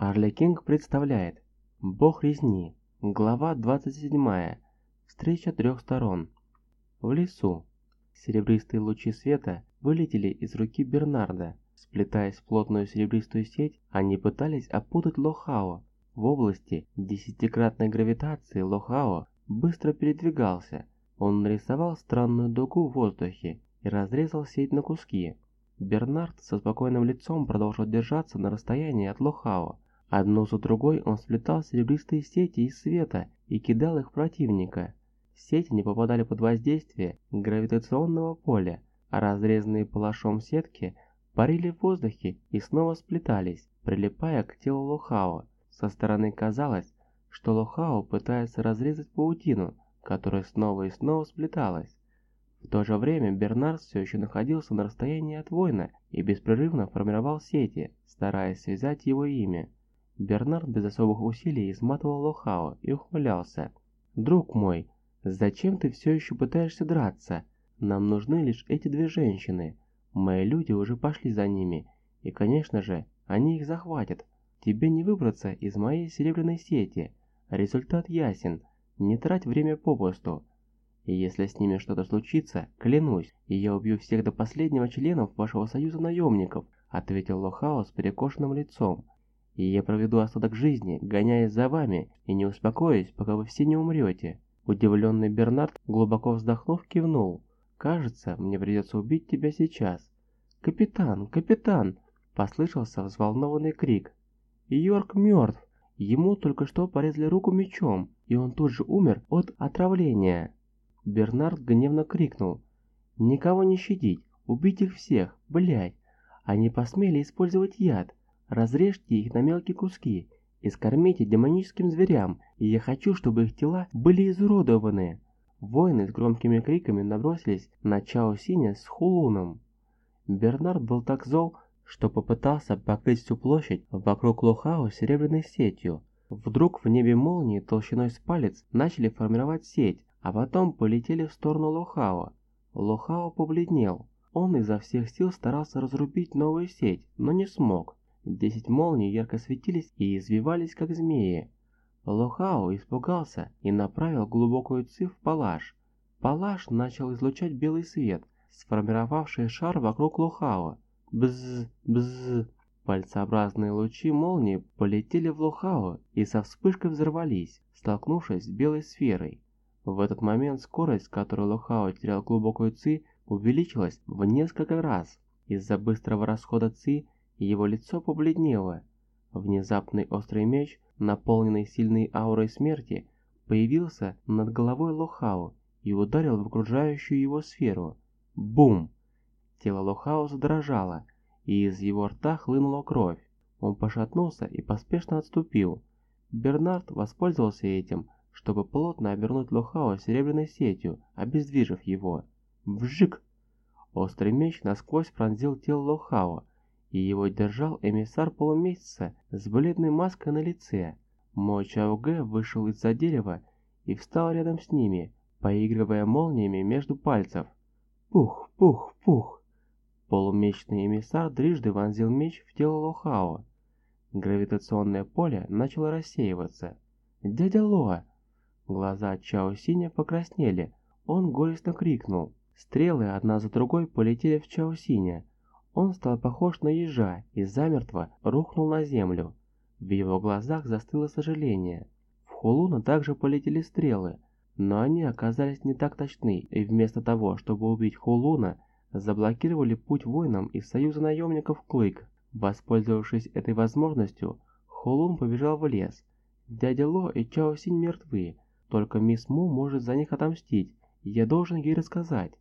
Арлекинг представляет Бог резни. Глава 27. Встреча трех сторон. В лесу. Серебристые лучи света вылетели из руки Бернарда. Сплетаясь в плотную серебристую сеть, они пытались опутать Лохао. В области десятикратной гравитации Лохао быстро передвигался. Он нарисовал странную дугу в воздухе и разрезал сеть на куски. Бернард со спокойным лицом продолжил держаться на расстоянии от Лохао. Одну за другой он сплетал серебристые сети из света и кидал их в противника. Сети не попадали под воздействие гравитационного поля, а разрезанные палашом сетки парили в воздухе и снова сплетались, прилипая к телу Лохао. Со стороны казалось, что Лохао пытается разрезать паутину, которая снова и снова сплеталась. В то же время Бернард все еще находился на расстоянии от воина и беспрерывно формировал сети, стараясь связать его имя. Бернард без особых усилий изматывал Лохао и ухмылялся. «Друг мой, зачем ты все еще пытаешься драться? Нам нужны лишь эти две женщины. Мои люди уже пошли за ними, и, конечно же, они их захватят. Тебе не выбраться из моей серебряной сети. Результат ясен. Не трать время попусту. И если с ними что-то случится, клянусь, и я убью всех до последнего членов вашего союза наемников», ответил Лохао с перекошенным лицом и я проведу остаток жизни, гоняясь за вами, и не успокоюсь, пока вы все не умрете». Удивленный Бернард, глубоко вздохнув, кивнул. «Кажется, мне придется убить тебя сейчас». «Капитан, капитан!» – послышался взволнованный крик. «Йорк мертв! Ему только что порезали руку мечом, и он тут же умер от отравления!» Бернард гневно крикнул. «Никого не щадить! Убить их всех! Блядь! Они посмели использовать яд! Разрежьте их на мелкие куски и скормите демоническим зверям, и я хочу, чтобы их тела были изуродованы. Воины с громкими криками набросились на Чао Синя с Хулуном. Бернард был так зол, что попытался покрыть всю площадь вокруг Лохао серебряной сетью. Вдруг в небе молнии толщиной с палец начали формировать сеть, а потом полетели в сторону Лохао. Лохао побледнел. Он изо всех сил старался разрубить новую сеть, но не смог. Десять молний ярко светились и извивались, как змеи. Лохао испугался и направил глубокую ци в палаш. Палаш начал излучать белый свет, сформировавший шар вокруг Лохао. Бзз, бзз. Пальцеобразные лучи молнии полетели в Лохао и со вспышкой взорвались, столкнувшись с белой сферой. В этот момент скорость, с которой Лохао терял глубокую ци, увеличилась в несколько раз. Из-за быстрого расхода ци его лицо побледнело. Внезапный острый меч, наполненный сильной аурой смерти, появился над головой Лохао и ударил в окружающую его сферу. Бум! Тело Лохао задрожало, и из его рта хлынула кровь. Он пошатнулся и поспешно отступил. Бернард воспользовался этим, чтобы плотно обернуть Лохао серебряной сетью, обездвижив его. Вжик! Острый меч насквозь пронзил тело Лохао, и его держал эмиссар полумесяца с бледной маской на лице. Мо Чаугэ вышел из-за дерева и встал рядом с ними, поигрывая молниями между пальцев. Пух, пух, пух. Полумесячный эмиссар трижды вонзил меч в тело Лохао. Гравитационное поле начало рассеиваться. «Дядя Лоа!» Глаза Чао Синя покраснели. Он горестно крикнул. Стрелы одна за другой полетели в Чао Синя. Он стал похож на ежа и замертво рухнул на землю. В его глазах застыло сожаление. В Хулуна также полетели стрелы, но они оказались не так точны, и вместо того, чтобы убить Хулуна, заблокировали путь воинам из Союза наемников Клык. Воспользовавшись этой возможностью, Хулун побежал в лес. Дядя Ло и Чао Синь мертвы, только мисс Му может за них отомстить, я должен ей рассказать.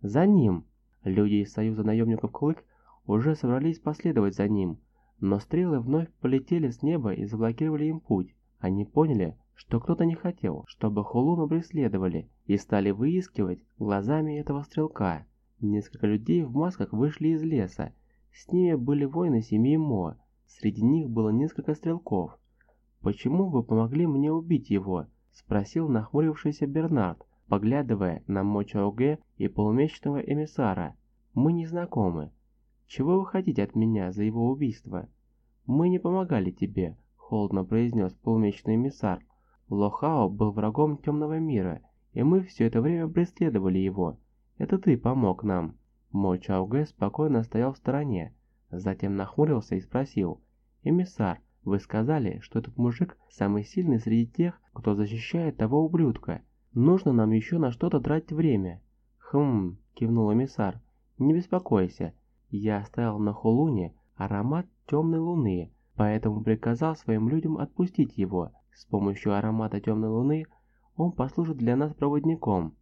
За ним! Люди из Союза наемников Клык уже собрались последовать за ним, но стрелы вновь полетели с неба и заблокировали им путь. Они поняли, что кто-то не хотел, чтобы Хулуну преследовали, и стали выискивать глазами этого стрелка. Несколько людей в масках вышли из леса. С ними были воины семьи Мо. Среди них было несколько стрелков. «Почему вы помогли мне убить его?» – спросил нахмурившийся Бернард, поглядывая на Мо Чауге и полумесячного эмиссара. «Мы не знакомы. Чего вы хотите от меня за его убийство? Мы не помогали тебе, холодно произнес полумесячный эмиссар. Лохао был врагом темного мира, и мы все это время преследовали его. Это ты помог нам. Мо Чаугэ спокойно стоял в стороне, затем нахмурился и спросил. «Эмиссар, вы сказали, что этот мужик самый сильный среди тех, кто защищает того ублюдка. Нужно нам еще на что-то тратить время». «Хм», — кивнул эмиссар, — «не беспокойся. Я оставил на Холуне аромат темной луны, поэтому приказал своим людям отпустить его. С помощью аромата темной луны он послужит для нас проводником.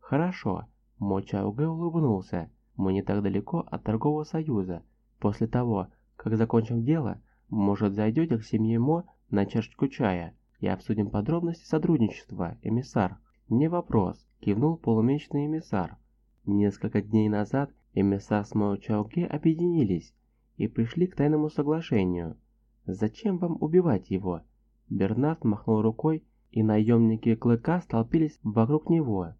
Хорошо, Мо Чаугэ улыбнулся. Мы не так далеко от торгового союза. После того, как закончим дело, может зайдете к семье Мо на чашечку чая и обсудим подробности сотрудничества, эмиссар? Не вопрос, кивнул полумесячный эмиссар. Несколько дней назад эмиссар с Мо Чаугэ объединились и пришли к тайному соглашению. Зачем вам убивать его? Бернард махнул рукой, и наемники Клыка столпились вокруг него.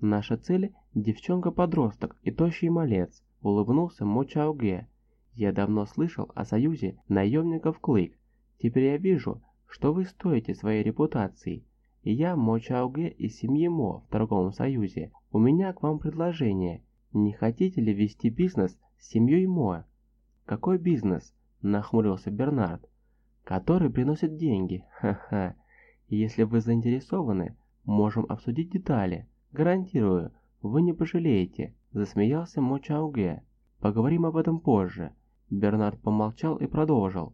Наша цель – девчонка-подросток и тощий малец, улыбнулся Мо. Я давно слышал о союзе наемников Клык. Теперь я вижу, что вы стоите своей репутации. Я Мо Чауге из семьи Мо в торговом союзе. У меня к вам предложение. Не хотите ли вести бизнес с семьей Мо? «Какой бизнес?» – нахмурился Бернард. «Который приносит деньги, ха-ха. Если вы заинтересованы, можем обсудить детали. Гарантирую, вы не пожалеете», – засмеялся Мо Чауге. «Поговорим об этом позже». Бернард помолчал и продолжил.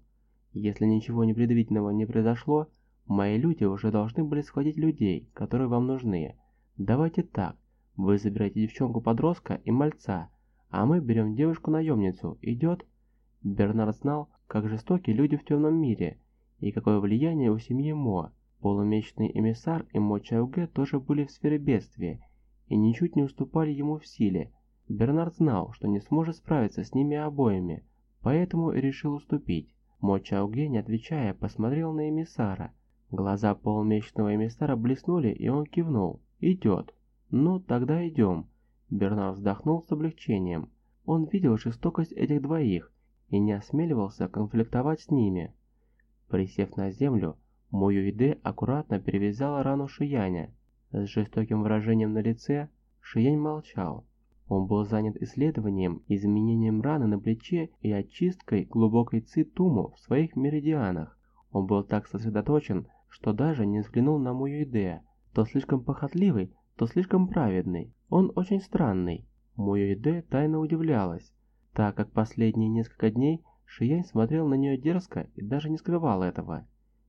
«Если ничего непредвиденного не произошло, мои люди уже должны были схватить людей, которые вам нужны. Давайте так, вы забираете девчонку-подростка и мальца, а мы берем девушку-наемницу. Идет?» Бернард знал, как жестоки люди в темном мире и какое влияние у семьи Мо. Полумесячный эмиссар и Мо Чауге тоже были в сфере бедствия и ничуть не уступали ему в силе. Бернард знал, что не сможет справиться с ними обоими, поэтому решил уступить. Мо Чауге, не отвечая, посмотрел на эмиссара. Глаза полумесячного эмиссара блеснули, и он кивнул. «Идет». «Ну, тогда идем». Бернард вздохнул с облегчением. Он видел жестокость этих двоих и не осмеливался конфликтовать с ними. Присев на землю, Муюиде аккуратно перевязала рану Шияня. С жестоким выражением на лице Шиянь молчал. Он был занят исследованием, изменением раны на плече и очисткой глубокой цитуму в своих меридианах. Он был так сосредоточен, что даже не взглянул на Муюиде, то слишком похотливый, то слишком праведный. Он очень странный. Муюиде тайно удивлялась так как последние несколько дней Шиянь смотрел на нее дерзко и даже не скрывал этого.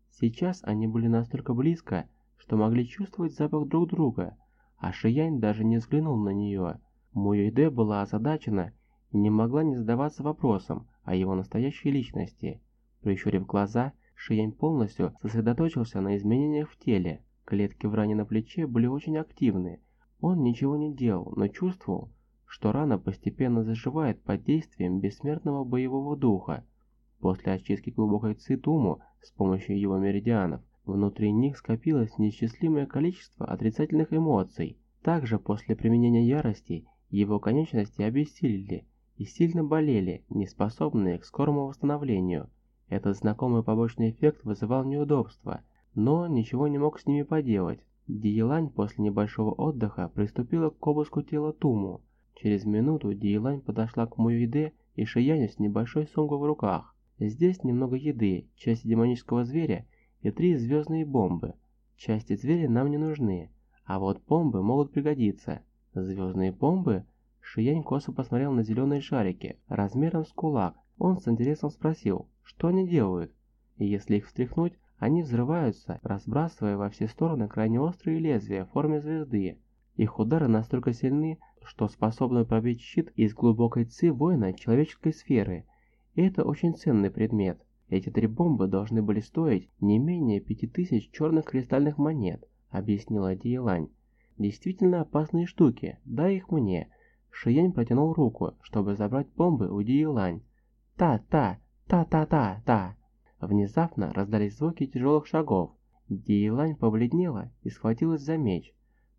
Сейчас они были настолько близко, что могли чувствовать запах друг друга, а Шиянь даже не взглянул на нее. Муэйде была озадачена и не могла не задаваться вопросом о его настоящей личности. Прищурив глаза, Шиянь полностью сосредоточился на изменениях в теле. Клетки в ране на плече были очень активны. Он ничего не делал, но чувствовал, что рана постепенно заживает под действием бессмертного боевого духа. После очистки глубокой цитуму с помощью его меридианов, внутри них скопилось неисчислимое количество отрицательных эмоций. Также после применения ярости его конечности обессилели и сильно болели, не способные к скорому восстановлению. Этот знакомый побочный эффект вызывал неудобства, но ничего не мог с ними поделать. Диелань после небольшого отдыха приступила к обыску тела Туму. Через минуту Диелань подошла к Муюиде и Шияню с небольшой сумкой в руках. Здесь немного еды, части демонического зверя и три звездные бомбы. Части зверя нам не нужны, а вот бомбы могут пригодиться. Звездные бомбы? Шиянь косо посмотрел на зеленые шарики, размером с кулак. Он с интересом спросил, что они делают? Если их встряхнуть, они взрываются, разбрасывая во все стороны крайне острые лезвия в форме звезды. Их удары настолько сильны, что способны пробить щит из глубокой ци воина человеческой сферы. И это очень ценный предмет. Эти три бомбы должны были стоить не менее пяти тысяч черных кристальных монет, объяснила Диелань. Действительно опасные штуки, дай их мне. Шиянь протянул руку, чтобы забрать бомбы у Диелань. Та-та, та-та-та-та. Внезапно раздались звуки тяжелых шагов. Диелань побледнела и схватилась за меч.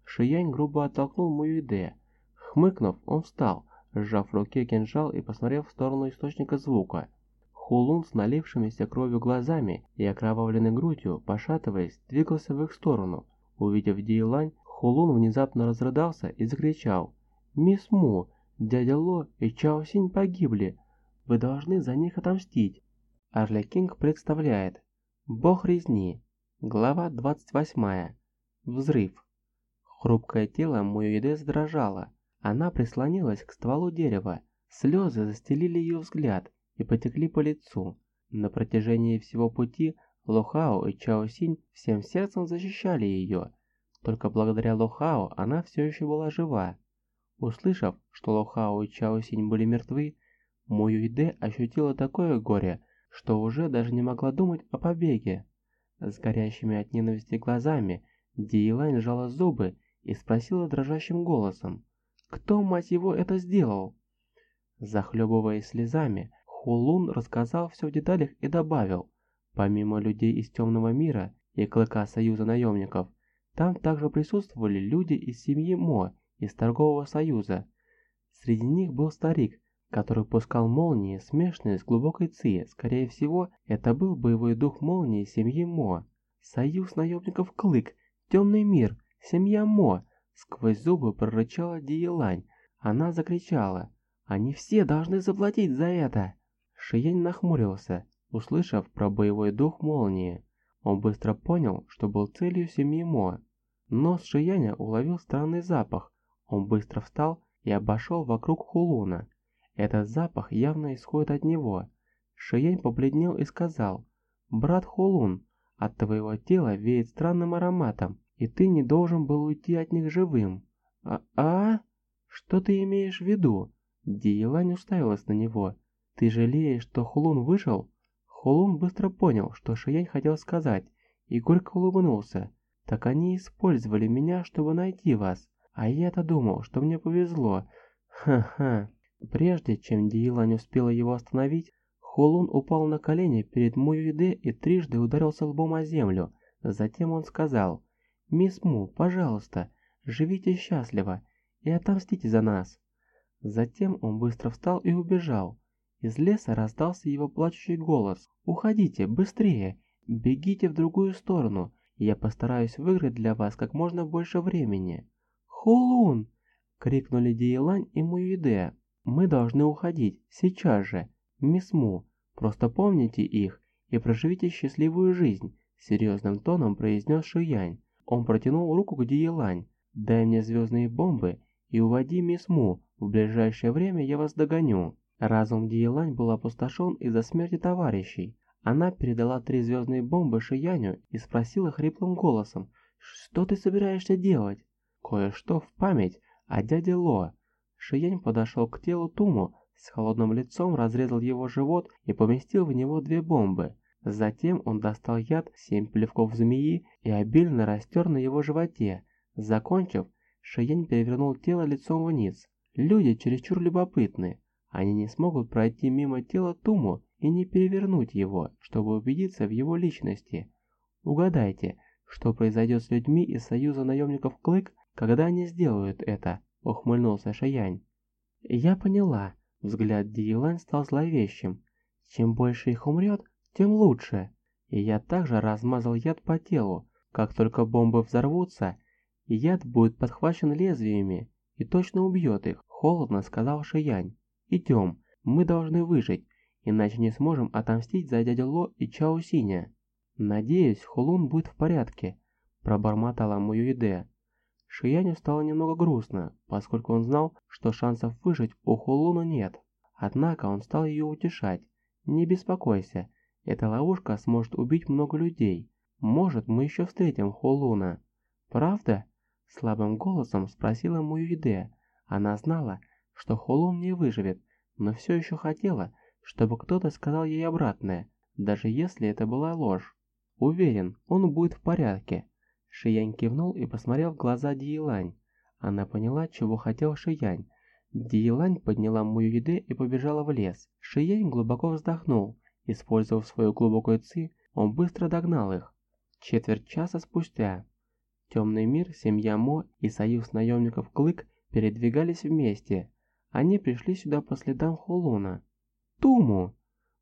Шиянь грубо оттолкнул Муюде, Хмыкнув, он встал, сжав в руке кинжал и посмотрел в сторону источника звука. Хулун с налившимися кровью глазами и окровавленной грудью, пошатываясь, двигался в их сторону. Увидев Диелань, Хулун внезапно разрыдался и закричал. «Мисс Му, дядя Ло и Чао Синь погибли. Вы должны за них отомстить». Арли Кинг представляет Бог резни. Глава 28. Взрыв. Хрупкое тело Муюиде задрожало. Она прислонилась к стволу дерева. Слезы застелили ее взгляд и потекли по лицу. На протяжении всего пути Лохао и Чао Синь всем сердцем защищали ее. Только благодаря Лохао она все еще была жива. Услышав, что Лохао и Чао Синь были мертвы, Муюиде ощутила такое горе, что уже даже не могла думать о побеге. С горящими от ненависти глазами Диелань сжала зубы и спросила дрожащим голосом, «Кто, мать его, это сделал?» Захлебываясь слезами, Хулун рассказал все в деталях и добавил, помимо людей из темного мира и клыка Союза наемников, там также присутствовали люди из семьи Мо из торгового союза. Среди них был старик, который пускал молнии, смешанные с глубокой ци. Скорее всего, это был боевой дух молнии семьи Мо. Союз наемников Клык, Темный мир, семья Мо. Сквозь зубы прорычала Диелань. Она закричала. Они все должны заплатить за это. Шиянь нахмурился, услышав про боевой дух молнии. Он быстро понял, что был целью семьи Мо. Нос Шияня уловил странный запах. Он быстро встал и обошел вокруг Хулуна. Этот запах явно исходит от него. Шиянь побледнел и сказал, «Брат Хулун, от твоего тела веет странным ароматом, и ты не должен был уйти от них живым». «А? а? Что ты имеешь в виду?» Диелань уставилась на него. «Ты жалеешь, что Хулун вышел?» Хулун быстро понял, что Шиянь хотел сказать, и горько улыбнулся. «Так они использовали меня, чтобы найти вас, а я-то думал, что мне повезло. Ха-ха». Прежде чем Диила не успела его остановить, Холун упал на колени перед Муюиде и трижды ударился лбом о землю. Затем он сказал, «Мисс Му, пожалуйста, живите счастливо и отомстите за нас». Затем он быстро встал и убежал. Из леса раздался его плачущий голос. «Уходите, быстрее! Бегите в другую сторону, я постараюсь выиграть для вас как можно больше времени». «Хулун!» — крикнули Диелань и Муюиде. Мы должны уходить, сейчас же. Мисс Му, просто помните их и проживите счастливую жизнь, серьезным тоном произнес Шуянь. Он протянул руку к Диелань. Дай мне звездные бомбы и уводи мисс Му, в ближайшее время я вас догоню. Разум Диелань был опустошен из-за смерти товарищей. Она передала три звездные бомбы Шияню и спросила хриплым голосом, «Что ты собираешься делать?» «Кое-что в память о дяде Ло», Шиянь подошел к телу Туму, с холодным лицом разрезал его живот и поместил в него две бомбы. Затем он достал яд, семь плевков змеи и обильно растер на его животе. Закончив, Шиянь перевернул тело лицом вниз. Люди чересчур любопытны. Они не смогут пройти мимо тела Туму и не перевернуть его, чтобы убедиться в его личности. Угадайте, что произойдет с людьми из Союза наемников Клык, когда они сделают это ухмыльнулся Шаянь. Я поняла. Взгляд Диелань стал зловещим. Чем больше их умрет, тем лучше. И я также размазал яд по телу. Как только бомбы взорвутся, яд будет подхвачен лезвиями и точно убьет их, холодно сказал Шиянь. Идем, мы должны выжить, иначе не сможем отомстить за дядю Ло и Чао Синя. Надеюсь, Хулун будет в порядке, пробормотала Муюиде. Шияню стало немного грустно, поскольку он знал, что шансов выжить у Хулуна нет. Однако он стал ее утешать. «Не беспокойся, эта ловушка сможет убить много людей. Может, мы еще встретим Хулуна». «Правда?» – слабым голосом спросила Муюиде. Она знала, что Хулун не выживет, но все еще хотела, чтобы кто-то сказал ей обратное, даже если это была ложь. Уверен, он будет в порядке. Шиянь кивнул и посмотрел в глаза Диелань. Она поняла, чего хотел Шиянь. Диелань подняла Муюиде и побежала в лес. Шиянь глубоко вздохнул. Использовав свою глубокую ци, он быстро догнал их. Четверть часа спустя. Темный мир, семья Мо и союз наемников Клык передвигались вместе. Они пришли сюда по следам Хулуна. «Туму!»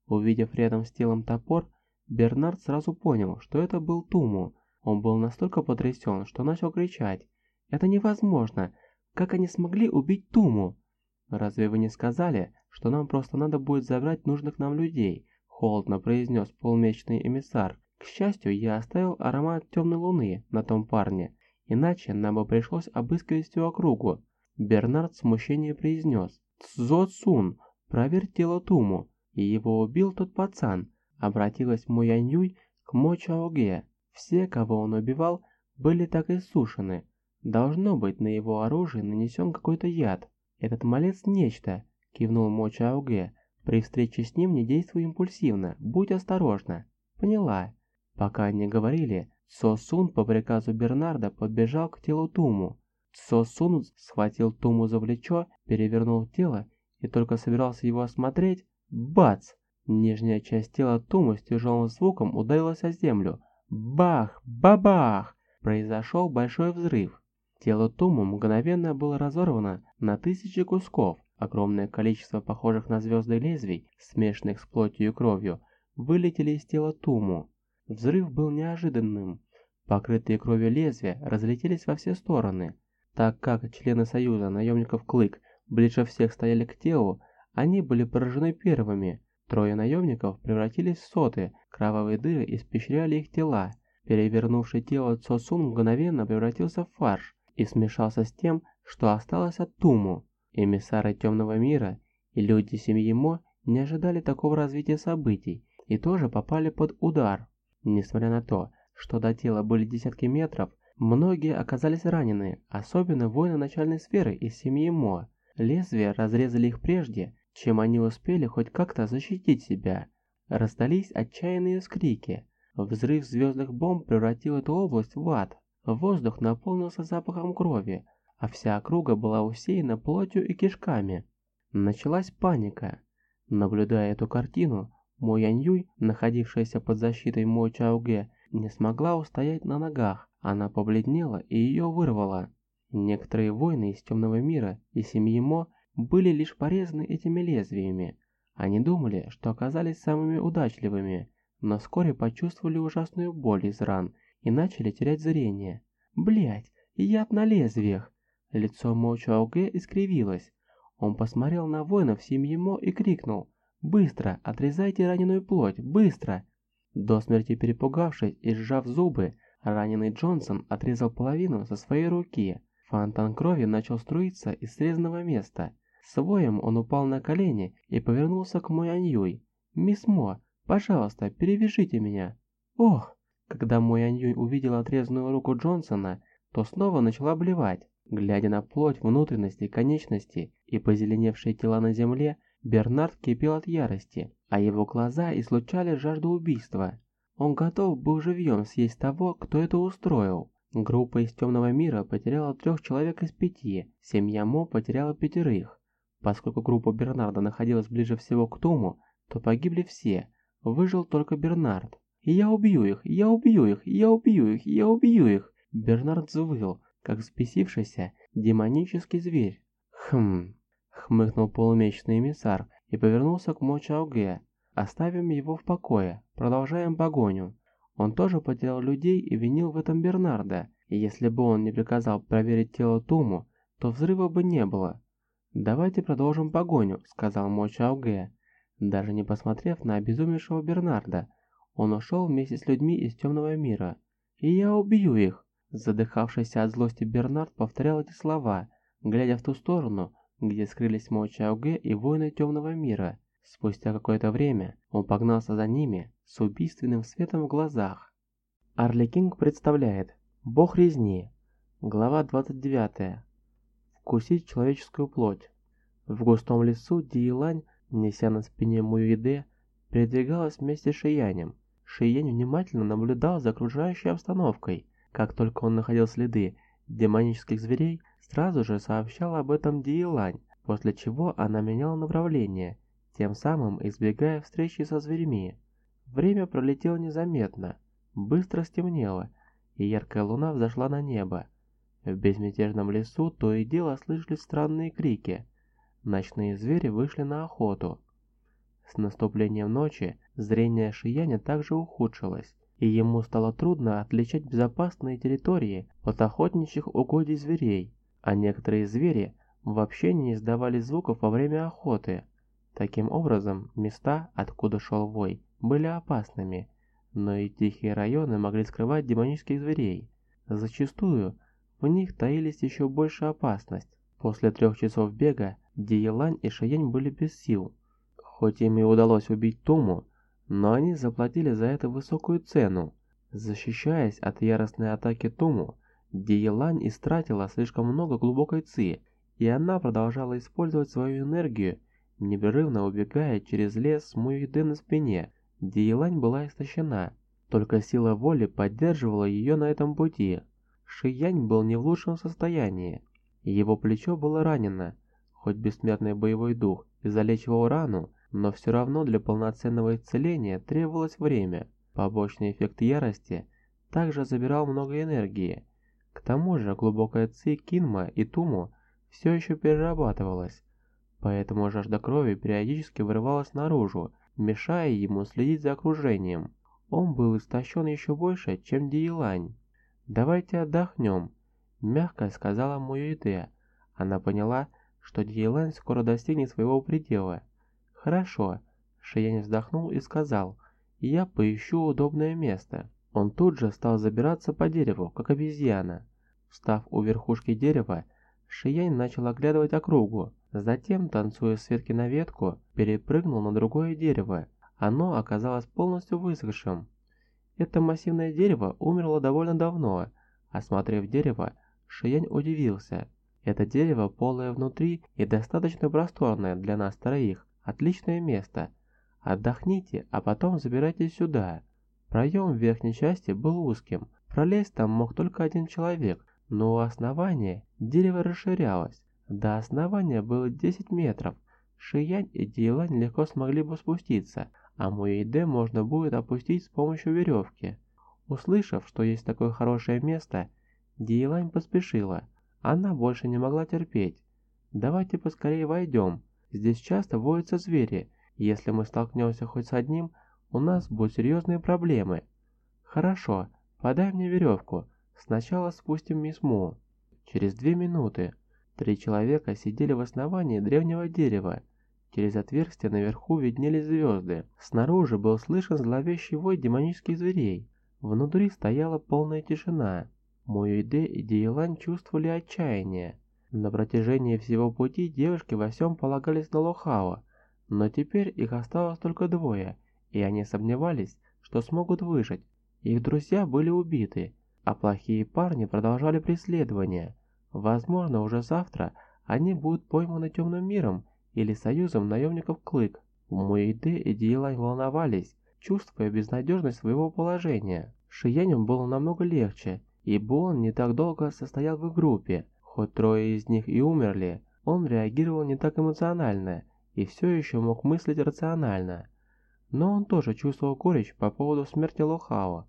Увидев рядом с телом топор, Бернард сразу понял, что это был Туму. Он был настолько потрясен, что начал кричать. «Это невозможно! Как они смогли убить Туму?» «Разве вы не сказали, что нам просто надо будет забрать нужных нам людей?» Холодно произнес полмесячный эмиссар. «К счастью, я оставил аромат темной луны на том парне, иначе нам бы пришлось обыскивать всю округу». Бернард в произнес. «Цзо Цун, проверь тело Туму, и его убил тот пацан», обратилась Мо Янь к Мо Чаоге. Все, кого он убивал, были так иссушены. Должно быть, на его оружии нанесен какой-то яд. Этот малец нечто, кивнул Мо Чаоге. При встрече с ним не действуй импульсивно, будь осторожна. Поняла. Пока они говорили, Цо Сун по приказу Бернарда подбежал к телу Туму. Цо Сун схватил Туму за плечо, перевернул тело и только собирался его осмотреть, бац! Нижняя часть тела Тумы с тяжелым звуком ударилась о землю. Бах! Бабах! Произошел большой взрыв. Тело Туму мгновенно было разорвано на тысячи кусков. Огромное количество похожих на звезды лезвий, смешанных с плотью и кровью, вылетели из тела Туму. Взрыв был неожиданным. Покрытые кровью лезвия разлетелись во все стороны. Так как члены Союза наемников Клык ближе всех стояли к телу, они были поражены первыми. Трое наемников превратились в соты, кровавые дыры испещряли их тела. Перевернувший тело Цосун мгновенно превратился в фарш и смешался с тем, что осталось от Туму. Эмиссары Темного Мира и люди семьи Мо не ожидали такого развития событий и тоже попали под удар. Несмотря на то, что до тела были десятки метров, многие оказались ранены, особенно воины начальной сферы из семьи Мо. Лезвия разрезали их прежде, чем они успели хоть как-то защитить себя. Раздались отчаянные скрики. Взрыв звездных бомб превратил эту область в ад. Воздух наполнился запахом крови, а вся округа была усеяна плотью и кишками. Началась паника. Наблюдая эту картину, Мо Янь находившаяся под защитой Мо Чаоге, не смогла устоять на ногах. Она побледнела и ее вырвало. Некоторые воины из темного мира и семьи Мо были лишь порезаны этими лезвиями. Они думали, что оказались самыми удачливыми, но вскоре почувствовали ужасную боль из ран и начали терять зрение. Блять, яд на лезвиях! Лицо Мо искривилось. Он посмотрел на воинов семьи Мо и крикнул «Быстро! Отрезайте раненую плоть! Быстро!» До смерти перепугавшись и сжав зубы, раненый Джонсон отрезал половину со своей руки. Фонтан крови начал струиться из срезанного места. С воем он упал на колени и повернулся к Мо Аньюй. «Мисс Мо, пожалуйста, перевяжите меня!» «Ох!» Когда Мо Аньюй увидела отрезанную руку Джонсона, то снова начала блевать. Глядя на плоть, внутренности, конечности и позеленевшие тела на земле, Бернард кипел от ярости, а его глаза излучали жажду убийства. Он готов был живьем съесть того, кто это устроил. Группа из темного мира потеряла трех человек из пяти, семья Мо потеряла пятерых. Поскольку группа Бернарда находилась ближе всего к Тому, то погибли все, выжил только Бернард. «Я убью их! Я убью их! Я убью их! Я убью их!» Бернард взвыл, как взбесившийся демонический зверь. «Хм...» — хмыкнул полумесячный эмиссар и повернулся к Мо Чаоге. «Оставим его в покое, продолжаем погоню». Он тоже потерял людей и винил в этом Бернарда, и если бы он не приказал проверить тело Туму, то взрыва бы не было. «Давайте продолжим погоню», — сказал Мо Чао Даже не посмотрев на обезумевшего Бернарда, он ушел вместе с людьми из темного мира. «И я убью их!» Задыхавшийся от злости Бернард повторял эти слова, глядя в ту сторону, где скрылись Мо Чао и воины темного мира. Спустя какое-то время он погнался за ними с убийственным светом в глазах. Арли Кинг представляет «Бог резни», глава 29 вкусить человеческую плоть. В густом лесу Диелань, неся на спине Муиде, передвигалась вместе с Шиянем. Шиянь внимательно наблюдал за окружающей обстановкой. Как только он находил следы демонических зверей, сразу же сообщал об этом Диелань, после чего она меняла направление, тем самым избегая встречи со зверями. Время пролетело незаметно, быстро стемнело, и яркая луна взошла на небо. В безмятежном лесу то и дело слышались странные крики. Ночные звери вышли на охоту. С наступлением ночи зрение Шияня также ухудшилось, и ему стало трудно отличать безопасные территории от охотничьих угодий зверей, а некоторые звери вообще не издавали звуков во время охоты. Таким образом, места, откуда шел вой, были опасными, но и тихие районы могли скрывать демонических зверей. Зачастую в них таились еще больше опасность. После трех часов бега Диелань и Шаянь были без сил. Хоть им и удалось убить Туму, но они заплатили за это высокую цену. Защищаясь от яростной атаки Туму, Диелань истратила слишком много глубокой ци, и она продолжала использовать свою энергию, непрерывно убегая через лес с Муиде на спине. Диелань была истощена, только сила воли поддерживала ее на этом пути. Шиянь был не в лучшем состоянии. Его плечо было ранено, хоть бессмертный боевой дух и залечивал рану, но все равно для полноценного исцеления требовалось время. Побочный эффект ярости также забирал много энергии. К тому же глубокая ци Кинма и Туму все еще перерабатывалась, поэтому жажда крови периодически вырывалась наружу, мешая ему следить за окружением. Он был истощен еще больше, чем Диелань. «Давайте отдохнем», – мягко сказала Муюиде. Она поняла, что Диелань скоро достигнет своего предела. «Хорошо», – Шиянь вздохнул и сказал, «я поищу удобное место». Он тут же стал забираться по дереву, как обезьяна. Встав у верхушки дерева, Шиянь начал оглядывать округу. Затем, танцуя с ветки на ветку, перепрыгнул на другое дерево. Оно оказалось полностью высохшим. Это массивное дерево умерло довольно давно. Осмотрев дерево, Шиянь удивился. Это дерево полое внутри и достаточно просторное для нас троих. Отличное место. Отдохните, а потом забирайтесь сюда. Проем в верхней части был узким. Пролезть там мог только один человек, но у основания дерево расширялось. До основания было 10 метров. Шиянь и Диелань легко смогли бы спуститься, а Муэйде можно будет опустить с помощью веревки. Услышав, что есть такое хорошее место, Диелань поспешила. Она больше не могла терпеть. «Давайте поскорее войдем», Здесь часто водятся звери. Если мы столкнемся хоть с одним, у нас будут серьезные проблемы. Хорошо, подай мне веревку. Сначала спустим мисс Му. Через две минуты три человека сидели в основании древнего дерева. Через отверстие наверху виднелись звезды. Снаружи был слышен зловещий вой демонических зверей. Внутри стояла полная тишина. Муэйде и Диелань чувствовали отчаяние. На протяжении всего пути девушки во всем полагались на Лохао, но теперь их осталось только двое, и они сомневались, что смогут выжить. Их друзья были убиты, а плохие парни продолжали преследование. Возможно, уже завтра они будут пойманы темным миром или союзом наемников Клык. Муэйды и Диелань волновались, чувствуя безнадежность своего положения. Шиянем было намного легче, ибо он не так долго состоял в их группе, Хоть трое из них и умерли, он реагировал не так эмоционально и все еще мог мыслить рационально. Но он тоже чувствовал горечь по поводу смерти Лохао.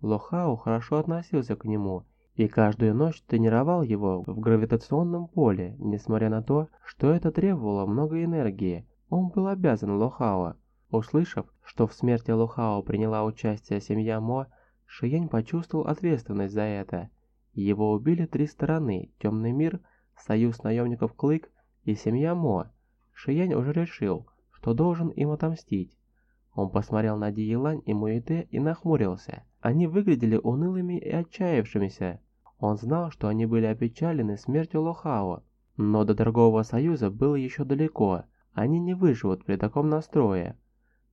Лохао хорошо относился к нему и каждую ночь тренировал его в гравитационном поле, несмотря на то, что это требовало много энергии. Он был обязан Лохао. Услышав, что в смерти Лохао приняла участие семья Мо, Шиянь почувствовал ответственность за это – его убили три стороны – Темный мир, Союз наемников Клык и семья Мо. Шиянь уже решил, что должен им отомстить. Он посмотрел на Диелань и Муэте и нахмурился. Они выглядели унылыми и отчаявшимися. Он знал, что они были опечалены смертью Лохао, но до торгового союза было еще далеко. Они не выживут при таком настрое.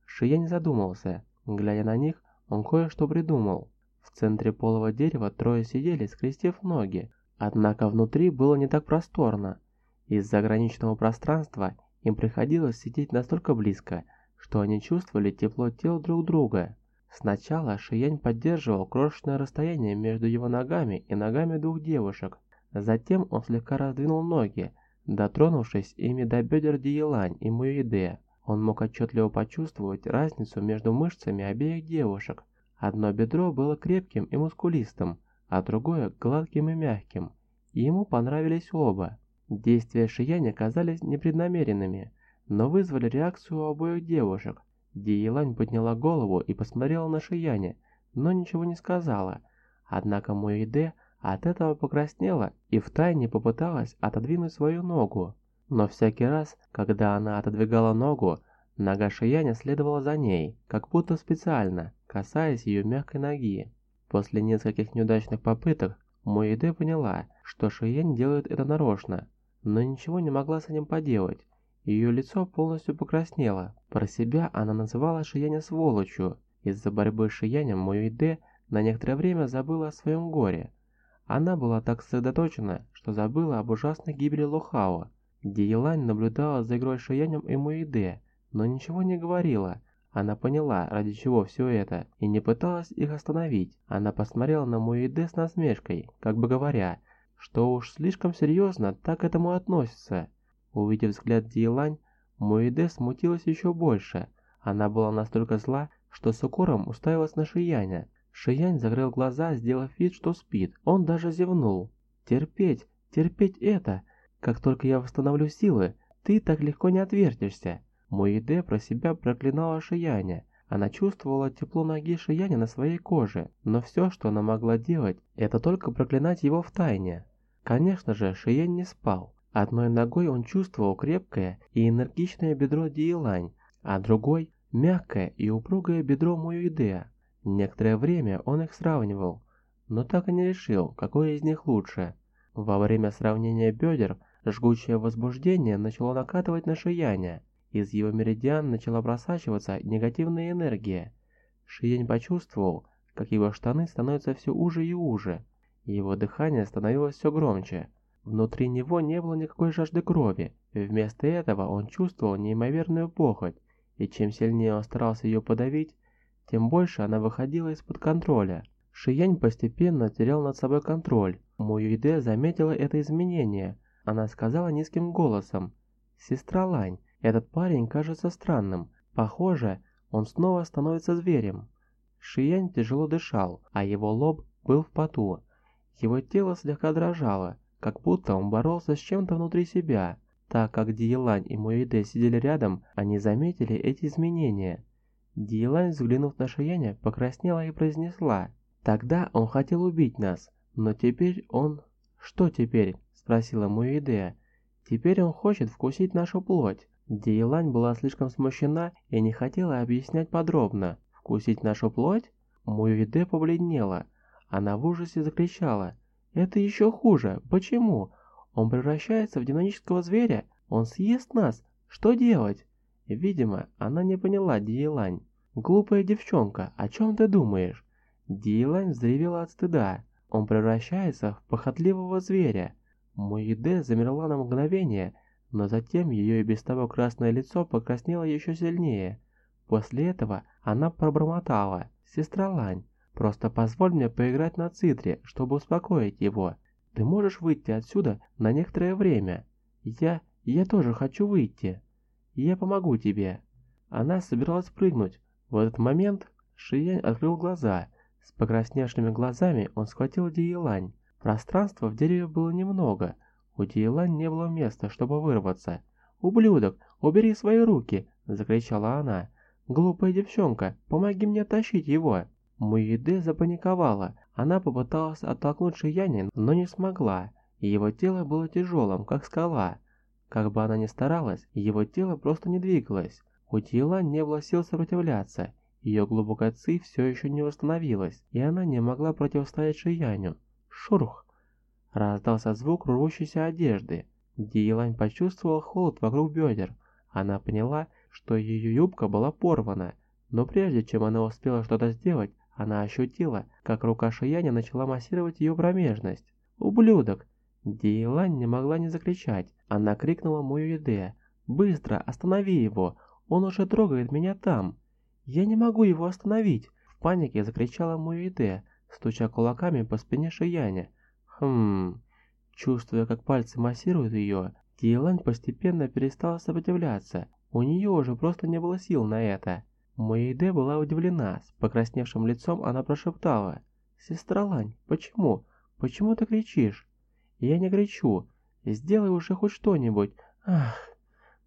Шиянь задумался. Глядя на них, он кое-что придумал. В центре полого дерева трое сидели, скрестив ноги, однако внутри было не так просторно. Из-за ограниченного пространства им приходилось сидеть настолько близко, что они чувствовали тепло тел друг друга. Сначала Шиянь поддерживал крошечное расстояние между его ногами и ногами двух девушек. Затем он слегка раздвинул ноги, дотронувшись ими до бедер Диелань и Муиде. Он мог отчетливо почувствовать разницу между мышцами обеих девушек. Одно бедро было крепким и мускулистым, а другое гладким и мягким, ему понравились оба. Действия Шияня казались непреднамеренными, но вызвали реакцию у обоих девушек. Диелань подняла голову и посмотрела на Шияне, но ничего не сказала. Однако Муиде от этого покраснела и втайне попыталась отодвинуть свою ногу. Но всякий раз, когда она отодвигала ногу, нога Шияня следовала за ней, как будто специально, касаясь ее мягкой ноги. После нескольких неудачных попыток Муиде поняла, что Шиянь делает это нарочно, но ничего не могла с этим поделать. Ее лицо полностью покраснело. Про себя она называла Шияня сволочью. Из-за борьбы с Шиянем Муиде на некоторое время забыла о своем горе. Она была так сосредоточена, что забыла об ужасной гибели Лохао. Диелань наблюдала за игрой Шиянем и Муиде, но ничего не говорила. Она поняла, ради чего все это, и не пыталась их остановить. Она посмотрела на Муиде с насмешкой, как бы говоря, что уж слишком серьезно так к этому относится. Увидев взгляд Диелань, Муиде смутилась еще больше. Она была настолько зла, что с укором уставилась на Шияня. Шиянь закрыл глаза, сделав вид, что спит. Он даже зевнул. «Терпеть, терпеть это! Как только я восстановлю силы, ты так легко не отвертишься!» Муиде про себя проклинала Шияня. Она чувствовала тепло ноги Шияня на своей коже, но все, что она могла делать, это только проклинать его в тайне. Конечно же, Шиянь не спал. Одной ногой он чувствовал крепкое и энергичное бедро Диелань, а другой – мягкое и упругое бедро Муидеа. Некоторое время он их сравнивал, но так и не решил, какое из них лучше. Во время сравнения бедер жгучее возбуждение начало накатывать на Шияня. Из его меридиан начала просачиваться негативная энергия. Шиянь почувствовал, как его штаны становятся все уже и уже. Его дыхание становилось все громче. Внутри него не было никакой жажды крови, вместо этого он чувствовал неимоверную похоть, и чем сильнее он старался ее подавить, тем больше она выходила из-под контроля. Шиянь постепенно терял над собой контроль. Муюйде заметила это изменение. Она сказала низким голосом, «Сестра Лань, этот парень кажется странным. Похоже, он снова становится зверем». Шиянь тяжело дышал, а его лоб был в поту. Его тело слегка дрожало, как будто он боролся с чем-то внутри себя. Так как Диелань и Муэйде сидели рядом, они заметили эти изменения. Диелань, взглянув на Шияня, покраснела и произнесла, «Тогда он хотел убить нас, но теперь он...» «Что теперь?» – спросила Муэйде. «Теперь он хочет вкусить нашу плоть». Диелань была слишком смущена и не хотела объяснять подробно. «Вкусить нашу плоть?» Муэйде побледнела. Она в ужасе закричала, это еще хуже. Почему? Он превращается в динамического зверя? Он съест нас? Что делать? Видимо, она не поняла Диелань. «Глупая девчонка, о чем ты думаешь?» Диелань взревела от стыда. Он превращается в похотливого зверя. Моиде замерла на мгновение, но затем ее и без того красное лицо покраснело еще сильнее. После этого она пробормотала. «Сестра Лань, Просто позволь мне поиграть на цитре, чтобы успокоить его. Ты можешь выйти отсюда на некоторое время? Я... я тоже хочу выйти. Я помогу тебе». Она собиралась прыгнуть. В этот момент Шиянь открыл глаза. С покрасневшими глазами он схватил Диелань. Пространства в дереве было немного. У Диелань не было места, чтобы вырваться. «Ублюдок, убери свои руки!» – закричала она. «Глупая девчонка, помоги мне тащить его!» Муиде запаниковала. Она попыталась оттолкнуть Шиянин, но не смогла. Его тело было тяжелым, как скала. Как бы она ни старалась, его тело просто не двигалось. У тела не было сил сопротивляться. Ее глубокая ци все еще не восстановилась, и она не могла противостоять Шияню. Шурх! Раздался звук рвущейся одежды. Диелань почувствовала холод вокруг бедер. Она поняла, что ее юбка была порвана, но прежде чем она успела что-то сделать, она ощутила, как рука Шияня начала массировать ее промежность. «Ублюдок!» Диелань не могла не закричать. Она крикнула Муюиде. «Быстро, останови его! Он уже трогает меня там!» «Я не могу его остановить!» В панике закричала Муюиде, стуча кулаками по спине Шияня. «Хм...» Чувствуя, как пальцы массируют ее, Диелань постепенно перестала сопротивляться. У нее уже просто не было сил на это. Моиде была удивлена, с покрасневшим лицом она прошептала. «Сестра Лань, почему? Почему ты кричишь?» «Я не кричу. Сделай уже хоть что-нибудь. Ах!»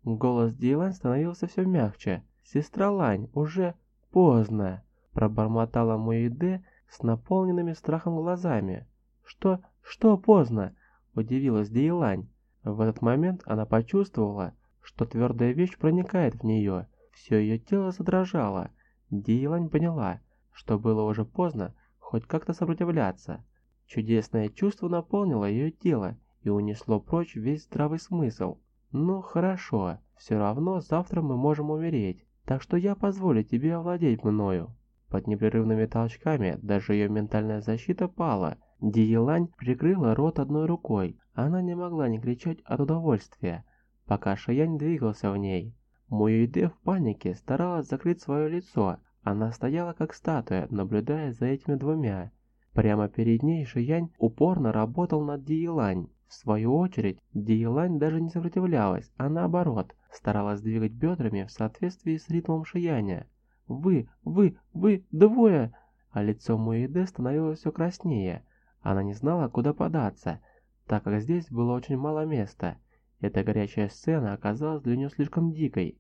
Голос Дилань становился все мягче. «Сестра Лань, уже поздно!» Пробормотала Муиде с наполненными страхом глазами. «Что? Что поздно?» Удивилась Диелань. В этот момент она почувствовала, что твердая вещь проникает в нее. Все ее тело задрожало. Диелань поняла, что было уже поздно хоть как-то сопротивляться. Чудесное чувство наполнило ее тело и унесло прочь весь здравый смысл. «Ну, хорошо, все равно завтра мы можем умереть, так что я позволю тебе овладеть мною». Под непрерывными толчками даже ее ментальная защита пала. Диелань прикрыла рот одной рукой. Она не могла не кричать от удовольствия, пока Шаянь двигался в ней. Муюйде в панике старалась закрыть свое лицо. Она стояла как статуя, наблюдая за этими двумя. Прямо перед ней Шиянь упорно работал над Диелань. В свою очередь, Диелань даже не сопротивлялась, а наоборот, старалась двигать бедрами в соответствии с ритмом Шияня. «Вы, вы, вы, двое!» А лицо Муиде становилось все краснее. Она не знала, куда податься, так как здесь было очень мало места. Эта горячая сцена оказалась для нее слишком дикой.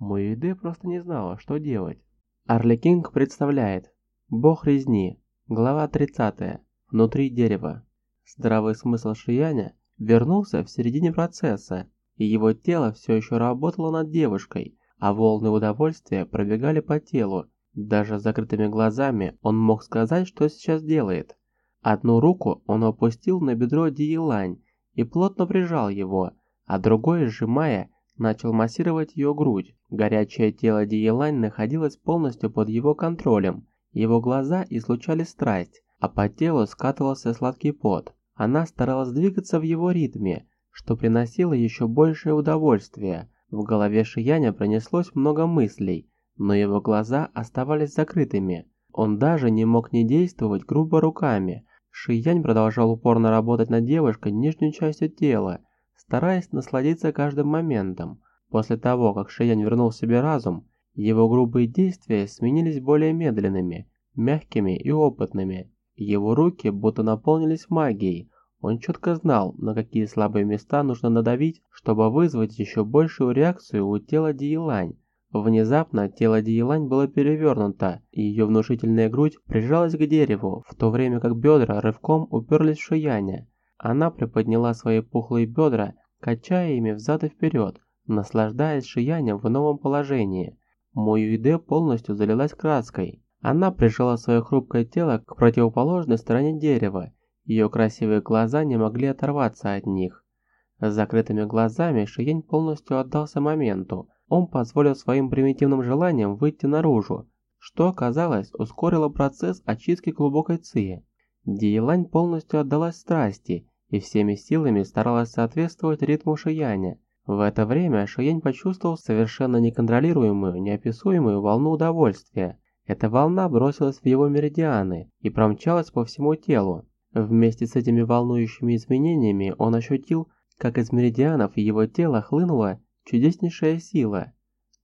Муиде просто не знала, что делать. Арлекинг представляет Бог резни, глава 30, внутри дерева. Здравый смысл Шияня вернулся в середине процесса, и его тело все еще работало над девушкой, а волны удовольствия пробегали по телу. Даже с закрытыми глазами он мог сказать, что сейчас делает. Одну руку он опустил на бедро Диелань и плотно прижал его, а другой, сжимая, начал массировать ее грудь. Горячее тело Диелань находилось полностью под его контролем. Его глаза излучали страсть, а по телу скатывался сладкий пот. Она старалась двигаться в его ритме, что приносило еще большее удовольствие. В голове Шияня пронеслось много мыслей, но его глаза оставались закрытыми. Он даже не мог не действовать грубо руками. Шиянь продолжал упорно работать над девушкой нижней частью тела, стараясь насладиться каждым моментом. После того, как Шиянь вернул себе разум, его грубые действия сменились более медленными, мягкими и опытными. Его руки будто наполнились магией. Он четко знал, на какие слабые места нужно надавить, чтобы вызвать еще большую реакцию у тела Диелань. Внезапно тело Диелань было перевернуто, и ее внушительная грудь прижалась к дереву, в то время как бедра рывком уперлись в Шияня. Она приподняла свои пухлые бедра, качая ими взад и вперед, наслаждаясь Шиянем в новом положении. Муюиде полностью залилась краской. Она прижала свое хрупкое тело к противоположной стороне дерева. Ее красивые глаза не могли оторваться от них. С закрытыми глазами Шиень полностью отдался моменту. Он позволил своим примитивным желаниям выйти наружу, что, казалось, ускорило процесс очистки глубокой ци. Диелань полностью отдалась страсти и всеми силами старалась соответствовать ритму Шияня. В это время Шиень почувствовал совершенно неконтролируемую, неописуемую волну удовольствия. Эта волна бросилась в его меридианы и промчалась по всему телу. Вместе с этими волнующими изменениями он ощутил, как из меридианов его тела хлынула чудеснейшая сила.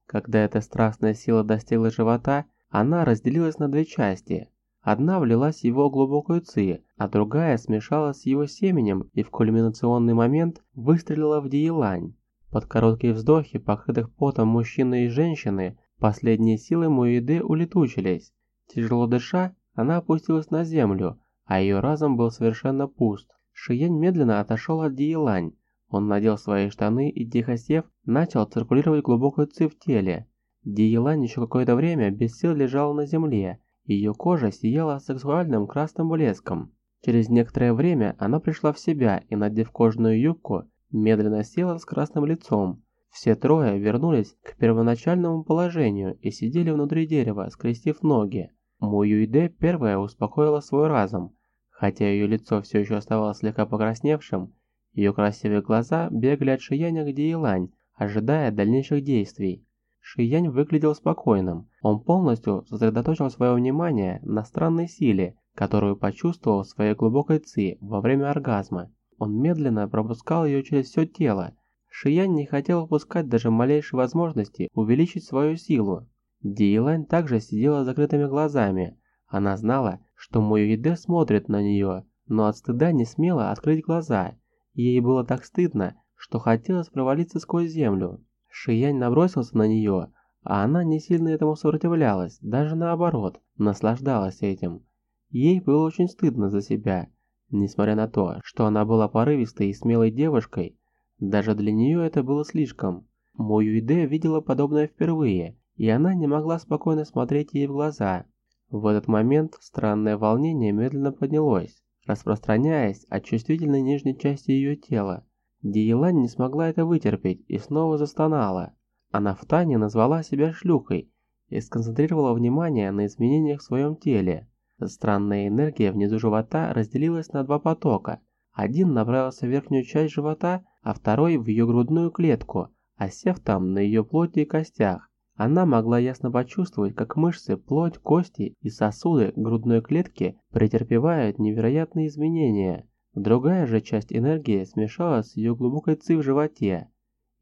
Когда эта страстная сила достигла живота, она разделилась на две части. Одна влилась в его глубокую ци, а другая смешалась с его семенем и в кульминационный момент выстрелила в Диелань. Под короткие вздохи, покрытых потом мужчины и женщины, Последние силы Муиды улетучились. Тяжело дыша, она опустилась на землю, а ее разум был совершенно пуст. Шиянь медленно отошел от Диелань. Он надел свои штаны и, тихо сев, начал циркулировать глубокую ци в теле. Диелань еще какое-то время без сил лежала на земле. Ее кожа сияла сексуальным красным блеском. Через некоторое время она пришла в себя и, надев кожаную юбку, медленно села с красным лицом. Все трое вернулись к первоначальному положению и сидели внутри дерева, скрестив ноги. Муюйде первая успокоила свой разум. Хотя ее лицо все еще оставалось слегка покрасневшим, ее красивые глаза бегали от Шияня к Диелань, ожидая дальнейших действий. Шиянь выглядел спокойным. Он полностью сосредоточил свое внимание на странной силе, которую почувствовал в своей глубокой ци во время оргазма. Он медленно пропускал ее через все тело, Шиян не хотел упускать даже малейшей возможности увеличить свою силу. Диелань также сидела с закрытыми глазами. Она знала, что Муюиде смотрит на нее, но от стыда не смела открыть глаза. Ей было так стыдно, что хотелось провалиться сквозь землю. Шиянь набросился на нее, а она не сильно этому сопротивлялась, даже наоборот, наслаждалась этим. Ей было очень стыдно за себя, несмотря на то, что она была порывистой и смелой девушкой, даже для нее это было слишком. Моюиде видела подобное впервые, и она не могла спокойно смотреть ей в глаза. В этот момент странное волнение медленно поднялось, распространяясь от чувствительной нижней части ее тела. Диелань не смогла это вытерпеть и снова застонала. Она в назвала себя шлюхой и сконцентрировала внимание на изменениях в своем теле. Странная энергия внизу живота разделилась на два потока. Один направился в верхнюю часть живота, а второй в ее грудную клетку, осев там на ее плоти и костях. Она могла ясно почувствовать, как мышцы, плоть, кости и сосуды грудной клетки претерпевают невероятные изменения. Другая же часть энергии смешалась с ее глубокой ци в животе.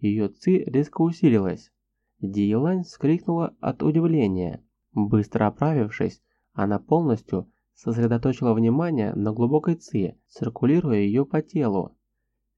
Ее ци резко усилилась. Диелань вскрикнула от удивления. Быстро оправившись, она полностью сосредоточила внимание на глубокой ци, циркулируя ее по телу.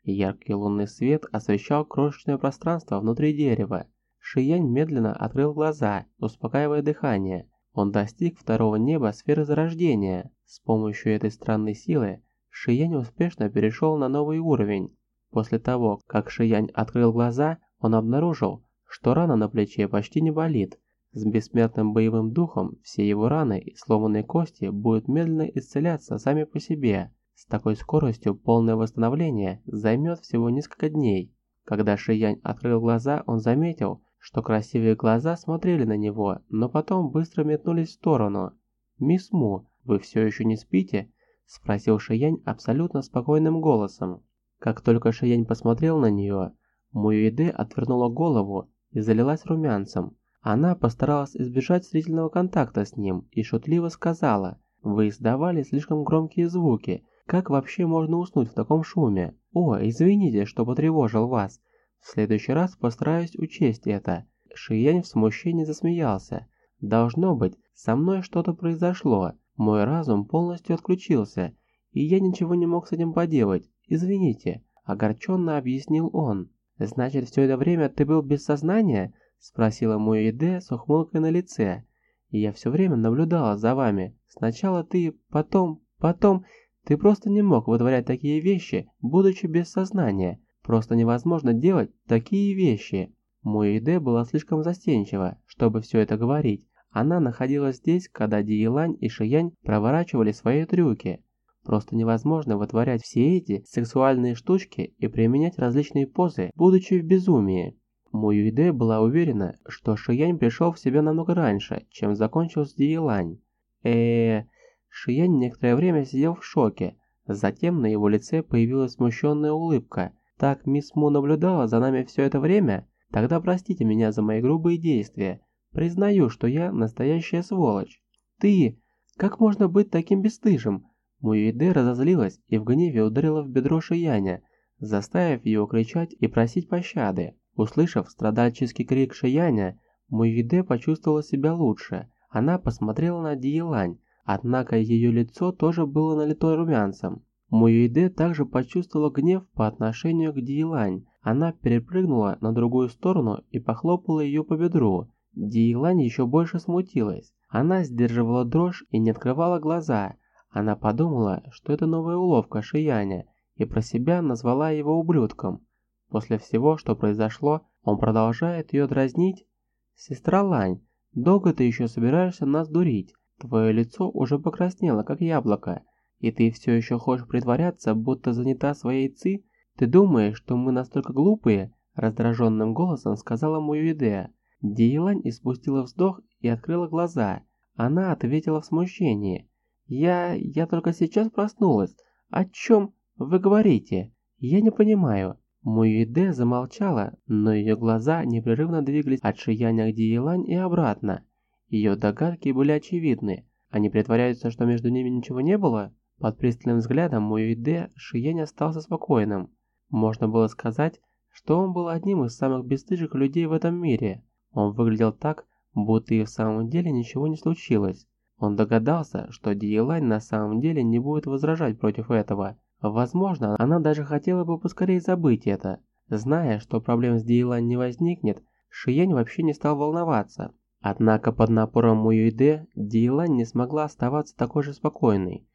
Яркий лунный свет освещал крошечное пространство внутри дерева. Шиянь медленно открыл глаза, успокаивая дыхание. Он достиг второго неба сферы зарождения. С помощью этой странной силы Шиянь успешно перешел на новый уровень. После того, как Шиянь открыл глаза, он обнаружил, что рана на плече почти не болит. С бессмертным боевым духом все его раны и сломанные кости будут медленно исцеляться сами по себе. С такой скоростью полное восстановление займет всего несколько дней. Когда Шиянь открыл глаза, он заметил, что красивые глаза смотрели на него, но потом быстро метнулись в сторону. «Мисс Му, вы все еще не спите?» – спросил Шиянь абсолютно спокойным голосом. Как только Шиянь посмотрел на нее, Муюиде отвернула голову и залилась румянцем. Она постаралась избежать зрительного контакта с ним и шутливо сказала, «Вы издавали слишком громкие звуки. Как вообще можно уснуть в таком шуме? О, извините, что потревожил вас. В следующий раз постараюсь учесть это». Шиянь в смущении засмеялся. «Должно быть, со мной что-то произошло. Мой разум полностью отключился, и я ничего не мог с этим поделать. «Извините», – огорченно объяснил он. «Значит, все это время ты был без сознания?» – спросила Муэйде с ухмылкой на лице. «Я все время наблюдала за вами. Сначала ты, потом, потом... Ты просто не мог вытворять такие вещи, будучи без сознания. Просто невозможно делать такие вещи». Муэйде была слишком застенчива, чтобы все это говорить. Она находилась здесь, когда Диелань и Шиянь проворачивали свои трюки. Просто невозможно вытворять все эти сексуальные штучки и применять различные позы, будучи в безумии. Муюиде была уверена, что Шиянь пришел в себя намного раньше, чем закончил с Диелань. э Шиянь некоторое время сидел в шоке. Затем на его лице появилась смущенная улыбка. «Так мисс Му наблюдала за нами все это время? Тогда простите меня за мои грубые действия. Признаю, что я настоящая сволочь. Ты! Как можно быть таким бесстыжим? Муиде разозлилась и в гневе ударила в бедро Шияня, заставив его кричать и просить пощады. Услышав страдальческий крик Шияня, Муиде почувствовала себя лучше. Она посмотрела на Диелань, однако ее лицо тоже было налито румянцем. Муиде также почувствовала гнев по отношению к Диелань. Она перепрыгнула на другую сторону и похлопала ее по бедру. Диелань еще больше смутилась. Она сдерживала дрожь и не открывала глаза. Она подумала, что это новая уловка Шияня, и про себя назвала его ублюдком. После всего, что произошло, он продолжает ее дразнить. «Сестра Лань, долго ты еще собираешься нас дурить? Твое лицо уже покраснело, как яблоко, и ты все еще хочешь притворяться, будто занята своей ци? Ты думаешь, что мы настолько глупые?» Раздраженным голосом сказала Муюидея. Диелань испустила вздох и открыла глаза. Она ответила в смущении. Я... я только сейчас проснулась. О чем вы говорите? Я не понимаю». Муиде замолчала, но ее глаза непрерывно двигались от Шияня к Диелань и обратно. Ее догадки были очевидны. Они притворяются, что между ними ничего не было? Под пристальным взглядом Муиде Шиянь остался спокойным. Можно было сказать, что он был одним из самых бесстыжих людей в этом мире. Он выглядел так, будто и в самом деле ничего не случилось. Он догадался, что Диелань на самом деле не будет возражать против этого. Возможно, она даже хотела бы поскорее забыть это. Зная, что проблем с Диелань не возникнет, Шиянь вообще не стал волноваться. Однако под напором Муюйде Диелань не смогла оставаться такой же спокойной.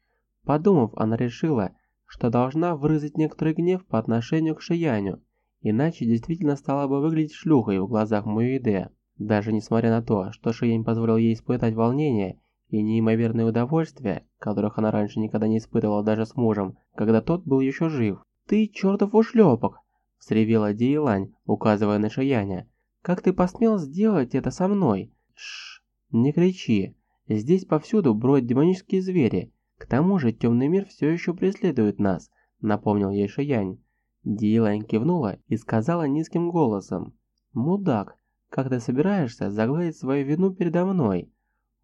Подумав, она решила, что должна выразить некоторый гнев по отношению к Шияню, иначе действительно стала бы выглядеть шлюхой в глазах Муюйде. Даже несмотря на то, что Шиянь позволил ей испытать волнение и неимоверное удовольствие, которых она раньше никогда не испытывала даже с мужем, когда тот был еще жив. «Ты чертов ушлепок!» – взревела Диелань, указывая на Шияня. «Как ты посмел сделать это со мной?» Шш, не кричи. Здесь повсюду бродят демонические звери. К тому же темный мир все еще преследует нас, напомнил ей Шиянь. Дилань кивнула и сказала низким голосом. «Мудак, как ты собираешься загладить свою вину передо мной?»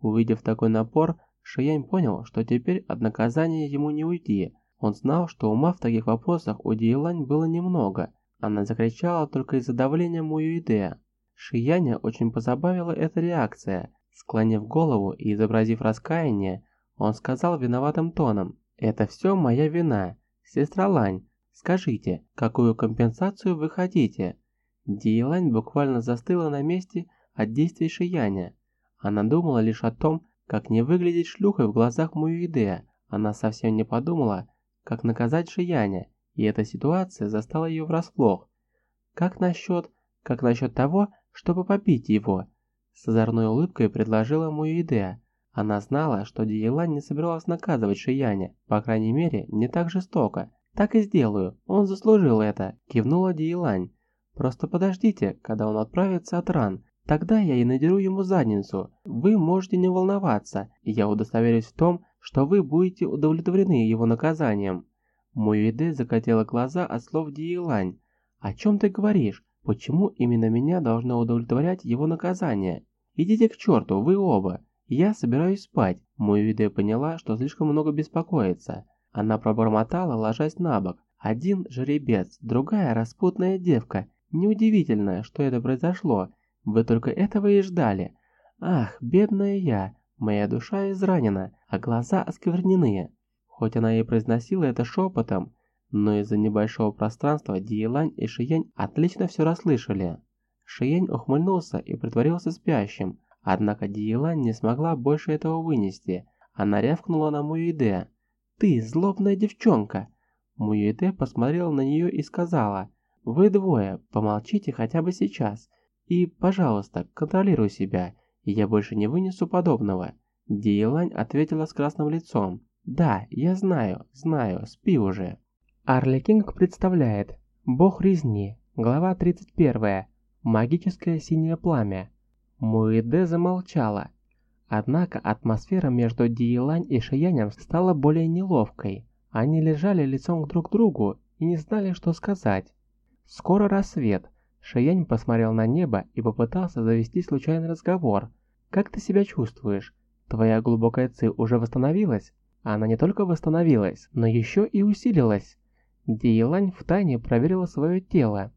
Увидев такой напор, Шиянь понял, что теперь от наказания ему не уйти. Он знал, что ума в таких вопросах у Диелань было немного. Она закричала только из-за давления Муюидея. Шияня очень позабавила эта реакция. Склонив голову и изобразив раскаяние, он сказал виноватым тоном, «Это все моя вина. Сестра Лань, скажите, какую компенсацию вы хотите?» Диелань буквально застыла на месте от действий Шияня. Она думала лишь о том, как не выглядеть шлюхой в глазах Муюиде. Она совсем не подумала, как наказать Шияня, и эта ситуация застала ее врасплох. Как насчет, как насчет того, чтобы побить его. С озорной улыбкой предложила Муидеа. Она знала, что Диелань не собиралась наказывать Шияня, по крайней мере, не так жестоко. «Так и сделаю, он заслужил это», – кивнула Диелань. «Просто подождите, когда он отправится от ран, тогда я и надеру ему задницу. Вы можете не волноваться, я удостоверюсь в том, что вы будете удовлетворены его наказанием». Муиде закатила глаза от слов Диелань. «О чем ты говоришь? Почему именно меня должно удовлетворять его наказание? Идите к черту, вы оба. Я собираюсь спать. Виде поняла, что слишком много беспокоится. Она пробормотала, ложась на бок. Один жеребец, другая распутная девка. Неудивительно, что это произошло. Вы только этого и ждали. Ах, бедная я. Моя душа изранена, а глаза осквернены. Хоть она и произносила это шепотом, но из-за небольшого пространства Диелань и Шиянь отлично все расслышали. Шиянь ухмыльнулся и притворился спящим, однако Диелань не смогла больше этого вынести. Она рявкнула на Муиде. «Ты злобная девчонка!» Муиде посмотрела на нее и сказала, «Вы двое, помолчите хотя бы сейчас. И, пожалуйста, контролируй себя, я больше не вынесу подобного». Диелань ответила с красным лицом, «Да, я знаю, знаю, спи уже». Арли Кинг представляет Бог резни, глава 31. Магическое синее пламя. Муэде замолчала. Однако атмосфера между Диелань и Шиянем стала более неловкой. Они лежали лицом друг к другу и не знали, что сказать. Скоро рассвет. Шиянь посмотрел на небо и попытался завести случайный разговор. «Как ты себя чувствуешь? Твоя глубокая ци уже восстановилась?» Она не только восстановилась, но еще и усилилась. Диелань втайне проверила свое тело.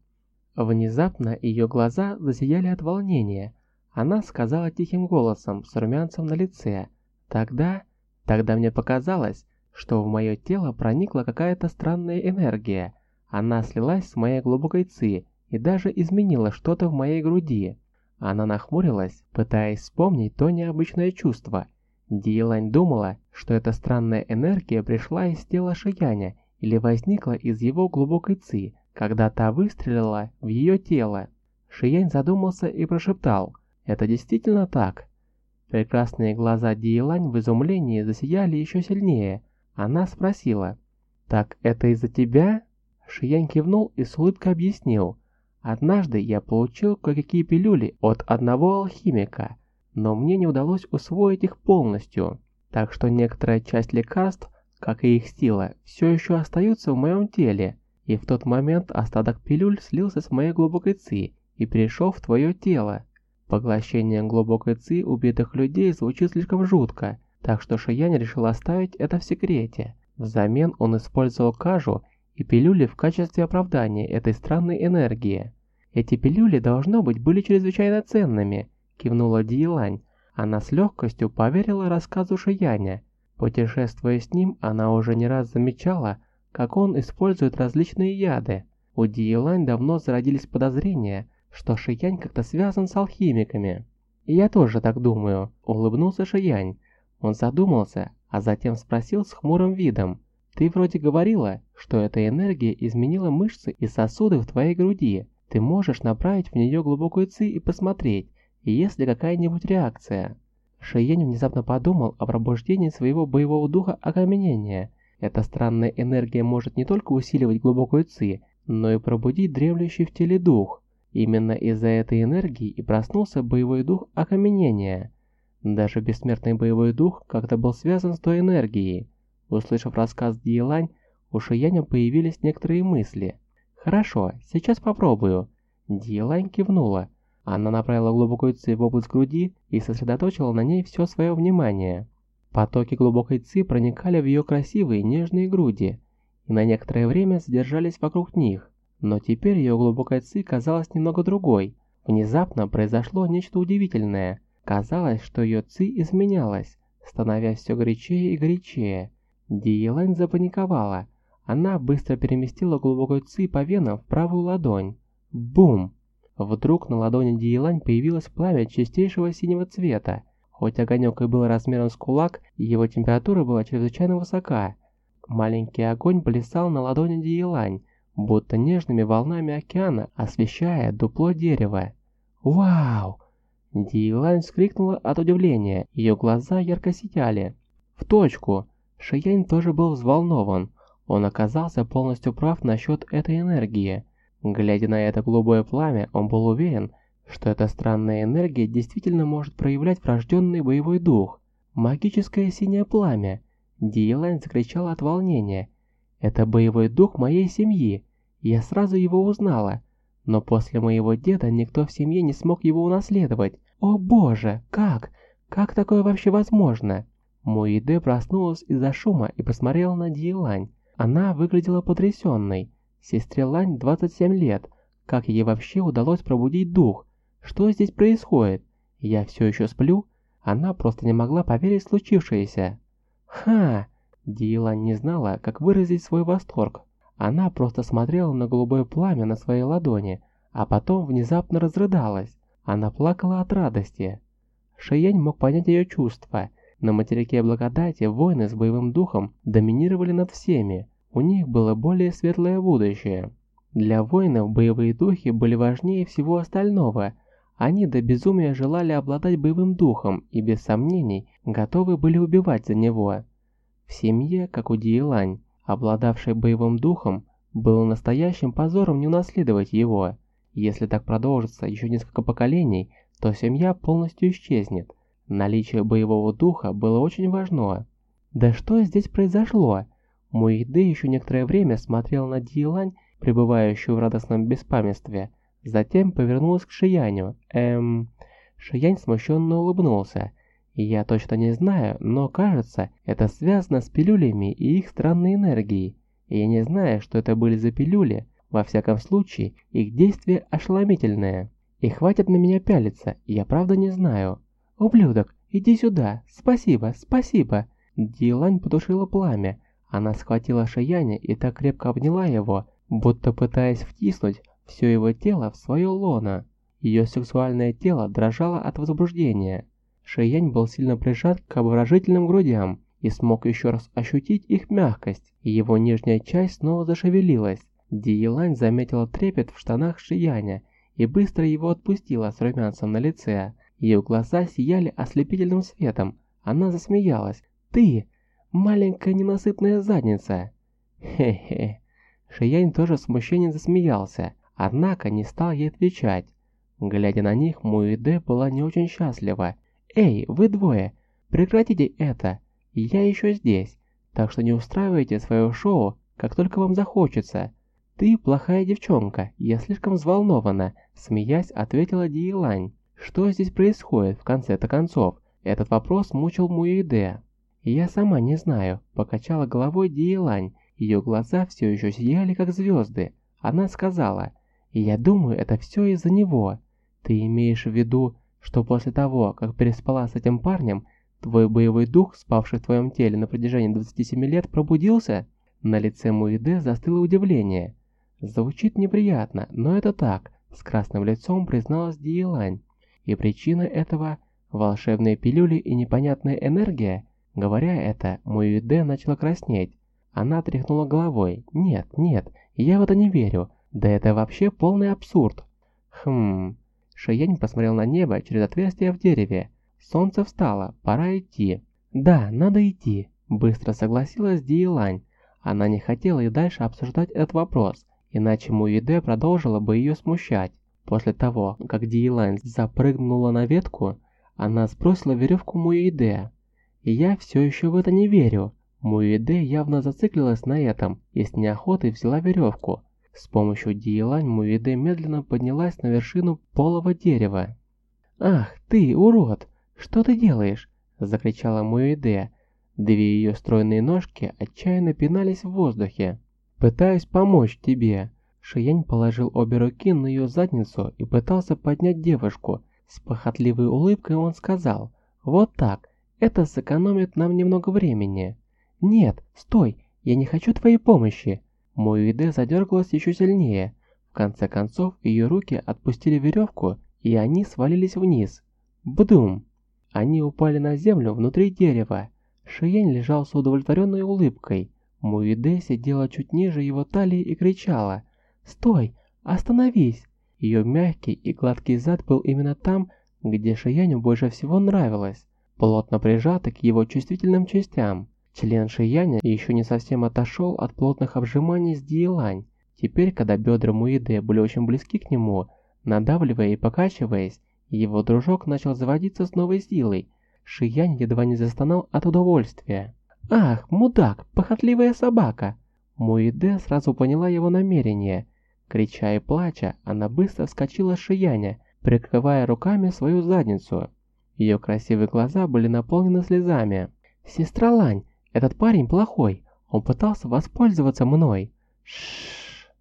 Внезапно ее глаза засияли от волнения. Она сказала тихим голосом, с румянцем на лице. «Тогда... тогда мне показалось, что в мое тело проникла какая-то странная энергия. Она слилась с моей глубокой ци и даже изменила что-то в моей груди». Она нахмурилась, пытаясь вспомнить то необычное чувство. Диелань думала, что эта странная энергия пришла из тела Шияня или возникла из его глубокой ци, когда та выстрелила в ее тело. Шиянь задумался и прошептал, «Это действительно так?» Прекрасные глаза Диелань в изумлении засияли еще сильнее. Она спросила, «Так это из-за тебя?» Шиянь кивнул и с улыбкой объяснил, «Однажды я получил кое-какие пилюли от одного алхимика, но мне не удалось усвоить их полностью, так что некоторая часть лекарств как и их сила, все еще остаются в моем теле, и в тот момент остаток пилюль слился с моей глубокой ци и перешел в твое тело. Поглощение глубокой ци убитых людей звучит слишком жутко, так что Шиянь решил оставить это в секрете. Взамен он использовал кажу и пилюли в качестве оправдания этой странной энергии. «Эти пилюли, должно быть, были чрезвычайно ценными», – кивнула Диелань. Она с легкостью поверила рассказу Шияня Путешествуя с ним, она уже не раз замечала, как он использует различные яды. У Диелань давно зародились подозрения, что Шиянь как-то связан с алхимиками. «И я тоже так думаю», — улыбнулся Шиянь. Он задумался, а затем спросил с хмурым видом. «Ты вроде говорила, что эта энергия изменила мышцы и сосуды в твоей груди. Ты можешь направить в нее глубокую ци и посмотреть, есть ли какая-нибудь реакция». Шиянь внезапно подумал о пробуждении своего боевого духа окаменения. Эта странная энергия может не только усиливать глубокую ци, но и пробудить дремлющий в теле дух. Именно из-за этой энергии и проснулся боевой дух окаменения. Даже бессмертный боевой дух как-то был связан с той энергией. Услышав рассказ Диелань, у Шияня появились некоторые мысли. «Хорошо, сейчас попробую». Диелань кивнула. Она направила глубокую ци в область груди и сосредоточила на ней все свое внимание. Потоки глубокой ци проникали в ее красивые нежные груди и на некоторое время задержались вокруг них. Но теперь ее глубокая ци казалась немного другой. Внезапно произошло нечто удивительное. Казалось, что ее ци изменялась, становясь все горячее и горячее. Диелань запаниковала. Она быстро переместила глубокую ци по венам в правую ладонь. Бум! Вдруг на ладони Диелань появилось пламя чистейшего синего цвета. Хоть огонек и был размером с кулак, его температура была чрезвычайно высока. Маленький огонь плясал на ладони Диелань, будто нежными волнами океана, освещая дупло дерева. «Вау!» Диелань вскрикнула от удивления, ее глаза ярко сияли. «В точку!» Шиянь тоже был взволнован. Он оказался полностью прав насчет этой энергии. Глядя на это голубое пламя, он был уверен, что эта странная энергия действительно может проявлять врожденный боевой дух. Магическое синее пламя. Диелайн закричала от волнения. Это боевой дух моей семьи. Я сразу его узнала. Но после моего деда никто в семье не смог его унаследовать. О боже, как? Как такое вообще возможно? Муиде проснулась из-за шума и посмотрела на Диелань. Она выглядела потрясенной. Сестре Лань 27 лет. Как ей вообще удалось пробудить дух? Что здесь происходит? Я все еще сплю? Она просто не могла поверить в случившееся. Ха! Дилан не знала, как выразить свой восторг. Она просто смотрела на голубое пламя на своей ладони, а потом внезапно разрыдалась. Она плакала от радости. Шиянь мог понять ее чувства. На материке благодати воины с боевым духом доминировали над всеми. У них было более светлое будущее. Для воинов боевые духи были важнее всего остального. Они до безумия желали обладать боевым духом и без сомнений готовы были убивать за него. В семье, как у Диелань, обладавшей боевым духом, было настоящим позором не унаследовать его. Если так продолжится еще несколько поколений, то семья полностью исчезнет. Наличие боевого духа было очень важно. Да что здесь произошло? Муиды еще некоторое время смотрел на Дилань, пребывающую в радостном беспамятстве. Затем повернулась к Шияню. Эм... Шиянь смущенно улыбнулся. Я точно не знаю, но кажется, это связано с пилюлями и их странной энергией. Я не знаю, что это были за пилюли. Во всяком случае, их действие ошеломительное. И хватит на меня пялиться, я правда не знаю. Ублюдок, иди сюда, спасибо, спасибо. Дилань потушила пламя, она схватила Шияня и так крепко обняла его, будто пытаясь втиснуть все его тело в свое лоно. Ее сексуальное тело дрожало от возбуждения. Шиянь был сильно прижат к обворожительным грудям и смог еще раз ощутить их мягкость, его нижняя часть снова зашевелилась. Диелань заметила трепет в штанах Шияня и быстро его отпустила с румянцем на лице. Ее глаза сияли ослепительным светом. Она засмеялась. «Ты! маленькая ненасытная задница. Хе-хе. Шиянь тоже смущенно засмеялся, однако не стал ей отвечать. Глядя на них, Муиде была не очень счастлива. «Эй, вы двое, прекратите это, я еще здесь, так что не устраивайте свое шоу, как только вам захочется. Ты плохая девчонка, я слишком взволнована», смеясь, ответила Диелань. «Что здесь происходит в конце-то концов?» Этот вопрос мучил Муиде. «Я сама не знаю», – покачала головой Диелань. Ее глаза все еще сияли, как звезды. Она сказала, «Я думаю, это все из-за него. Ты имеешь в виду, что после того, как переспала с этим парнем, твой боевой дух, спавший в твоем теле на протяжении 27 лет, пробудился?» На лице Муиде застыло удивление. Звучит неприятно, но это так, с красным лицом призналась Диелань. И причина этого – волшебные пилюли и непонятная энергия? Говоря это, Муюиде начала краснеть. Она тряхнула головой. «Нет, нет, я в это не верю. Да это вообще полный абсурд». «Хм...» Шиянь посмотрел на небо через отверстие в дереве. Солнце встало, пора идти. «Да, надо идти», – быстро согласилась Диелань. Она не хотела и дальше обсуждать этот вопрос, иначе Муиде продолжила бы ее смущать. После того, как Диелань запрыгнула на ветку, она сбросила веревку Муиде. И я все еще в это не верю. Муиде явно зациклилась на этом и с неохотой взяла веревку. С помощью Диелань Муиде медленно поднялась на вершину полого дерева. «Ах, ты, урод! Что ты делаешь?» – закричала Муиде. Две ее стройные ножки отчаянно пинались в воздухе. «Пытаюсь помочь тебе!» Шиянь положил обе руки на ее задницу и пытался поднять девушку. С похотливой улыбкой он сказал, «Вот так, это сэкономит нам немного времени». «Нет, стой, я не хочу твоей помощи!» Моюиде задергалась еще сильнее. В конце концов, ее руки отпустили веревку, и они свалились вниз. Бдум! Они упали на землю внутри дерева. Шиянь лежал с удовлетворенной улыбкой. Муиде сидела чуть ниже его талии и кричала «Стой! Остановись!» Ее мягкий и гладкий зад был именно там, где Шияню больше всего нравилось, плотно прижатый к его чувствительным частям. Член Шияня еще не совсем отошел от плотных обжиманий с Диелань. Теперь, когда бедра Муиде были очень близки к нему, надавливая и покачиваясь, его дружок начал заводиться с новой силой, Шиянь едва не застонал от удовольствия. «Ах, мудак, похотливая собака!» Муиде сразу поняла его намерение. Крича и плача, она быстро вскочила с Шияня, прикрывая руками свою задницу. Ее красивые глаза были наполнены слезами. «Сестра Лань, этот парень плохой, он пытался воспользоваться мной». Шшш.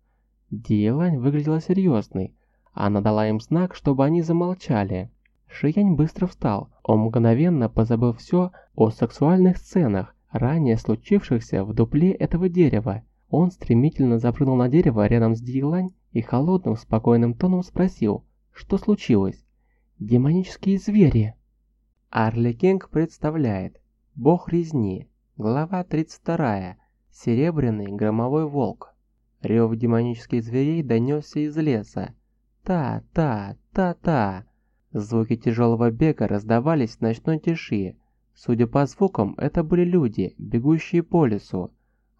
Диелань выглядела серьезной. Она дала им знак, чтобы они замолчали. Шиянь быстро встал. Он мгновенно позабыл все о сексуальных сценах, ранее случившихся в дупле этого дерева. Он стремительно запрыгнул на дерево рядом с Дилань и холодным, спокойным тоном спросил, что случилось. «Демонические звери!» Арли Кинг представляет Бог резни, глава 32, Серебряный громовой волк. Рев демонических зверей донесся из леса. Та-та, та-та. Звуки тяжелого бега раздавались в ночной тиши. Судя по звукам, это были люди, бегущие по лесу.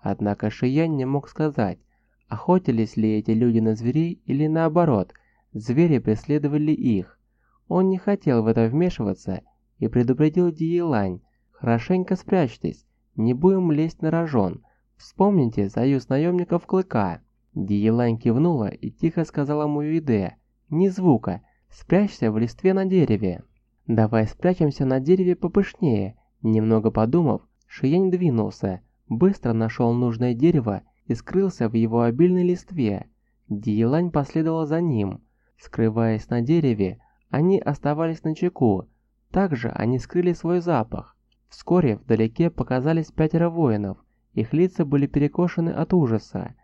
Однако Шиянь не мог сказать, охотились ли эти люди на зверей или наоборот, звери преследовали их. Он не хотел в это вмешиваться и предупредил Диелань, «Хорошенько спрячьтесь, не будем лезть на рожон. Вспомните союз наемников Клыка». Диелань кивнула и тихо сказала Муюиде, «Ни звука, Спрячься в листве на дереве. Давай спрячемся на дереве попышнее. Немного подумав, Шиянь двинулся, быстро нашел нужное дерево и скрылся в его обильной листве. Диелань последовала за ним. Скрываясь на дереве, они оставались на чеку. Также они скрыли свой запах. Вскоре вдалеке показались пятеро воинов. Их лица были перекошены от ужаса.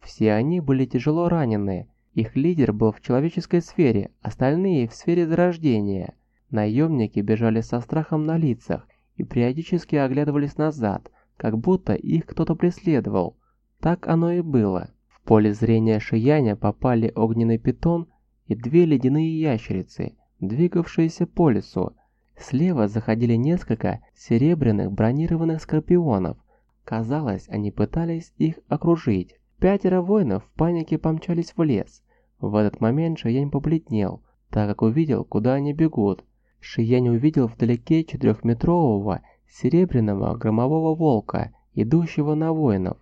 Все они были тяжело ранены. Их лидер был в человеческой сфере, остальные в сфере зарождения. Наемники бежали со страхом на лицах и периодически оглядывались назад, как будто их кто-то преследовал. Так оно и было. В поле зрения Шияня попали огненный питон и две ледяные ящерицы, двигавшиеся по лесу. Слева заходили несколько серебряных бронированных скорпионов. Казалось, они пытались их окружить. Пятеро воинов в панике помчались в лес. В этот момент Шиянь побледнел, так как увидел, куда они бегут. Шиянь увидел вдалеке четырехметрового серебряного громового волка, идущего на воинов.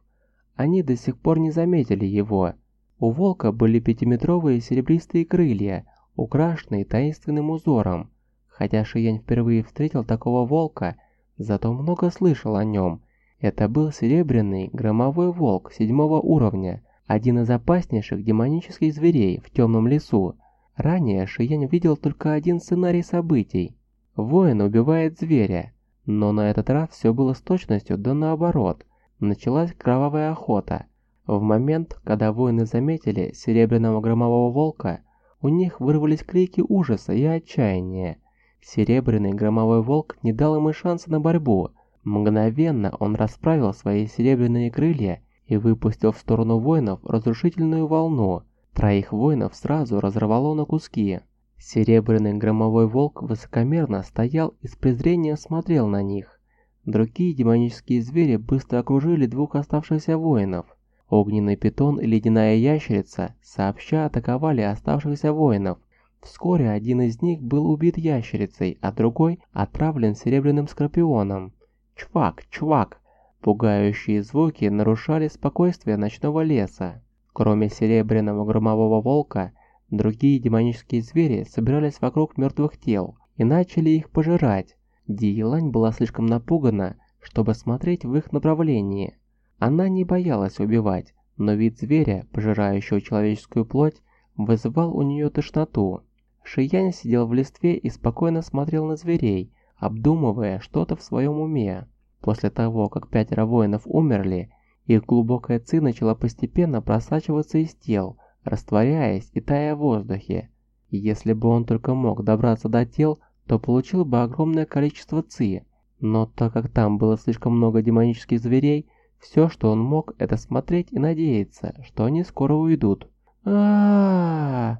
Они до сих пор не заметили его. У волка были пятиметровые серебристые крылья, украшенные таинственным узором. Хотя Шиянь впервые встретил такого волка, зато много слышал о нем. Это был серебряный громовой волк седьмого уровня, один из опаснейших демонических зверей в темном лесу. Ранее Шиянь видел только один сценарий событий. Воин убивает зверя, но на этот раз все было с точностью да наоборот. Началась кровавая охота. В момент, когда воины заметили серебряного громового волка, у них вырвались крики ужаса и отчаяния. Серебряный громовой волк не дал им и шанса на борьбу. Мгновенно он расправил свои серебряные крылья и выпустил в сторону воинов разрушительную волну. Троих воинов сразу разорвало на куски. Серебряный громовой волк высокомерно стоял и с презрением смотрел на них. Другие демонические звери быстро окружили двух оставшихся воинов. Огненный питон и ледяная ящерица сообща атаковали оставшихся воинов. Вскоре один из них был убит ящерицей, а другой отравлен серебряным скорпионом. Чвак, чвак! Пугающие звуки нарушали спокойствие ночного леса. Кроме серебряного громового волка, другие демонические звери собирались вокруг мертвых тел и начали их пожирать. Диелань была слишком напугана, чтобы смотреть в их направлении. Она не боялась убивать, но вид зверя, пожирающего человеческую плоть, вызывал у нее тошноту. Шиянь сидел в листве и спокойно смотрел на зверей, обдумывая что-то в своем уме. После того, как пятеро воинов умерли, их глубокая ци начала постепенно просачиваться из тел, растворяясь и тая в воздухе. Если бы он только мог добраться до тел, то получил бы огромное количество ци. Но так как там было слишком много демонических зверей, все, что он мог, это смотреть и надеяться, что они скоро уйдут. а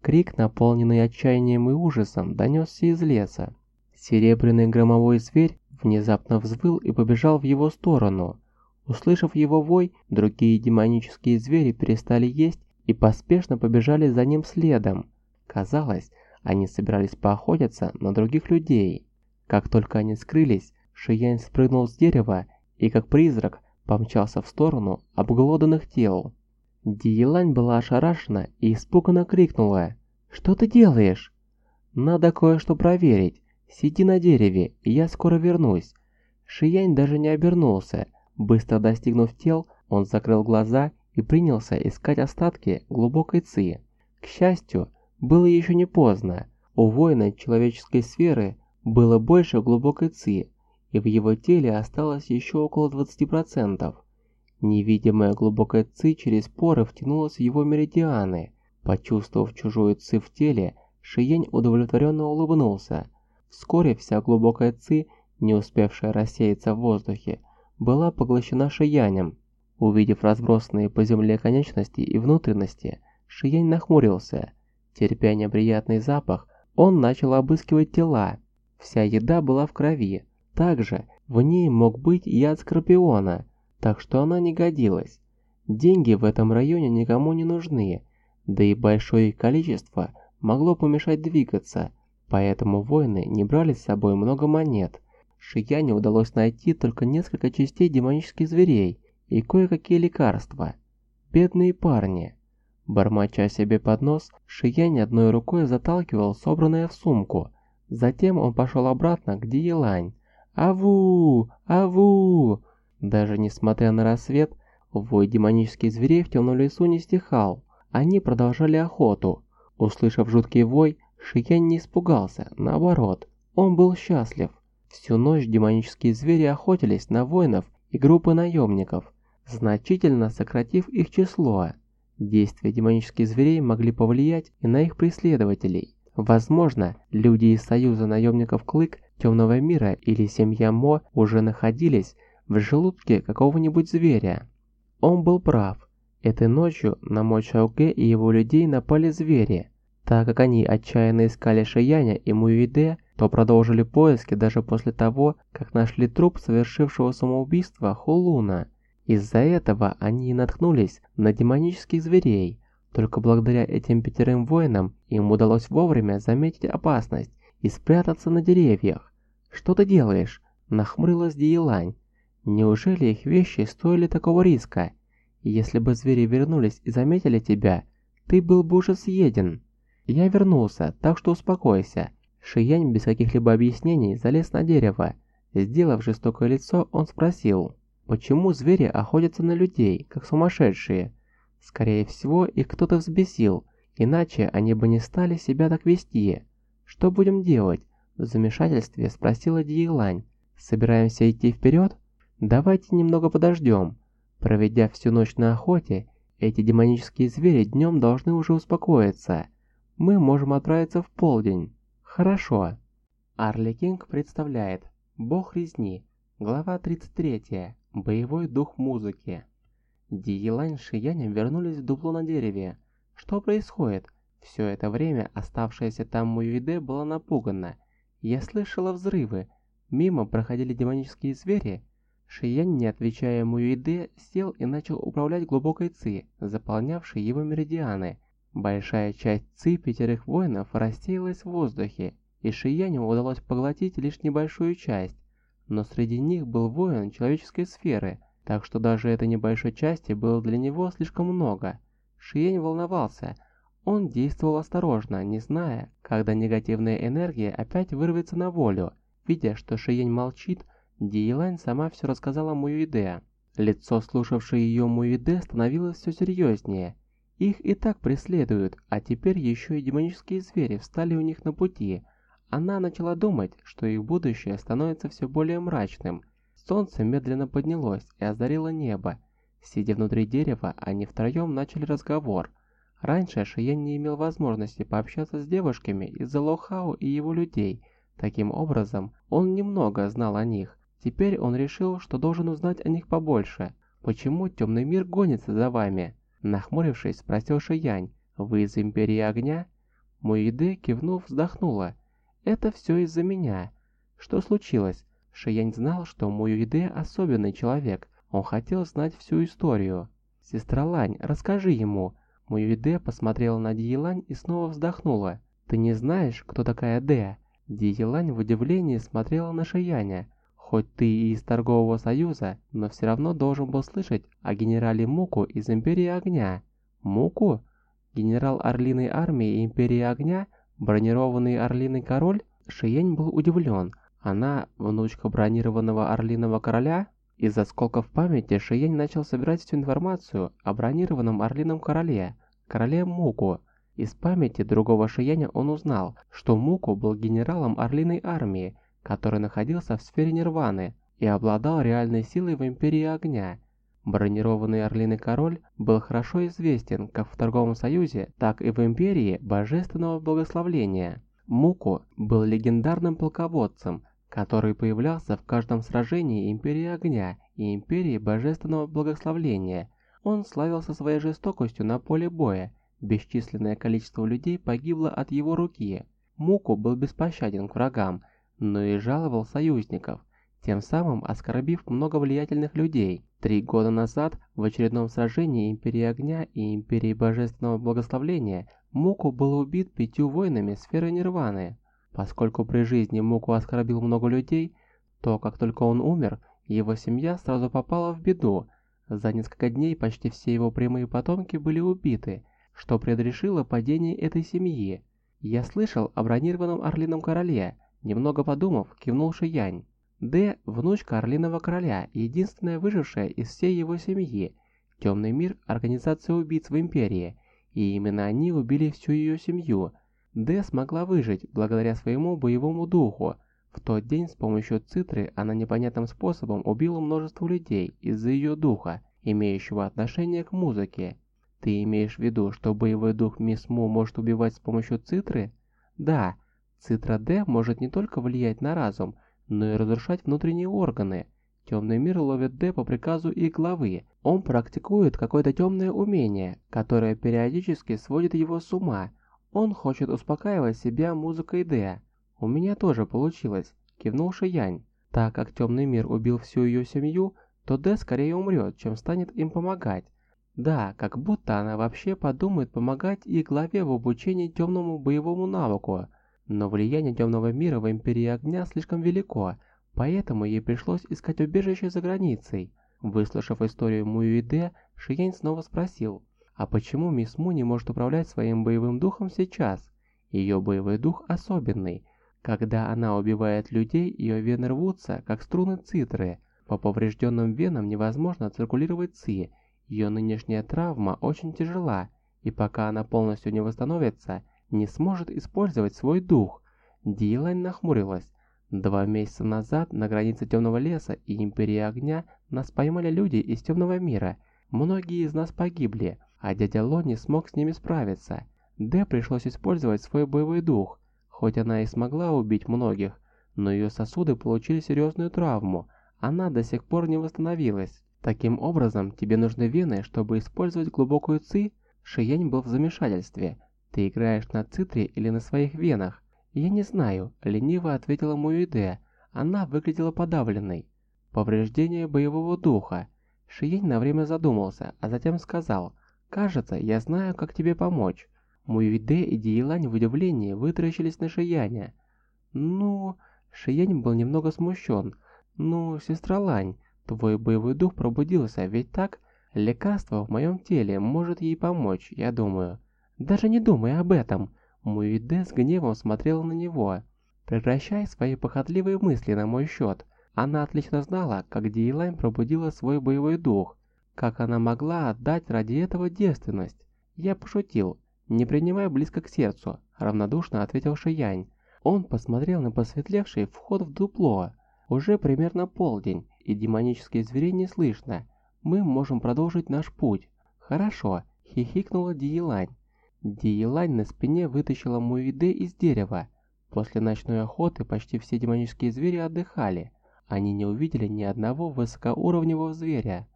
Крик, наполненный отчаянием и ужасом, донесся из леса. Серебряный громовой зверь внезапно взвыл и побежал в его сторону. Услышав его вой, другие демонические звери перестали есть и поспешно побежали за ним следом. Казалось, они собирались поохотиться на других людей. Как только они скрылись, Шиянь спрыгнул с дерева и, как призрак, помчался в сторону обглоданных тел. Диелань была ошарашена и испуганно крикнула «Что ты делаешь?» «Надо кое-что проверить. Сиди на дереве, и я скоро вернусь». Шиянь даже не обернулся. Быстро достигнув тел, он закрыл глаза и принялся искать остатки глубокой ци. К счастью, было еще не поздно. У воина человеческой сферы было больше глубокой ци, и в его теле осталось еще около 20%. Невидимая глубокая ци через поры втянулась в его меридианы. Почувствовав чужую ци в теле, Шиень удовлетворенно улыбнулся. Вскоре вся глубокая ци, не успевшая рассеяться в воздухе, была поглощена Шиянем. Увидев разбросанные по земле конечности и внутренности, Шиянь нахмурился. Терпя неприятный запах, он начал обыскивать тела. Вся еда была в крови. Также в ней мог быть яд скорпиона, так что она не годилась. Деньги в этом районе никому не нужны, да и большое их количество могло помешать двигаться, поэтому воины не брали с собой много монет. Шияне удалось найти только несколько частей демонических зверей и кое-какие лекарства. Бедные парни. Бормоча себе под нос, Шиянь одной рукой заталкивал собранное в сумку. Затем он пошел обратно к Диелань. «Аву! Аву!» Даже несмотря на рассвет, вой демонических зверей в темном лесу не стихал. Они продолжали охоту. Услышав жуткий вой, Шиянь не испугался, наоборот, он был счастлив. Всю ночь демонические звери охотились на воинов и группы наемников, значительно сократив их число. Действия демонических зверей могли повлиять и на их преследователей. Возможно, люди из Союза наемников Клык, Темного мира или семья Мо уже находились в желудке какого-нибудь зверя. Он был прав. Этой ночью на Мо Чауке и его людей напали звери. Так как они отчаянно искали Шияня и Муиде, то продолжили поиски даже после того, как нашли труп совершившего самоубийство Хулуна. Из-за этого они и наткнулись на демонических зверей. Только благодаря этим пятерым воинам им удалось вовремя заметить опасность и спрятаться на деревьях. «Что ты делаешь?» – нахмурилась Диелань. Неужели их вещи стоили такого риска? Если бы звери вернулись и заметили тебя, ты был бы уже съеден. Я вернулся, так что успокойся. Шиянь без каких-либо объяснений залез на дерево. Сделав жестокое лицо, он спросил, почему звери охотятся на людей, как сумасшедшие? Скорее всего, их кто-то взбесил, иначе они бы не стали себя так вести. Что будем делать? В замешательстве спросила Диелань. Собираемся идти вперед? Давайте немного подождем. Проведя всю ночь на охоте, эти демонические звери днем должны уже успокоиться. Мы можем отправиться в полдень. Хорошо. Арли Кинг представляет Бог резни. Глава 33. Боевой дух музыки. Ди Елань с Шиянем вернулись в дупло на дереве. Что происходит? Все это время оставшаяся там Муюиде была напугана. Я слышала взрывы. Мимо проходили демонические звери. Шиянь, не отвечая Муюиде, сел и начал управлять глубокой ци, заполнявшей его меридианы. Большая часть ци пятерых воинов рассеялась в воздухе, и Шияню удалось поглотить лишь небольшую часть. Но среди них был воин человеческой сферы, так что даже этой небольшой части было для него слишком много. Шиянь волновался – он действовал осторожно, не зная, когда негативная энергия опять вырвется на волю. Видя, что Шиень молчит, Диелань сама все рассказала Муюиде. Лицо слушавшей ее Муюиде становилось все серьезнее. Их и так преследуют, а теперь еще и демонические звери встали у них на пути. Она начала думать, что их будущее становится все более мрачным. Солнце медленно поднялось и озарило небо. Сидя внутри дерева, они втроем начали разговор – Раньше Шиен не имел возможности пообщаться с девушками из-за Лохао и его людей. Таким образом, он немного знал о них. Теперь он решил, что должен узнать о них побольше. «Почему темный мир гонится за вами?» Нахмурившись, спросил Шиянь. «Вы из Империи Огня?» Муиде, кивнув, вздохнула. «Это все из-за меня». «Что случилось?» Шиянь знал, что Муиде особенный человек. Он хотел знать всю историю. «Сестра Лань, расскажи ему», Муюиде посмотрела на Диелань и снова вздохнула. «Ты не знаешь, кто такая Дэ?» Диелань в удивлении смотрела на Шияня. «Хоть ты и из торгового союза, но все равно должен был слышать о генерале Муку из Империи Огня». «Муку? Генерал Орлиной армии Империи Огня? Бронированный Орлиный король?» Шиянь был удивлен. Она внучка бронированного Орлиного короля? Из осколков памяти Шиень начал собирать всю информацию о бронированном Орлином Короле, короле Муку. Из памяти другого Шияня он узнал, что Муку был генералом Орлиной армии, который находился в сфере Нирваны и обладал реальной силой в Империи Огня. Бронированный Орлиный Король был хорошо известен как в Торговом Союзе, так и в Империи Божественного Благословления. Муку был легендарным полководцем, который появлялся в каждом сражении Империи Огня и Империи Божественного Благословления. Он славился своей жестокостью на поле боя, бесчисленное количество людей погибло от его руки. Муку был беспощаден к врагам, но и жаловал союзников, тем самым оскорбив много влиятельных людей. Три года назад в очередном сражении Империи Огня и Империи Божественного Благословения Муку был убит пятью воинами сферы Нирваны. Поскольку при жизни Муку оскорбил много людей, то как только он умер, его семья сразу попала в беду. За несколько дней почти все его прямые потомки были убиты, что предрешило падение этой семьи. Я слышал о бронированном Орлином Короле, немного подумав, кивнул Шиянь. Д – внучка Орлиного Короля, единственная выжившая из всей его семьи. Темный мир – организация убийц в Империи, и именно они убили всю ее семью – Д смогла выжить благодаря своему боевому духу. В тот день с помощью цитры она непонятным способом убила множество людей из-за ее духа, имеющего отношение к музыке. Ты имеешь в виду, что боевой дух Мисс Му может убивать с помощью цитры? Да, цитра Д может не только влиять на разум, но и разрушать внутренние органы. Темный мир ловит Д по приказу их главы. Он практикует какое-то темное умение, которое периодически сводит его с ума, он хочет успокаивать себя музыкой Д. У меня тоже получилось, кивнул Шиянь. Так как темный мир убил всю ее семью, то Д скорее умрет, чем станет им помогать. Да, как будто она вообще подумает помогать их главе в обучении темному боевому навыку. Но влияние темного мира в Империи Огня слишком велико, поэтому ей пришлось искать убежище за границей. Выслушав историю Муюиде, Шиянь снова спросил, а почему мисс Му не может управлять своим боевым духом сейчас? Ее боевой дух особенный. Когда она убивает людей, ее вены рвутся, как струны цитры. По поврежденным венам невозможно циркулировать ци. Ее нынешняя травма очень тяжела, и пока она полностью не восстановится, не сможет использовать свой дух. Дилань нахмурилась. Два месяца назад на границе Темного леса и Империи Огня Нас поймали люди из темного мира. Многие из нас погибли, а дядя Ло не смог с ними справиться. Д пришлось использовать свой боевой дух. Хоть она и смогла убить многих, но ее сосуды получили серьезную травму. Она до сих пор не восстановилась. Таким образом, тебе нужны вены, чтобы использовать глубокую ци? Шиянь был в замешательстве. Ты играешь на цитре или на своих венах? Я не знаю, лениво ответила Муиде. Она выглядела подавленной. Повреждение боевого духа. Шиянь на время задумался, а затем сказал, «Кажется, я знаю, как тебе помочь». Муиде и Диелань в удивлении вытаращились на Шияня. «Ну...» Шиянь был немного смущен. «Ну, сестра Лань, твой боевой дух пробудился, ведь так? Лекарство в моем теле может ей помочь, я думаю». «Даже не думай об этом!» Муиде с гневом смотрела на него. «Прекращай свои похотливые мысли на мой счет. Она отлично знала, как Диелань пробудила свой боевой дух. Как она могла отдать ради этого девственность? Я пошутил. «Не принимай близко к сердцу», — равнодушно ответил Шиянь. Он посмотрел на посветлевший вход в дупло. Уже примерно полдень, и демонических зверей не слышно. Мы можем продолжить наш путь. Хорошо, хихикнула Диелань. Диелань на спине вытащила Муиде из дерева. После ночной охоты почти все демонические звери отдыхали. Они не увидели ни одного высокоуровневого зверя.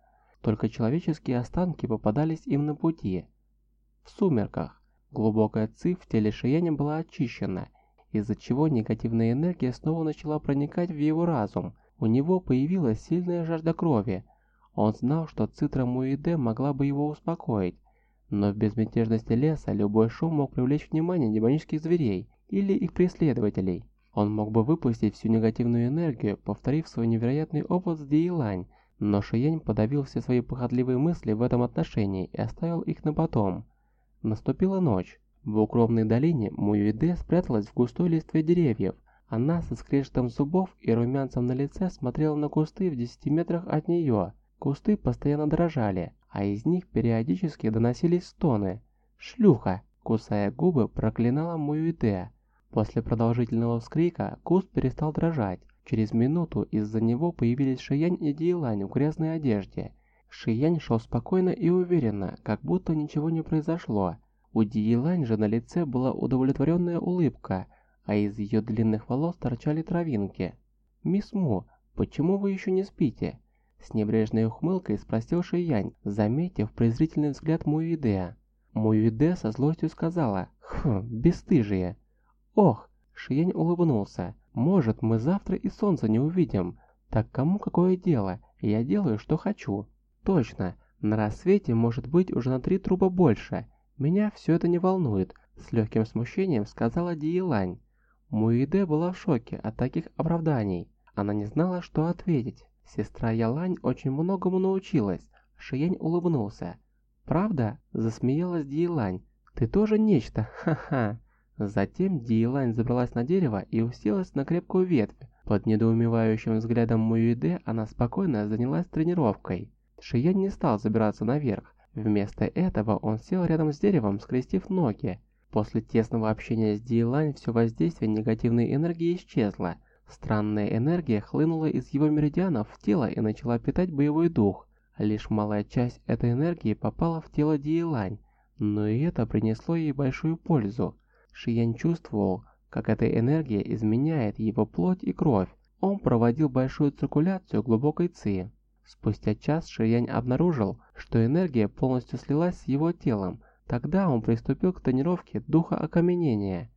Только человеческие останки попадались им на пути. В сумерках Глубокая ци в теле Шияня была очищена, из-за чего негативная энергия снова начала проникать в его разум. У него появилась сильная жажда крови. Он знал, что цитра Муиде могла бы его успокоить, но в безмятежности леса любой шум мог привлечь внимание демонических зверей или их преследователей. Он мог бы выпустить всю негативную энергию, повторив свой невероятный опыт с Диелань, но Шиянь подавил все свои похотливые мысли в этом отношении и оставил их на потом. Наступила ночь. В укромной долине Муюиде спряталась в густой листве деревьев. Она со скрежетом зубов и румянцем на лице смотрела на кусты в 10 метрах от нее. Кусты постоянно дрожали, а из них периодически доносились стоны. «Шлюха!» – кусая губы, проклинала Муюиде. После продолжительного вскрика куст перестал дрожать. Через минуту из-за него появились Шиянь и Диелань в грязной одежде. Шиянь шел спокойно и уверенно, как будто ничего не произошло. У Диелань же на лице была удовлетворенная улыбка, а из ее длинных волос торчали травинки. «Мисс Му, почему вы еще не спите?» С небрежной ухмылкой спросил Шиянь, заметив презрительный взгляд Муидея. Муиде со злостью сказала «Хм, бесстыжие!» «Ох!» Шиянь улыбнулся. «Может, мы завтра и солнца не увидим. Так кому какое дело? Я делаю, что хочу». Точно, на рассвете может быть уже на три труба больше. Меня все это не волнует, с легким смущением сказала Диелань. Муиде была в шоке от таких оправданий. Она не знала, что ответить. Сестра Ялань очень многому научилась. Шиянь улыбнулся. «Правда?» – засмеялась Диелань. «Ты тоже нечто, ха-ха!» Затем Диелань забралась на дерево и уселась на крепкую ветвь. Под недоумевающим взглядом Муиде она спокойно занялась тренировкой. Шиян не стал забираться наверх. Вместо этого он сел рядом с деревом, скрестив ноги. После тесного общения с Диелань все воздействие негативной энергии исчезло. Странная энергия хлынула из его меридианов в тело и начала питать боевой дух. Лишь малая часть этой энергии попала в тело Диелань, но и это принесло ей большую пользу. Шиян чувствовал, как эта энергия изменяет его плоть и кровь. Он проводил большую циркуляцию глубокой ци. Спустя час Шиянь обнаружил, что энергия полностью слилась с его телом. Тогда он приступил к тренировке духа окаменения.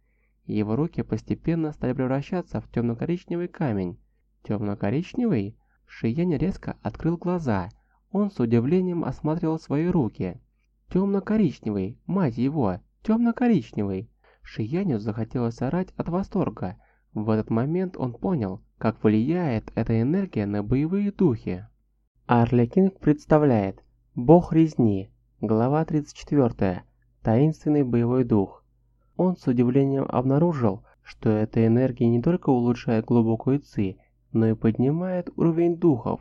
Его руки постепенно стали превращаться в темно-коричневый камень. Темно-коричневый? Шиянь резко открыл глаза. Он с удивлением осматривал свои руки. Темно-коричневый, мать его, темно-коричневый. Шияню захотелось орать от восторга. В этот момент он понял, как влияет эта энергия на боевые духи. Арлекин представляет Бог резни, глава 34, таинственный боевой дух. Он с удивлением обнаружил, что эта энергия не только улучшает глубокую ци, но и поднимает уровень духов.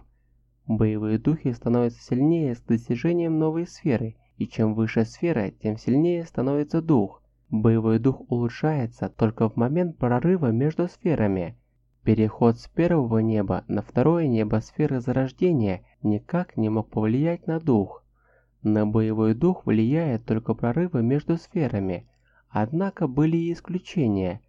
Боевые духи становятся сильнее с достижением новой сферы, и чем выше сфера, тем сильнее становится дух. Боевой дух улучшается только в момент прорыва между сферами. Переход с первого неба на второе небо сферы зарождения никак не мог повлиять на дух. На боевой дух влияют только прорывы между сферами, однако были и исключения.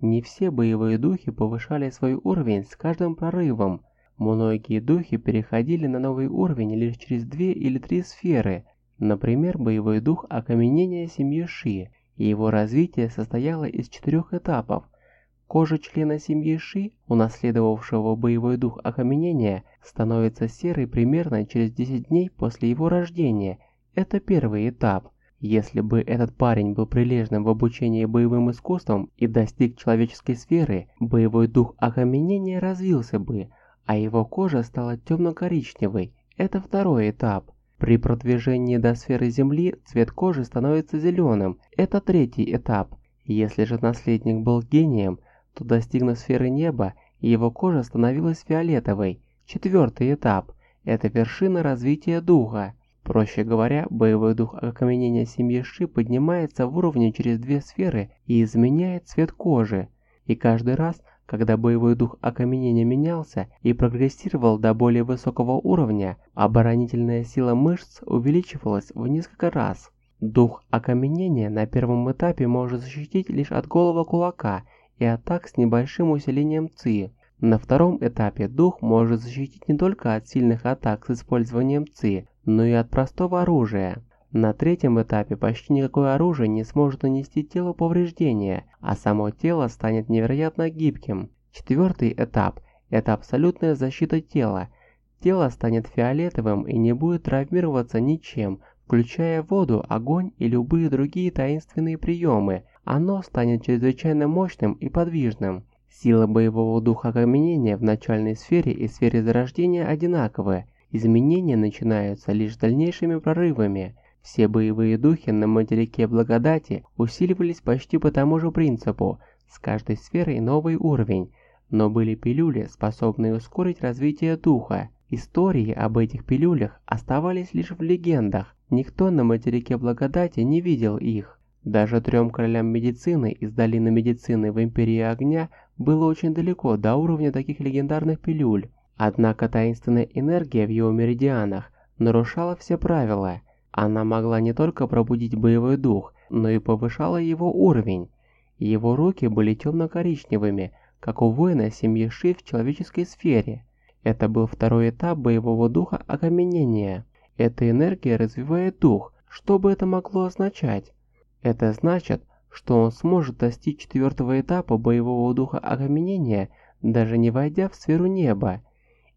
Не все боевые духи повышали свой уровень с каждым прорывом. Многие духи переходили на новый уровень лишь через две или три сферы. Например, боевой дух окаменения семьи Ши, его развитие состояло из четырех этапов. Кожа члена семьи Ши, унаследовавшего боевой дух окаменения, становится серой примерно через 10 дней после его рождения. Это первый этап. Если бы этот парень был прилежным в обучении боевым искусствам и достиг человеческой сферы, боевой дух окаменения развился бы, а его кожа стала темно-коричневой. Это второй этап. При продвижении до сферы Земли цвет кожи становится зеленым. Это третий этап. Если же наследник был гением, то достигнув сферы неба, его кожа становилась фиолетовой. Четвертый этап – это вершина развития духа. Проще говоря, боевой дух окаменения семьи Ши поднимается в уровне через две сферы и изменяет цвет кожи. И каждый раз, когда боевой дух окаменения менялся и прогрессировал до более высокого уровня, оборонительная сила мышц увеличивалась в несколько раз. Дух окаменения на первом этапе может защитить лишь от голого кулака и атак с небольшим усилением ЦИ. На втором этапе дух может защитить не только от сильных атак с использованием ЦИ, но и от простого оружия. На третьем этапе почти никакое оружие не сможет нанести телу повреждения, а само тело станет невероятно гибким. Четвертый этап – это абсолютная защита тела. Тело станет фиолетовым и не будет травмироваться ничем, включая воду, огонь и любые другие таинственные приемы. Оно станет чрезвычайно мощным и подвижным. Сила боевого духа окаменения в начальной сфере и сфере зарождения одинаковы. Изменения начинаются лишь дальнейшими прорывами. Все боевые духи на материке благодати усиливались почти по тому же принципу, с каждой сферой новый уровень, но были пилюли, способные ускорить развитие духа. Истории об этих пилюлях оставались лишь в легендах, никто на материке благодати не видел их. Даже трем королям медицины из долины медицины в Империи Огня было очень далеко до уровня таких легендарных пилюль. Однако таинственная энергия в его меридианах нарушала все правила. Она могла не только пробудить боевой дух, но и повышала его уровень. Его руки были темно-коричневыми, как у воина семьи Ши в человеческой сфере. Это был второй этап боевого духа окаменения. Эта энергия развивает дух. Что бы это могло означать? Это значит, что он сможет достичь четвертого этапа боевого духа окаменения, даже не войдя в сферу неба.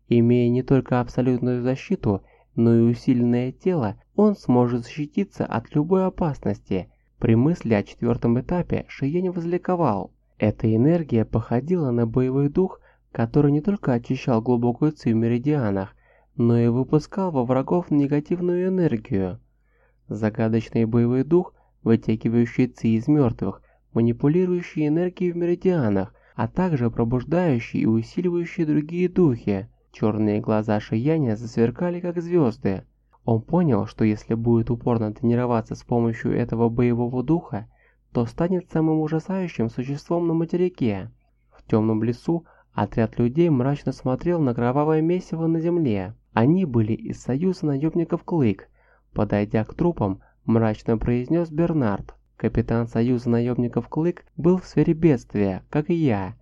Имея не только абсолютную защиту, но и усиленное тело, он сможет защититься от любой опасности. При мысли о четвертом этапе Шиен возликовал. Эта энергия походила на боевой дух, который не только очищал глубокую ци в меридианах, но и выпускал во врагов негативную энергию. Загадочный боевой дух – вытягивающий ци из мертвых, манипулирующий энергией в меридианах, а также пробуждающий и усиливающий другие духи. Черные глаза Шияня засверкали как звезды. Он понял, что если будет упорно тренироваться с помощью этого боевого духа, то станет самым ужасающим существом на материке. В темном лесу отряд людей мрачно смотрел на кровавое месиво на земле. Они были из союза наемников Клык. Подойдя к трупам, мрачно произнес Бернард. Капитан Союза наемников Клык был в сфере бедствия, как и я.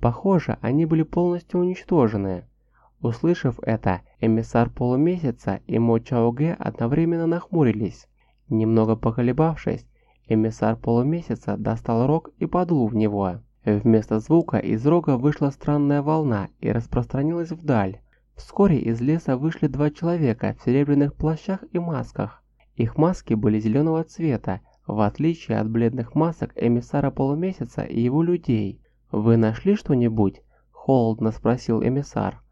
Похоже, они были полностью уничтожены. Услышав это, эмиссар полумесяца и Мо Чаоге одновременно нахмурились. Немного поколебавшись, эмиссар полумесяца достал рог и подул в него. Вместо звука из рога вышла странная волна и распространилась вдаль. Вскоре из леса вышли два человека в серебряных плащах и масках. Их маски были зеленого цвета, в отличие от бледных масок эмиссара полумесяца и его людей. «Вы нашли что-нибудь?» – холодно спросил эмиссар.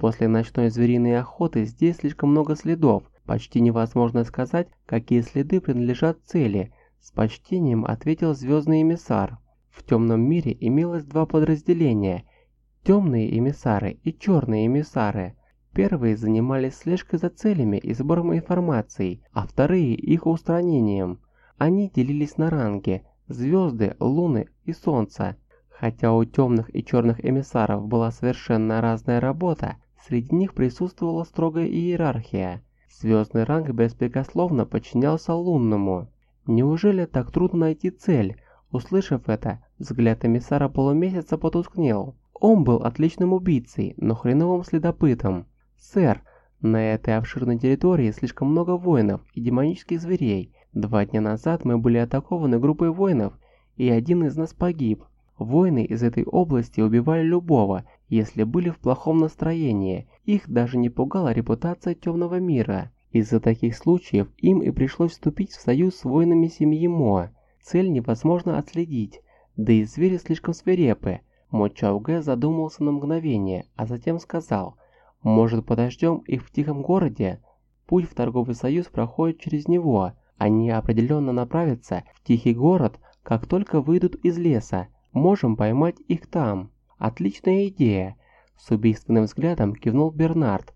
«После ночной звериной охоты здесь слишком много следов, почти невозможно сказать, какие следы принадлежат цели», – с почтением ответил звездный эмиссар. В темном мире имелось два подразделения – темные эмиссары и черные эмиссары – Первые занимались слежкой за целями и сбором информации, а вторые их устранением. Они делились на ранги – звезды, луны и солнце. Хотя у темных и черных эмиссаров была совершенно разная работа, среди них присутствовала строгая иерархия. Звездный ранг беспрекословно подчинялся лунному. Неужели так трудно найти цель? Услышав это, взгляд эмиссара полумесяца потускнел. Он был отличным убийцей, но хреновым следопытом. «Сэр, на этой обширной территории слишком много воинов и демонических зверей. Два дня назад мы были атакованы группой воинов, и один из нас погиб. Воины из этой области убивали любого, если были в плохом настроении. Их даже не пугала репутация темного мира. Из-за таких случаев им и пришлось вступить в союз с воинами семьи Мо. Цель невозможно отследить, да и звери слишком свирепы. Мо Чаугэ задумался на мгновение, а затем сказал, «Может подождем их в тихом городе?» Путь в торговый союз проходит через него. Они определенно направятся в тихий город, как только выйдут из леса. Можем поймать их там. Отличная идея. С убийственным взглядом кивнул Бернард.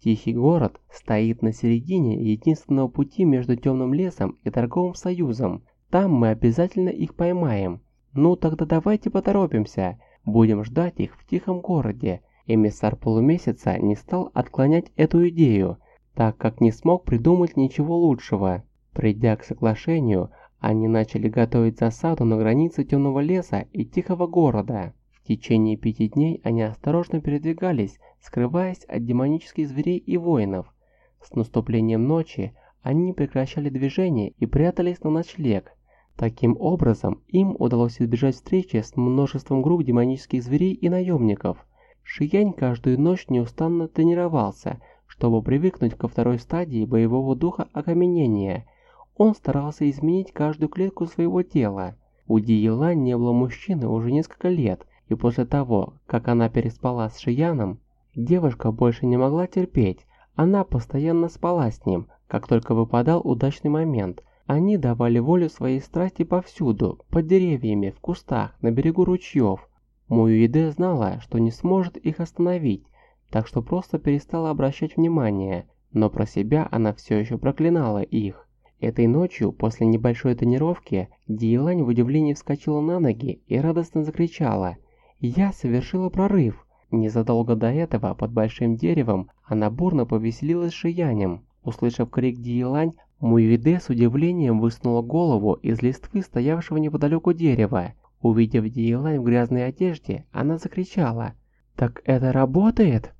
Тихий город стоит на середине единственного пути между темным лесом и торговым союзом. Там мы обязательно их поймаем. Ну тогда давайте поторопимся. Будем ждать их в тихом городе. Эмиссар полумесяца не стал отклонять эту идею, так как не смог придумать ничего лучшего. Придя к соглашению, они начали готовить засаду на границе темного леса и тихого города. В течение пяти дней они осторожно передвигались, скрываясь от демонических зверей и воинов. С наступлением ночи они прекращали движение и прятались на ночлег. Таким образом, им удалось избежать встречи с множеством групп демонических зверей и наемников. Шиянь каждую ночь неустанно тренировался, чтобы привыкнуть ко второй стадии боевого духа окаменения – он старался изменить каждую клетку своего тела. У Диела не было мужчины уже несколько лет, и после того, как она переспала с Шияном, девушка больше не могла терпеть. Она постоянно спала с ним, как только выпадал удачный момент. Они давали волю своей страсти повсюду, под деревьями, в кустах, на берегу ручьев. Муюиде знала, что не сможет их остановить, так что просто перестала обращать внимание, но про себя она все еще проклинала их. Этой ночью, после небольшой тренировки, Диелань в удивлении вскочила на ноги и радостно закричала «Я совершила прорыв!». Незадолго до этого, под большим деревом, она бурно повеселилась с Шиянем. Услышав крик Диелань, Муивиде с удивлением высунула голову из листвы стоявшего неподалеку дерева. Увидев Диелань в грязной одежде, она закричала «Так это работает?»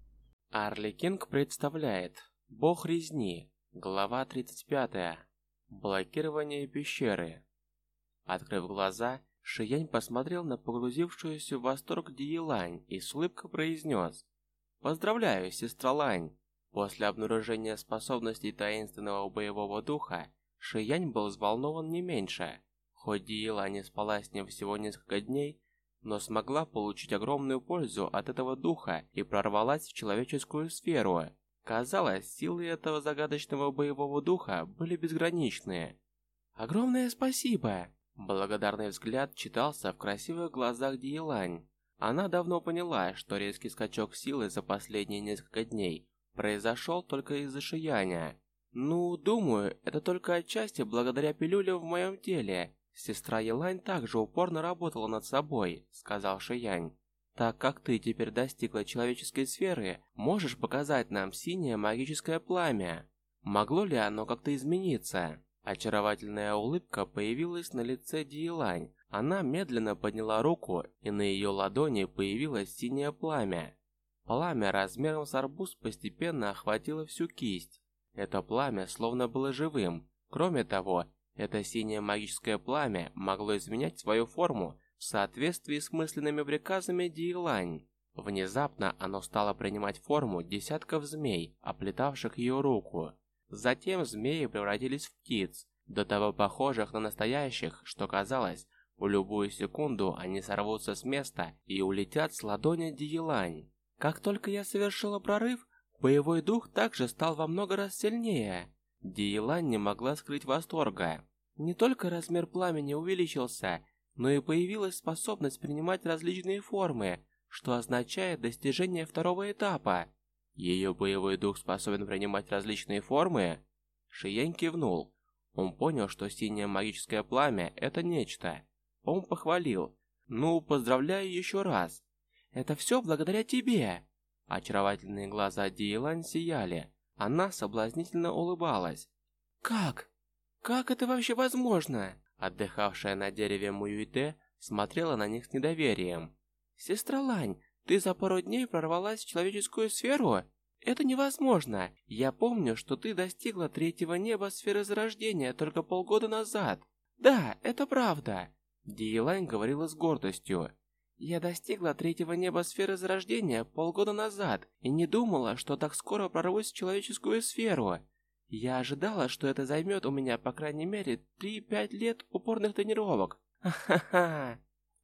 Арли Кинг представляет Бог резни, глава 35. Блокирование пещеры. Открыв глаза, Шиянь посмотрел на погрузившуюся в восторг Диелань и с улыбкой произнес «Поздравляю, сестра Лань!» После обнаружения способностей таинственного боевого духа, Шиянь был взволнован не меньше. Хоть Диела не спала с ним всего несколько дней, но смогла получить огромную пользу от этого духа и прорвалась в человеческую сферу, Казалось, силы этого загадочного боевого духа были безграничные. «Огромное спасибо!» Благодарный взгляд читался в красивых глазах Диелань. Она давно поняла, что резкий скачок силы за последние несколько дней произошел только из-за Шияня. «Ну, думаю, это только отчасти благодаря пилюлям в моем теле. Сестра Елань также упорно работала над собой», — сказал Шиянь. Так как ты теперь достигла человеческой сферы, можешь показать нам синее магическое пламя? Могло ли оно как-то измениться? Очаровательная улыбка появилась на лице Диелань. Она медленно подняла руку, и на ее ладони появилось синее пламя. Пламя размером с арбуз постепенно охватило всю кисть. Это пламя словно было живым. Кроме того, это синее магическое пламя могло изменять свою форму в соответствии с мысленными приказами Диелань. Внезапно оно стало принимать форму десятков змей, оплетавших ее руку. Затем змеи превратились в птиц, до того похожих на настоящих, что казалось, в любую секунду они сорвутся с места и улетят с ладони Диелань. Как только я совершила прорыв, боевой дух также стал во много раз сильнее. Диелань не могла скрыть восторга. Не только размер пламени увеличился, но и появилась способность принимать различные формы, что означает достижение второго этапа. Ее боевой дух способен принимать различные формы? Шиень кивнул. Он понял, что синее магическое пламя – это нечто. Он похвалил. Ну, поздравляю еще раз. Это все благодаря тебе. Очаровательные глаза Диелань сияли. Она соблазнительно улыбалась. Как? Как это вообще возможно? Отдыхавшая на дереве Муюйте смотрела на них с недоверием. Сестра Лань, ты за пару дней прорвалась в человеческую сферу? Это невозможно. Я помню, что ты достигла третьего неба сферы зарождения только полгода назад. Да, это правда. Диелань говорила с гордостью. Я достигла третьего неба сферы зарождения полгода назад и не думала, что так скоро прорвусь в человеческую сферу. Я ожидала, что это займет у меня по крайней мере 3-5 лет упорных тренировок. Ха-ха-ха.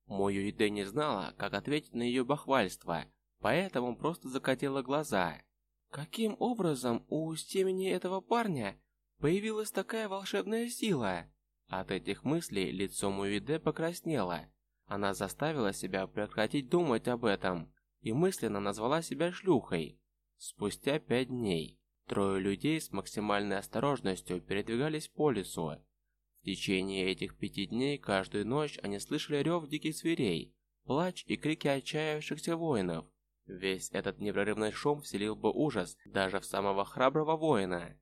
Мою Иде не знала, как ответить на ее бахвальство, поэтому просто закатила глаза. Каким образом у семени этого парня появилась такая волшебная сила? От этих мыслей лицо Муиде покраснело. Она заставила себя прекратить думать об этом и мысленно назвала себя шлюхой. Спустя пять дней трое людей с максимальной осторожностью передвигались по лесу. В течение этих пяти дней каждую ночь они слышали рев диких зверей, плач и крики отчаявшихся воинов. Весь этот непрерывный шум вселил бы ужас даже в самого храброго воина.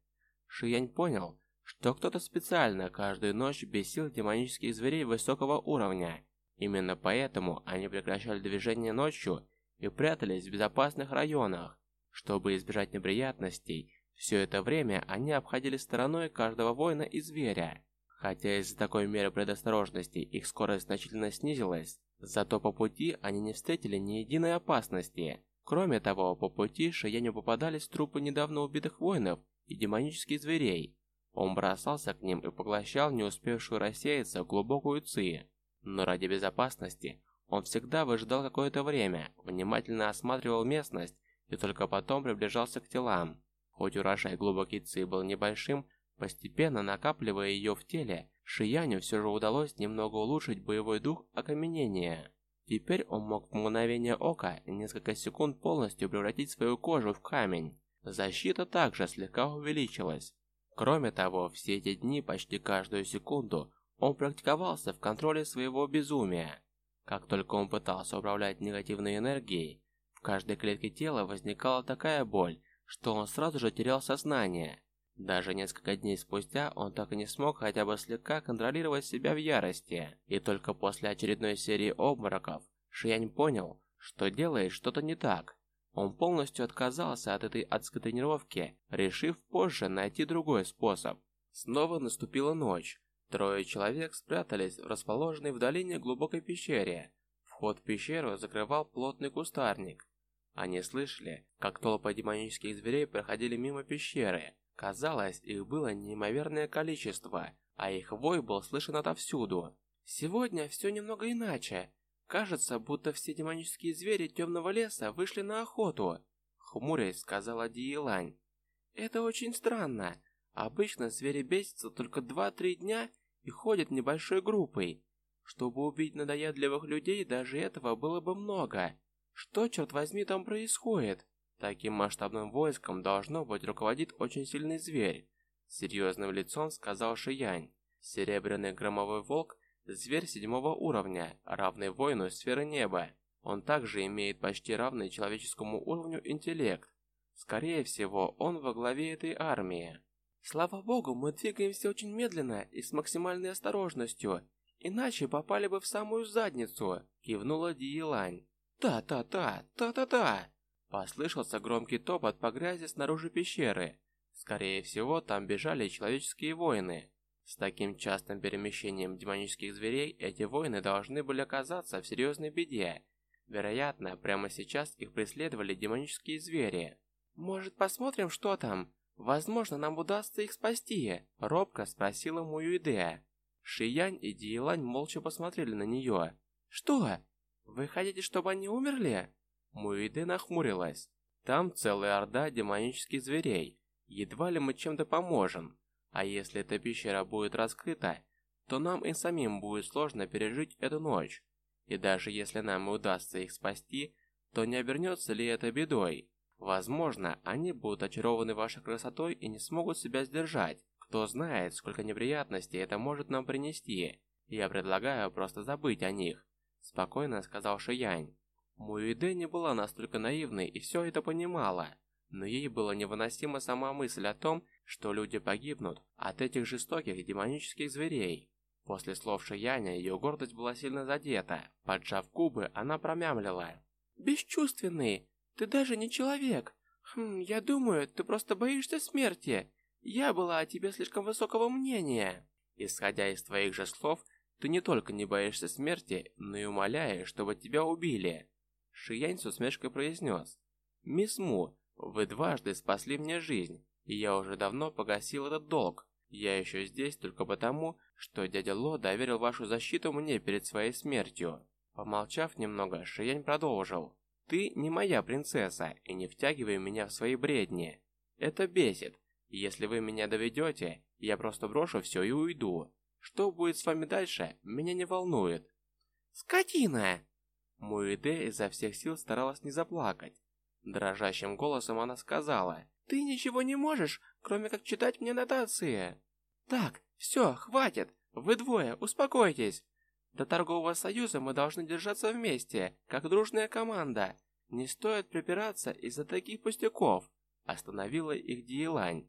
Шиянь понял, что кто-то специально каждую ночь бесил демонических зверей высокого уровня. Именно поэтому они прекращали движение ночью и прятались в безопасных районах. Чтобы избежать неприятностей, все это время они обходили стороной каждого воина и зверя. Хотя из-за такой меры предосторожности их скорость значительно снизилась, зато по пути они не встретили ни единой опасности. Кроме того, по пути Шияню попадались трупы недавно убитых воинов и демонических зверей. Он бросался к ним и поглощал не успевшую рассеяться глубокую ци. Но ради безопасности он всегда выжидал какое-то время, внимательно осматривал местность и только потом приближался к телам. Хоть урожай глубокий ци был небольшим, постепенно накапливая ее в теле, Шияню все же удалось немного улучшить боевой дух окаменения. Теперь он мог в мгновение ока несколько секунд полностью превратить свою кожу в камень. Защита также слегка увеличилась. Кроме того, все эти дни почти каждую секунду он практиковался в контроле своего безумия. Как только он пытался управлять негативной энергией, в каждой клетке тела возникала такая боль, что он сразу же терял сознание. Даже несколько дней спустя он так и не смог хотя бы слегка контролировать себя в ярости. И только после очередной серии обмороков Шиянь понял, что делает что-то не так. Он полностью отказался от этой адской тренировки, решив позже найти другой способ. Снова наступила ночь. Трое человек спрятались в расположенной в долине глубокой пещере. Вход в пещеру закрывал плотный кустарник. Они слышали, как толпа демонических зверей проходили мимо пещеры. Казалось, их было неимоверное количество, а их вой был слышен отовсюду. Сегодня все немного иначе. Кажется, будто все демонические звери темного леса вышли на охоту, хмурясь сказала Диелань. Это очень странно. Обычно звери бесятся только 2-3 дня и ходят небольшой группой. Чтобы убить надоедливых людей, даже этого было бы много. Что, черт возьми, там происходит? Таким масштабным войском должно быть руководит очень сильный зверь. Серьезным лицом сказал Шиянь. Серебряный громовой волк Зверь седьмого уровня, равный воину сферы неба. Он также имеет почти равный человеческому уровню интеллект. Скорее всего, он во главе этой армии. Слава богу, мы двигаемся очень медленно и с максимальной осторожностью, иначе попали бы в самую задницу, кивнула Диелань. Та-та-та, та-та-та. Послышался громкий топот по грязи снаружи пещеры. Скорее всего, там бежали человеческие воины. С таким частым перемещением демонических зверей эти воины должны были оказаться в серьезной беде. Вероятно, прямо сейчас их преследовали демонические звери. «Может, посмотрим, что там? Возможно, нам удастся их спасти», — робко спросила Муюидея. Шиянь и Диелань молча посмотрели на нее. «Что? Вы хотите, чтобы они умерли?» Муиде нахмурилась. «Там целая орда демонических зверей. Едва ли мы чем-то поможем. А если эта пещера будет раскрыта, то нам и самим будет сложно пережить эту ночь. И даже если нам удастся их спасти, то не обернется ли это бедой? Возможно, они будут очарованы вашей красотой и не смогут себя сдержать. Кто знает, сколько неприятностей это может нам принести. Я предлагаю просто забыть о них. Спокойно сказал Шиянь. Муиде не была настолько наивной и все это понимала, но ей была невыносима сама мысль о том, что люди погибнут от этих жестоких демонических зверей. После слов Шияня ее гордость была сильно задета. Поджав губы, она промямлила. «Бесчувственный! Ты даже не человек! Хм, я думаю, ты просто боишься смерти! Я была о тебе слишком высокого мнения!» Исходя из твоих же слов, ты не только не боишься смерти, но и умоляешь, чтобы тебя убили. Шиянь с усмешкой произнес. Мисс Му, вы дважды спасли мне жизнь, и я уже давно погасил этот долг. Я еще здесь только потому, что дядя Ло доверил вашу защиту мне перед своей смертью. Помолчав немного, Шиянь продолжил. Ты не моя принцесса, и не втягивай меня в свои бредни. Это бесит. Если вы меня доведете, я просто брошу все и уйду. Что будет с вами дальше, меня не волнует. Скотина! Муэде изо всех сил старалась не заплакать. Дрожащим голосом она сказала, «Ты ничего не можешь, кроме как читать мне нотации». «Так, все, хватит, вы двое, успокойтесь. До торгового союза мы должны держаться вместе, как дружная команда. Не стоит припираться из-за таких пустяков», остановила их Диелань.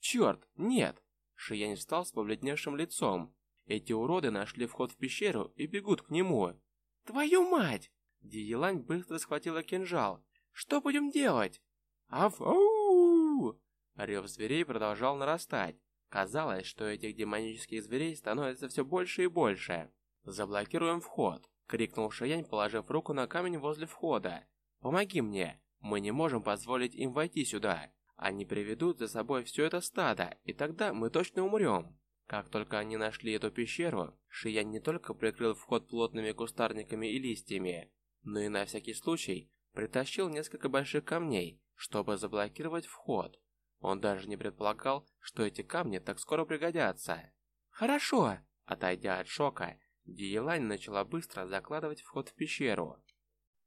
«Черт, нет!» Шиянь встал с побледневшим лицом. Эти уроды нашли вход в пещеру и бегут к нему. «Твою мать!» Диелань быстро схватила кинжал. «Что будем делать?» «Афу!» Рев зверей продолжал нарастать. Казалось, что этих демонических зверей становится все больше и больше. «Заблокируем вход!» — крикнул Шиянь, положив руку на камень возле входа. «Помоги мне! Мы не можем позволить им войти сюда!» Они приведут за собой все это стадо, и тогда мы точно умрем. Как только они нашли эту пещеру, Шиян не только прикрыл вход плотными кустарниками и листьями, но и на всякий случай притащил несколько больших камней, чтобы заблокировать вход. Он даже не предполагал, что эти камни так скоро пригодятся. «Хорошо!» Отойдя от шока, Диелань начала быстро закладывать вход в пещеру.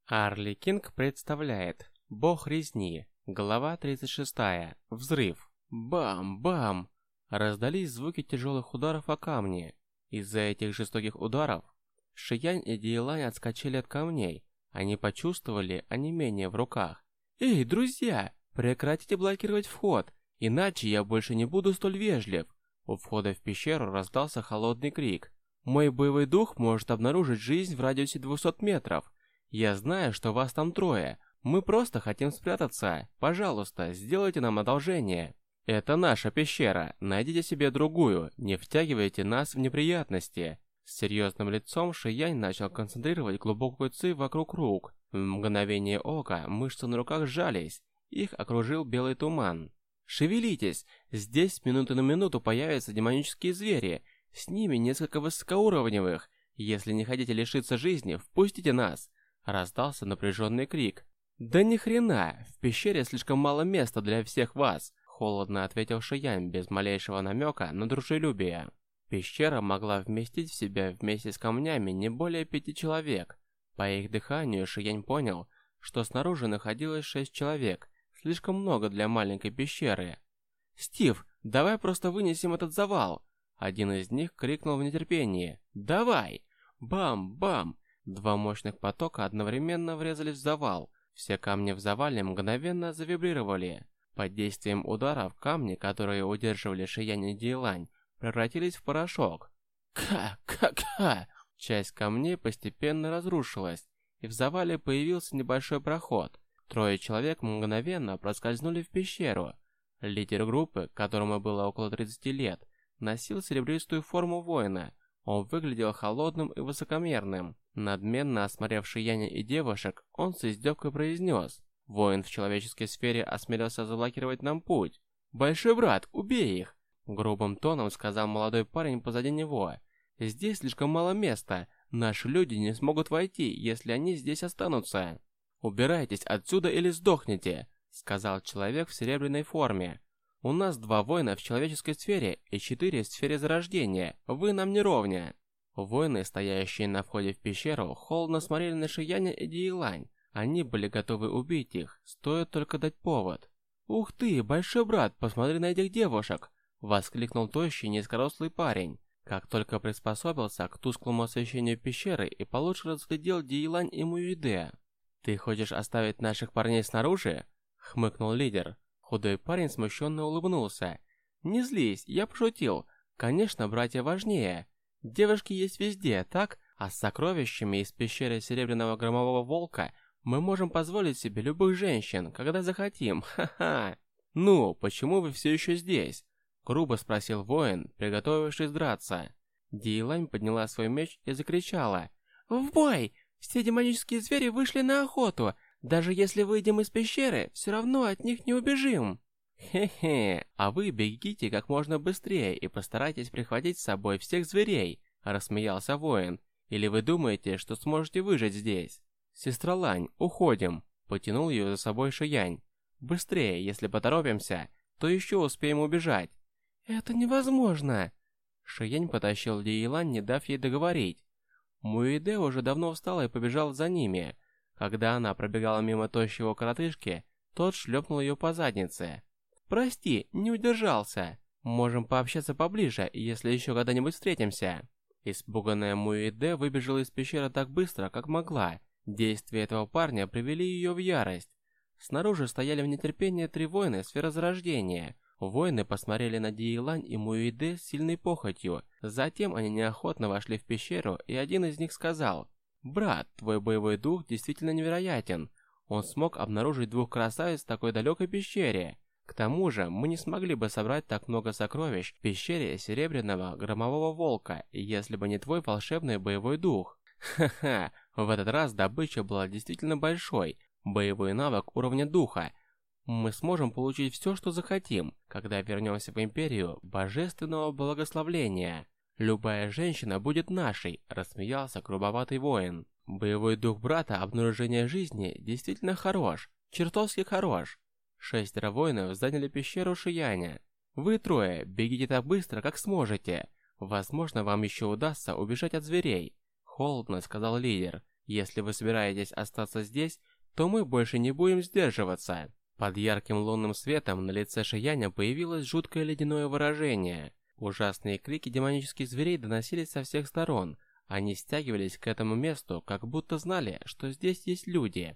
Арли Кинг представляет «Бог резни», Глава 36. Взрыв. Бам-бам! Раздались звуки тяжелых ударов о камни. Из-за этих жестоких ударов Шиянь и Диелань отскочили от камней. Они почувствовали онемение в руках. «Эй, друзья, прекратите блокировать вход, иначе я больше не буду столь вежлив!» У входа в пещеру раздался холодный крик. «Мой боевой дух может обнаружить жизнь в радиусе 200 метров. Я знаю, что вас там трое, мы просто хотим спрятаться. Пожалуйста, сделайте нам одолжение. Это наша пещера. Найдите себе другую. Не втягивайте нас в неприятности. С серьезным лицом Шиянь начал концентрировать глубокую ци вокруг рук. В мгновение ока мышцы на руках сжались. Их окружил белый туман. «Шевелитесь! Здесь минуты на минуту появятся демонические звери. С ними несколько высокоуровневых. Если не хотите лишиться жизни, впустите нас!» Раздался напряженный крик. «Да ни хрена, в пещере слишком мало места для всех вас», холодно ответил Шиянь без малейшего намека на дружелюбие. Пещера могла вместить в себя вместе с камнями не более пяти человек. По их дыханию Шиянь понял, что снаружи находилось шесть человек, слишком много для маленькой пещеры. «Стив, давай просто вынесем этот завал!» Один из них крикнул в нетерпении. «Давай!» Бам-бам! Два мощных потока одновременно врезались в завал – все камни в завале мгновенно завибрировали. Под действием ударов камни, которые удерживали Шиянь и Дилань, превратились в порошок. Ка-ка-ка! Часть камней постепенно разрушилась, и в завале появился небольшой проход. Трое человек мгновенно проскользнули в пещеру. Лидер группы, которому было около 30 лет, носил серебристую форму воина. Он выглядел холодным и высокомерным. Надменно осмотрев Шияня и девушек, он с издевкой произнес. «Воин в человеческой сфере осмелился заблокировать нам путь. Большой брат, убей их!» Грубым тоном сказал молодой парень позади него. «Здесь слишком мало места. Наши люди не смогут войти, если они здесь останутся. Убирайтесь отсюда или сдохните!» Сказал человек в серебряной форме. «У нас два воина в человеческой сфере и четыре в сфере зарождения. Вы нам не ровня!» Воины, стоящие на входе в пещеру, холодно смотрели на Шияня и Диелань. Они были готовы убить их, стоит только дать повод. «Ух ты, большой брат, посмотри на этих девушек!» Воскликнул тощий, низкорослый парень. Как только приспособился к тусклому освещению пещеры и получше разглядел Диелань и Муиде. «Ты хочешь оставить наших парней снаружи?» — хмыкнул лидер. Худой парень смущенно улыбнулся. «Не злись, я пошутил. Конечно, братья важнее. Девушки есть везде, так? А с сокровищами из пещеры Серебряного Громового Волка мы можем позволить себе любых женщин, когда захотим. Ха-ха!» «Ну, почему вы все еще здесь?» Грубо спросил воин, приготовившись драться. Диелань подняла свой меч и закричала. «В бой! Все демонические звери вышли на охоту. Даже если выйдем из пещеры, все равно от них не убежим». «Хе-хе, а вы бегите как можно быстрее и постарайтесь прихватить с собой всех зверей», – рассмеялся воин. «Или вы думаете, что сможете выжить здесь?» «Сестра Лань, уходим», – потянул ее за собой Шиянь. «Быстрее, если поторопимся, то еще успеем убежать». «Это невозможно!» Шиянь потащил Лиелань, не дав ей договорить. Муиде уже давно встала и побежал за ними. Когда она пробегала мимо тощего коротышки, тот шлепнул ее по заднице. «Прости, не удержался. Можем пообщаться поближе, если еще когда-нибудь встретимся». Испуганная Муиде выбежала из пещеры так быстро, как могла. Действия этого парня привели ее в ярость. Снаружи стояли в нетерпении три воина сферозарождения – Воины посмотрели на Диелань и Муиде с сильной похотью. Затем они неохотно вошли в пещеру, и один из них сказал, «Брат, твой боевой дух действительно невероятен. Он смог обнаружить двух красавиц в такой далекой пещере. К тому же, мы не смогли бы собрать так много сокровищ в пещере Серебряного Громового Волка, если бы не твой волшебный боевой дух». Ха-ха, в этот раз добыча была действительно большой. Боевой навык уровня духа – мы сможем получить все, что захотим, когда вернемся в Империю Божественного Благословления. Любая женщина будет нашей, рассмеялся грубоватый воин. Боевой дух брата обнаружения жизни действительно хорош, чертовски хорош. Шестеро воинов заняли пещеру Шияня. Вы трое бегите так быстро, как сможете. Возможно, вам еще удастся убежать от зверей. Холодно сказал лидер. Если вы собираетесь остаться здесь, то мы больше не будем сдерживаться. Под ярким лунным светом на лице Шияня появилось жуткое ледяное выражение. Ужасные крики демонических зверей доносились со всех сторон. Они стягивались к этому месту, как будто знали, что здесь есть люди.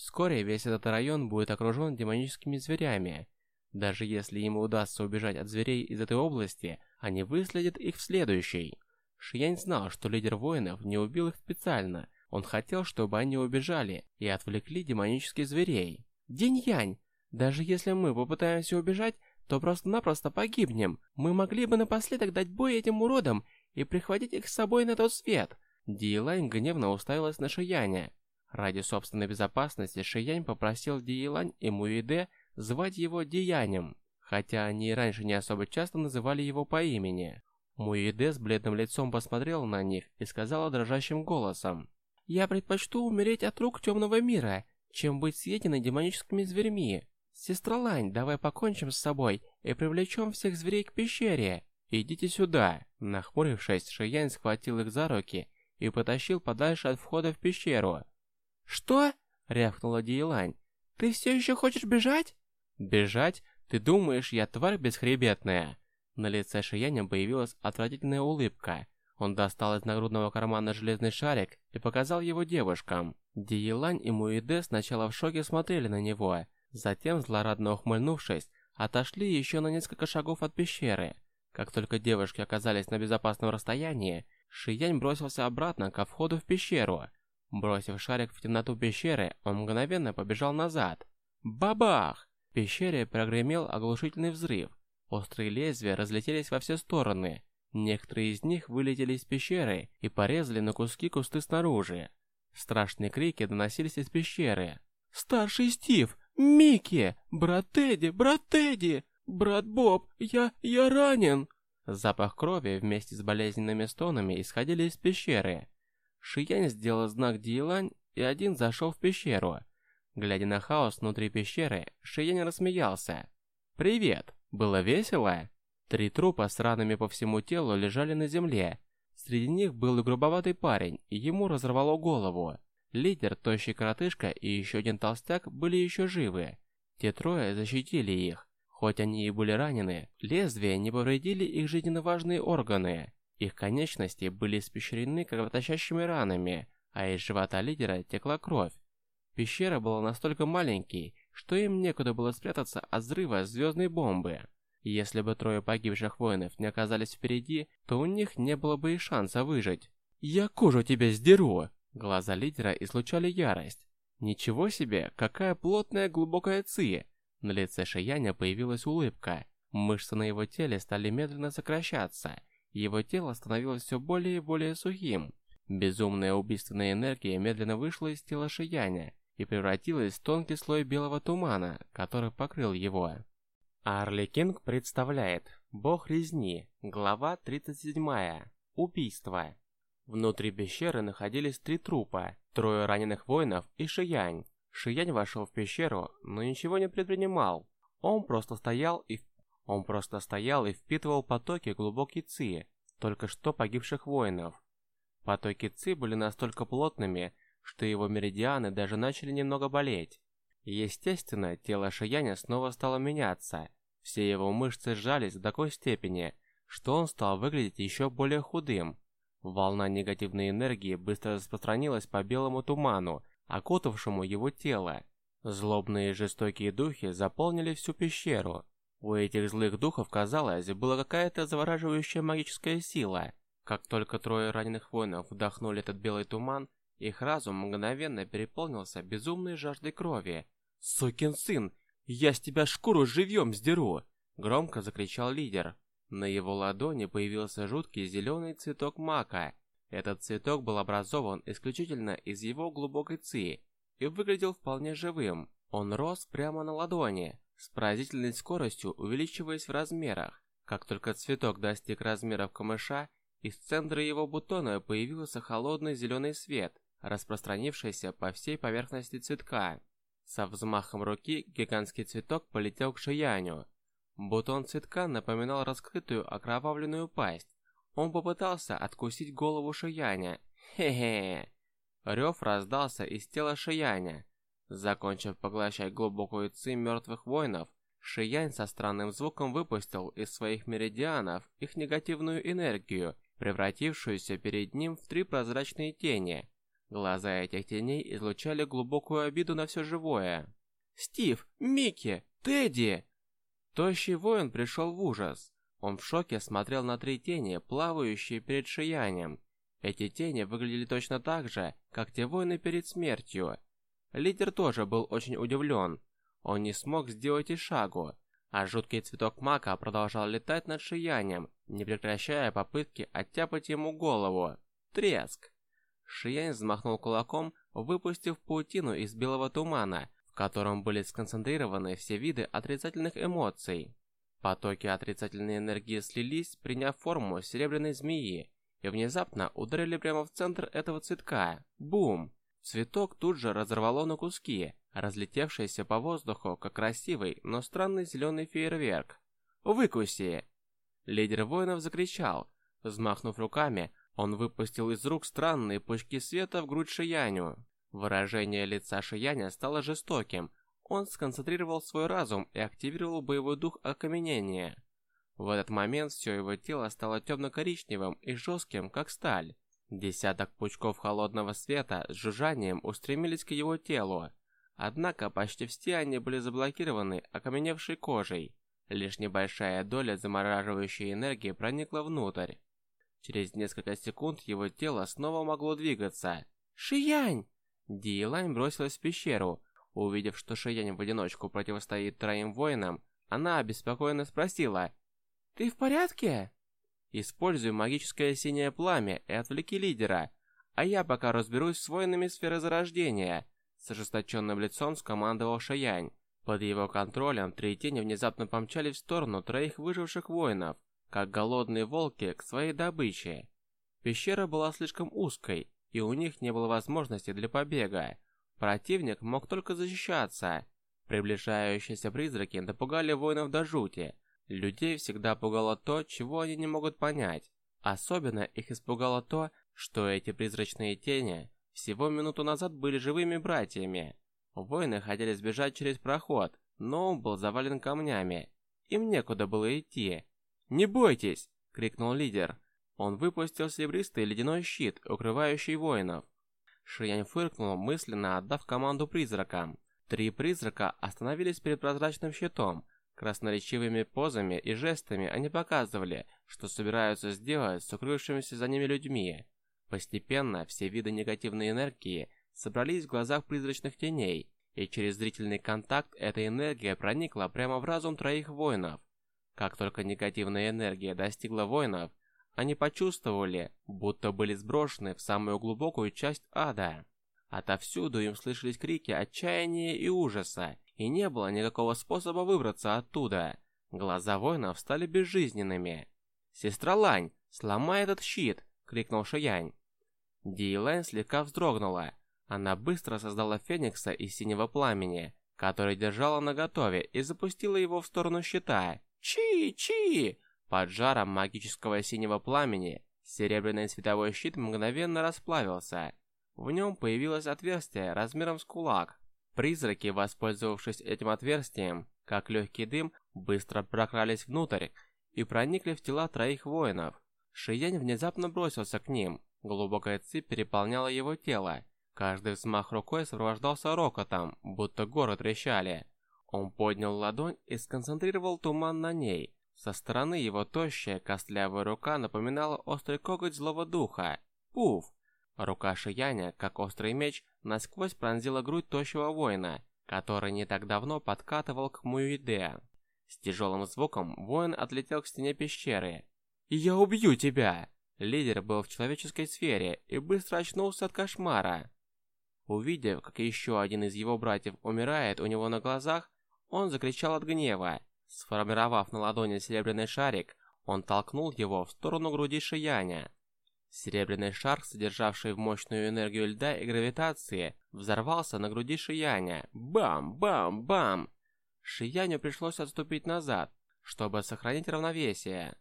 Вскоре весь этот район будет окружен демоническими зверями. Даже если ему удастся убежать от зверей из этой области, они выследят их в следующей. Шиянь знал, что лидер воинов не убил их специально. Он хотел, чтобы они убежали и отвлекли демонических зверей. День-янь, даже если мы попытаемся убежать, то просто-напросто погибнем. Мы могли бы напоследок дать бой этим уродам и прихватить их с собой на тот свет. Диелань гневно уставилась на Шияня. Ради собственной безопасности Шиянь попросил Диелань и Муиде звать его Диянем, хотя они раньше не особо часто называли его по имени. Муиде с бледным лицом посмотрел на них и сказала дрожащим голосом. «Я предпочту умереть от рук темного мира, чем быть съеденной демоническими зверьми. Сестра Лань, давай покончим с собой и привлечем всех зверей к пещере. Идите сюда. Нахмурившись, Шиянь схватил их за руки и потащил подальше от входа в пещеру. Что? рявкнула Диелань. Ты все еще хочешь бежать? Бежать? Ты думаешь, я тварь бесхребетная? На лице Шияня появилась отвратительная улыбка. Он достал из нагрудного кармана железный шарик и показал его девушкам. Диелань и Муиде сначала в шоке смотрели на него, затем, злорадно ухмыльнувшись, отошли еще на несколько шагов от пещеры. Как только девушки оказались на безопасном расстоянии, Шиянь бросился обратно ко входу в пещеру. Бросив шарик в темноту пещеры, он мгновенно побежал назад. Бабах! В пещере прогремел оглушительный взрыв. Острые лезвия разлетелись во все стороны. Некоторые из них вылетели из пещеры и порезали на куски кусты снаружи. Страшные крики доносились из пещеры. «Старший Стив! Микки! Брат Тедди! Брат Тедди! Брат Боб! Я... я ранен!» Запах крови вместе с болезненными стонами исходили из пещеры. Шиянь сделал знак Диелань, и один зашел в пещеру. Глядя на хаос внутри пещеры, Шиянь рассмеялся. «Привет! Было весело?» Три трупа с ранами по всему телу лежали на земле. Среди них был и грубоватый парень, и ему разорвало голову. Лидер, тощий коротышка и еще один толстяк были еще живы. Те трое защитили их. Хоть они и были ранены, лезвия не повредили их жизненно важные органы. Их конечности были испещрены кровоточащими ранами, а из живота лидера текла кровь. Пещера была настолько маленькой, что им некуда было спрятаться от взрыва звездной бомбы. Если бы трое погибших воинов не оказались впереди, то у них не было бы и шанса выжить. «Я кожу тебе сдеру!» Глаза лидера излучали ярость. «Ничего себе, какая плотная глубокая ци!» На лице Шияня появилась улыбка. Мышцы на его теле стали медленно сокращаться. Его тело становилось все более и более сухим. Безумная убийственная энергия медленно вышла из тела Шияня и превратилась в тонкий слой белого тумана, который покрыл его. Арли Кинг представляет Бог резни, глава 37. Убийство. Внутри пещеры находились три трупа, трое раненых воинов и Шиянь. Шиянь вошел в пещеру, но ничего не предпринимал. Он просто стоял и он просто стоял и впитывал потоки глубокой ци, только что погибших воинов. Потоки ци были настолько плотными, что его меридианы даже начали немного болеть. Естественно, тело Шияня снова стало меняться. Все его мышцы сжались до такой степени, что он стал выглядеть еще более худым. Волна негативной энергии быстро распространилась по белому туману, окутавшему его тело. Злобные и жестокие духи заполнили всю пещеру. У этих злых духов, казалось, была какая-то завораживающая магическая сила. Как только трое раненых воинов вдохнули этот белый туман, их разум мгновенно переполнился безумной жаждой крови. «Сукин сын! Я с тебя шкуру живьем сдеру!» Громко закричал лидер. На его ладони появился жуткий зеленый цветок мака. Этот цветок был образован исключительно из его глубокой ци и выглядел вполне живым. Он рос прямо на ладони, с поразительной скоростью увеличиваясь в размерах. Как только цветок достиг размеров камыша, из центра его бутона появился холодный зеленый свет, распространившийся по всей поверхности цветка. Со взмахом руки гигантский цветок полетел к Шияню. Бутон цветка напоминал раскрытую окровавленную пасть. Он попытался откусить голову Шияня. Хе-хе. Рев раздался из тела Шияня. Закончив поглощать глубокую ци мертвых воинов, Шиянь со странным звуком выпустил из своих меридианов их негативную энергию превратившуюся перед ним в три прозрачные тени. Глаза этих теней излучали глубокую обиду на все живое. «Стив! Микки! Тедди!» Тощий воин пришел в ужас. Он в шоке смотрел на три тени, плавающие перед Шиянем. Эти тени выглядели точно так же, как те воины перед смертью. Лидер тоже был очень удивлен. Он не смог сделать и шагу, а жуткий цветок мака продолжал летать над Шиянем, не прекращая попытки оттяпать ему голову. Треск! Шиянь взмахнул кулаком, выпустив паутину из белого тумана, в котором были сконцентрированы все виды отрицательных эмоций. Потоки отрицательной энергии слились, приняв форму серебряной змеи, и внезапно ударили прямо в центр этого цветка. Бум! Цветок тут же разорвало на куски, разлетевшийся по воздуху, как красивый, но странный зеленый фейерверк. «Выкуси!» Лидер воинов закричал. Взмахнув руками, он выпустил из рук странные пучки света в грудь Шияню. Выражение лица Шияня стало жестоким. Он сконцентрировал свой разум и активировал боевой дух окаменения. В этот момент все его тело стало темно-коричневым и жестким, как сталь. Десяток пучков холодного света с жужжанием устремились к его телу. Однако почти все они были заблокированы окаменевшей кожей. Лишь небольшая доля замораживающей энергии проникла внутрь. Через несколько секунд его тело снова могло двигаться. «Шиянь!» Диелань бросилась в пещеру. Увидев, что Шиянь в одиночку противостоит троим воинам, она обеспокоенно спросила «Ты в порядке?» «Используй магическое синее пламя и отвлеки лидера, а я пока разберусь с воинами сферы зарождения», с ожесточенным лицом скомандовал Шаянь. Под его контролем три тени внезапно помчались в сторону троих выживших воинов, как голодные волки к своей добыче. Пещера была слишком узкой, и у них не было возможности для побега. Противник мог только защищаться. Приближающиеся призраки напугали воинов до жути. Людей всегда пугало то, чего они не могут понять. Особенно их испугало то, что эти призрачные тени всего минуту назад были живыми братьями. Воины хотели сбежать через проход, но он был завален камнями. Им некуда было идти. «Не бойтесь!» — крикнул лидер. Он выпустил серебристый ледяной щит, укрывающий воинов. Шиянь фыркнул, мысленно отдав команду призракам. Три призрака остановились перед прозрачным щитом. Красноречивыми позами и жестами они показывали, что собираются сделать с укрывшимися за ними людьми. Постепенно все виды негативной энергии собрались в глазах призрачных теней, и через зрительный контакт эта энергия проникла прямо в разум троих воинов. Как только негативная энергия достигла воинов, они почувствовали, будто были сброшены в самую глубокую часть ада. Отовсюду им слышались крики отчаяния и ужаса, и не было никакого способа выбраться оттуда. Глаза воинов стали безжизненными. «Сестра Лань, сломай этот щит!» — крикнул Шиянь. Дийлайн слегка вздрогнула. Она быстро создала Феникса из синего пламени, который держала наготове и запустила его в сторону щита. «Чи-чи!» Под жаром магического синего пламени серебряный световой щит мгновенно расплавился. В нем появилось отверстие размером с кулак. Призраки, воспользовавшись этим отверстием, как легкий дым, быстро прокрались внутрь и проникли в тела троих воинов. Шиянь внезапно бросился к ним, Глубокая цепь переполняла его тело. Каждый взмах рукой сопровождался рокотом, будто горы трещали. Он поднял ладонь и сконцентрировал туман на ней. Со стороны его тощая, костлявая рука напоминала острый коготь злого духа. Пуф! Рука Шияня, как острый меч, насквозь пронзила грудь тощего воина, который не так давно подкатывал к Муиде. С тяжелым звуком воин отлетел к стене пещеры. «Я убью тебя!» Лидер был в человеческой сфере и быстро очнулся от кошмара. Увидев, как еще один из его братьев умирает у него на глазах, он закричал от гнева. Сформировав на ладони серебряный шарик, он толкнул его в сторону груди Шияня. Серебряный шар, содержавший мощную энергию льда и гравитации, взорвался на груди Шияня. Бам-бам-бам! Шияню пришлось отступить назад, чтобы сохранить равновесие.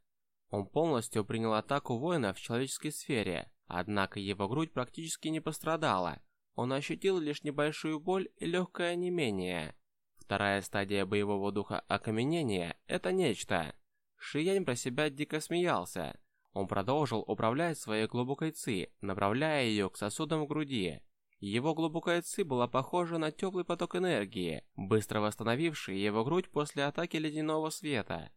Он полностью принял атаку воина в человеческой сфере, однако его грудь практически не пострадала. Он ощутил лишь небольшую боль и легкое онемение. Вторая стадия боевого духа окаменения – это нечто. Шиянь про себя дико смеялся. Он продолжил управлять своей глубокой ци, направляя ее к сосудам в груди. Его глубокая ци была похожа на теплый поток энергии, быстро восстановивший его грудь после атаки ледяного света.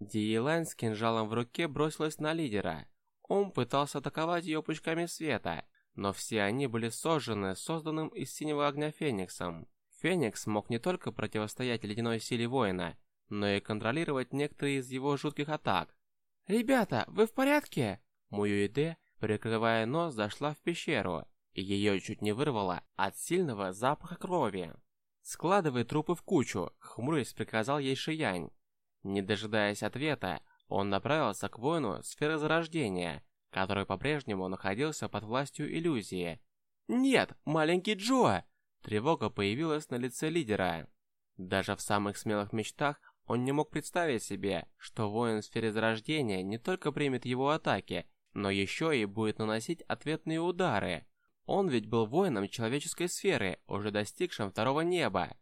Диелайн с кинжалом в руке бросилась на лидера. Он пытался атаковать ее пучками света, но все они были сожжены созданным из синего огня Фениксом. Феникс мог не только противостоять ледяной силе воина, но и контролировать некоторые из его жутких атак. «Ребята, вы в порядке?» Муюиде, прикрывая нос, зашла в пещеру, и ее чуть не вырвало от сильного запаха крови. «Складывай трупы в кучу», — хмурясь приказал ей Шиянь. Не дожидаясь ответа, он направился к воину сферы зарождения, который по-прежнему находился под властью иллюзии. «Нет, маленький Джо!» Тревога появилась на лице лидера. Даже в самых смелых мечтах он не мог представить себе, что воин в сфере зарождения не только примет его атаки, но еще и будет наносить ответные удары. Он ведь был воином человеческой сферы, уже достигшим второго неба.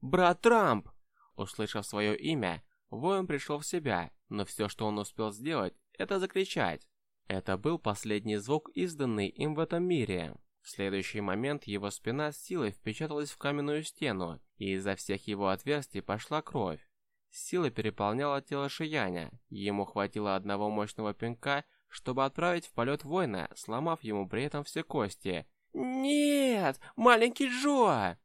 «Брат Трамп!» Услышав свое имя, Воин пришел в себя, но все, что он успел сделать, это закричать. Это был последний звук, изданный им в этом мире. В следующий момент его спина с силой впечаталась в каменную стену, и изо всех его отверстий пошла кровь. Сила переполняла тело Шияня, ему хватило одного мощного пинка, чтобы отправить в полет воина, сломав ему при этом все кости. «Нет! Маленький Джо!»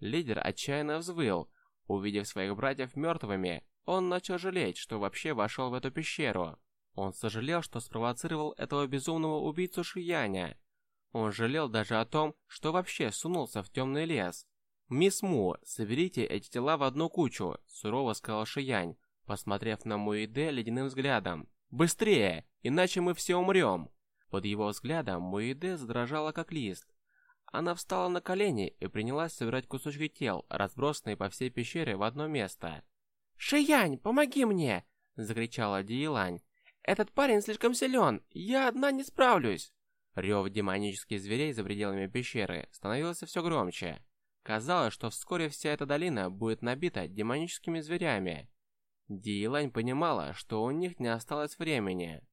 Лидер отчаянно взвыл. Увидев своих братьев мертвыми, он начал жалеть, что вообще вошел в эту пещеру. Он сожалел, что спровоцировал этого безумного убийцу Шияня. Он жалел даже о том, что вообще сунулся в темный лес. «Мисс Му, соберите эти тела в одну кучу», – сурово сказал Шиянь, посмотрев на Муиде ледяным взглядом. «Быстрее, иначе мы все умрем!» Под его взглядом Муиде задрожала как лист. Она встала на колени и принялась собирать кусочки тел, разбросанные по всей пещере в одно место. «Шиянь, помоги мне!» — закричала Диелань. «Этот парень слишком силен, я одна не справлюсь!» Рев демонических зверей за пределами пещеры становился все громче. Казалось, что вскоре вся эта долина будет набита демоническими зверями. Диелань понимала, что у них не осталось времени.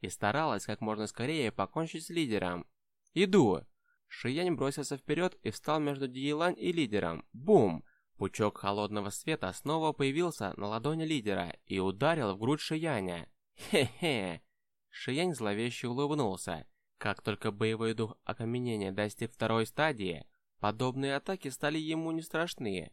и старалась как можно скорее покончить с лидером. «Иду!» Шиянь бросился вперед и встал между Диелань и лидером. Бум! Пучок холодного света снова появился на ладони лидера и ударил в грудь Шияня. Хе-хе! Шиянь зловеще улыбнулся. Как только боевой дух окаменения достиг второй стадии, подобные атаки стали ему не страшны.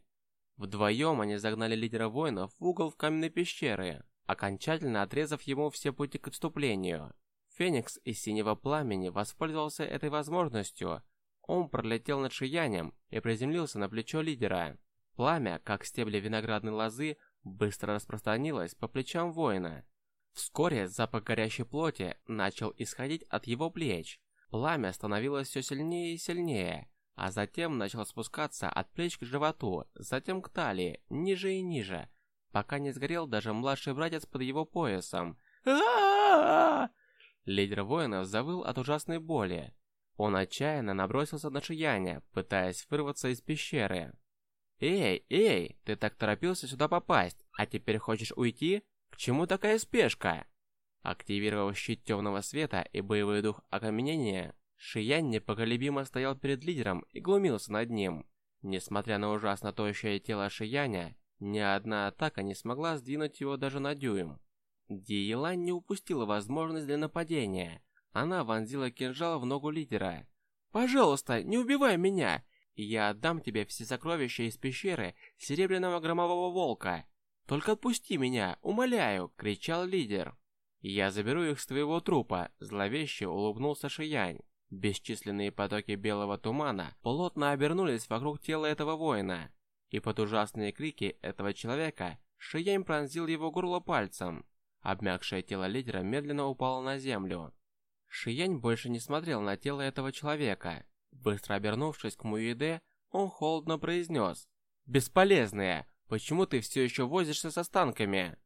Вдвоем они загнали лидера воинов в угол в каменной пещеры, окончательно отрезав ему все пути к отступлению. Феникс из синего пламени воспользовался этой возможностью. Он пролетел над Шиянем и приземлился на плечо лидера. Пламя, как стебли виноградной лозы, быстро распространилось по плечам воина. Вскоре запах горящей плоти начал исходить от его плеч. Пламя становилось все сильнее и сильнее, а затем начало спускаться от плеч к животу, затем к талии, ниже и ниже, пока не сгорел даже младший братец под его поясом. Лидер воинов завыл от ужасной боли. Он отчаянно набросился на Шияня, пытаясь вырваться из пещеры. «Эй, эй, ты так торопился сюда попасть, а теперь хочешь уйти? К чему такая спешка?» Активировав щит темного света и боевой дух окаменения, Шиянь непоколебимо стоял перед лидером и глумился над ним. Несмотря на ужасно тощее тело Шияня, ни одна атака не смогла сдвинуть его даже на дюйм. Диелань не упустила возможность для нападения. Она вонзила кинжал в ногу лидера. «Пожалуйста, не убивай меня! Я отдам тебе все сокровища из пещеры Серебряного Громового Волка. Только отпусти меня, умоляю!» — кричал лидер. «Я заберу их с твоего трупа», — зловеще улыбнулся Шиянь. Бесчисленные потоки белого тумана плотно обернулись вокруг тела этого воина, и под ужасные крики этого человека Шиянь пронзил его горло пальцем. Обмякшее тело лидера медленно упало на землю. Шиянь больше не смотрел на тело этого человека. Быстро обернувшись к Муиде, он холодно произнес «Бесполезные! Почему ты все еще возишься с останками?»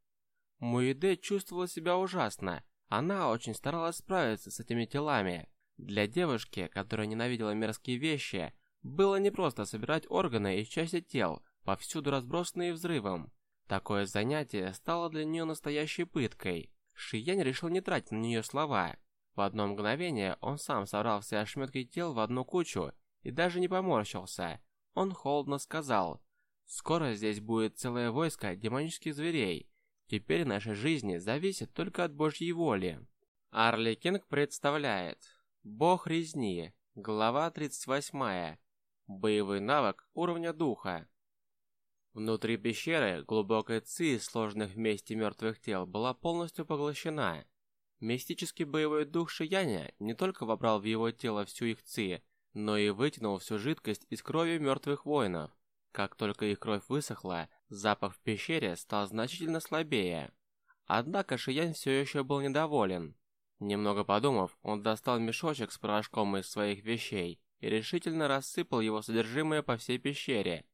Муиде чувствовала себя ужасно. Она очень старалась справиться с этими телами. Для девушки, которая ненавидела мерзкие вещи, было непросто собирать органы и части тел, повсюду разбросанные взрывом. Такое занятие стало для нее настоящей пыткой. Шиянь решил не тратить на нее слова. В одно мгновение он сам собрал все ошметки тел в одну кучу и даже не поморщился. Он холодно сказал, «Скоро здесь будет целое войско демонических зверей. Теперь наша жизнь зависит только от Божьей воли». Арли Кинг представляет Бог резни. Глава 38. Боевой навык уровня духа. Внутри пещеры глубокая ци сложных вместе мертвых тел была полностью поглощена. Мистический боевой дух Шияня не только вобрал в его тело всю их ци, но и вытянул всю жидкость из крови мертвых воинов. Как только их кровь высохла, запах в пещере стал значительно слабее. Однако Шиянь все еще был недоволен. Немного подумав, он достал мешочек с порошком из своих вещей и решительно рассыпал его содержимое по всей пещере.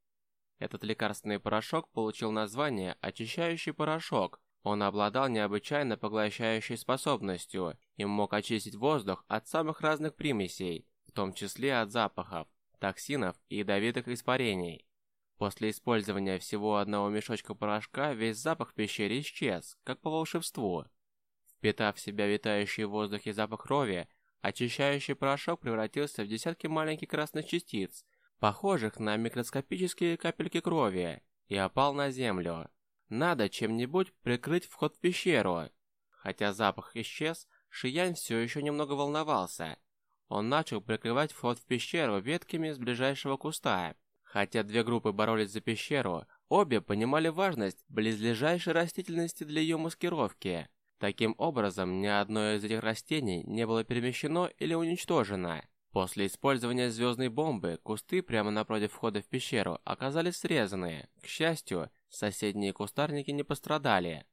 Этот лекарственный порошок получил название «очищающий порошок». Он обладал необычайно поглощающей способностью и мог очистить воздух от самых разных примесей, в том числе от запахов, токсинов и ядовитых испарений. После использования всего одного мешочка порошка весь запах в пещере исчез, как по волшебству. Впитав в себя витающий в воздухе запах крови, очищающий порошок превратился в десятки маленьких красных частиц, похожих на микроскопические капельки крови, и опал на землю. Надо чем-нибудь прикрыть вход в пещеру. Хотя запах исчез, Шиянь все еще немного волновался. Он начал прикрывать вход в пещеру ветками с ближайшего куста. Хотя две группы боролись за пещеру, обе понимали важность близлежащей растительности для ее маскировки. Таким образом, ни одно из этих растений не было перемещено или уничтожено. После использования звездной бомбы, кусты прямо напротив входа в пещеру оказались срезаны. К счастью, соседние кустарники не пострадали.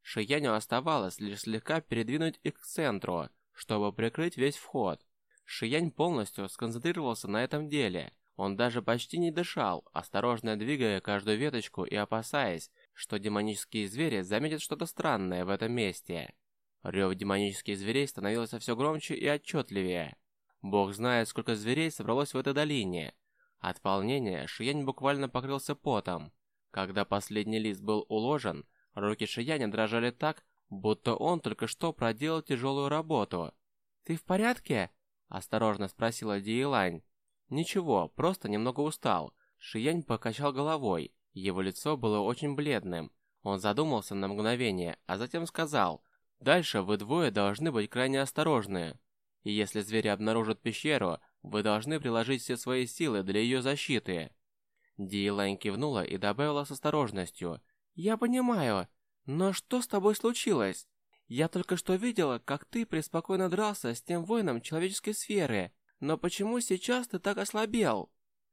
Шияню оставалось лишь слегка передвинуть их к центру, чтобы прикрыть весь вход. Шиянь полностью сконцентрировался на этом деле. Он даже почти не дышал, осторожно двигая каждую веточку и опасаясь, что демонические звери заметят что-то странное в этом месте. Рев демонических зверей становился все громче и отчетливее. Бог знает, сколько зверей собралось в этой долине. От волнения Шиянь буквально покрылся потом. Когда последний лист был уложен, руки Шияня дрожали так, будто он только что проделал тяжелую работу. «Ты в порядке?» – осторожно спросила Диелань. «Ничего, просто немного устал». Шиянь покачал головой. Его лицо было очень бледным. Он задумался на мгновение, а затем сказал, «Дальше вы двое должны быть крайне осторожны. И если звери обнаружат пещеру, вы должны приложить все свои силы для ее защиты». Диелайн кивнула и добавила с осторожностью, «Я понимаю, но что с тобой случилось? Я только что видела, как ты преспокойно дрался с тем воином человеческой сферы, но почему сейчас ты так ослабел?»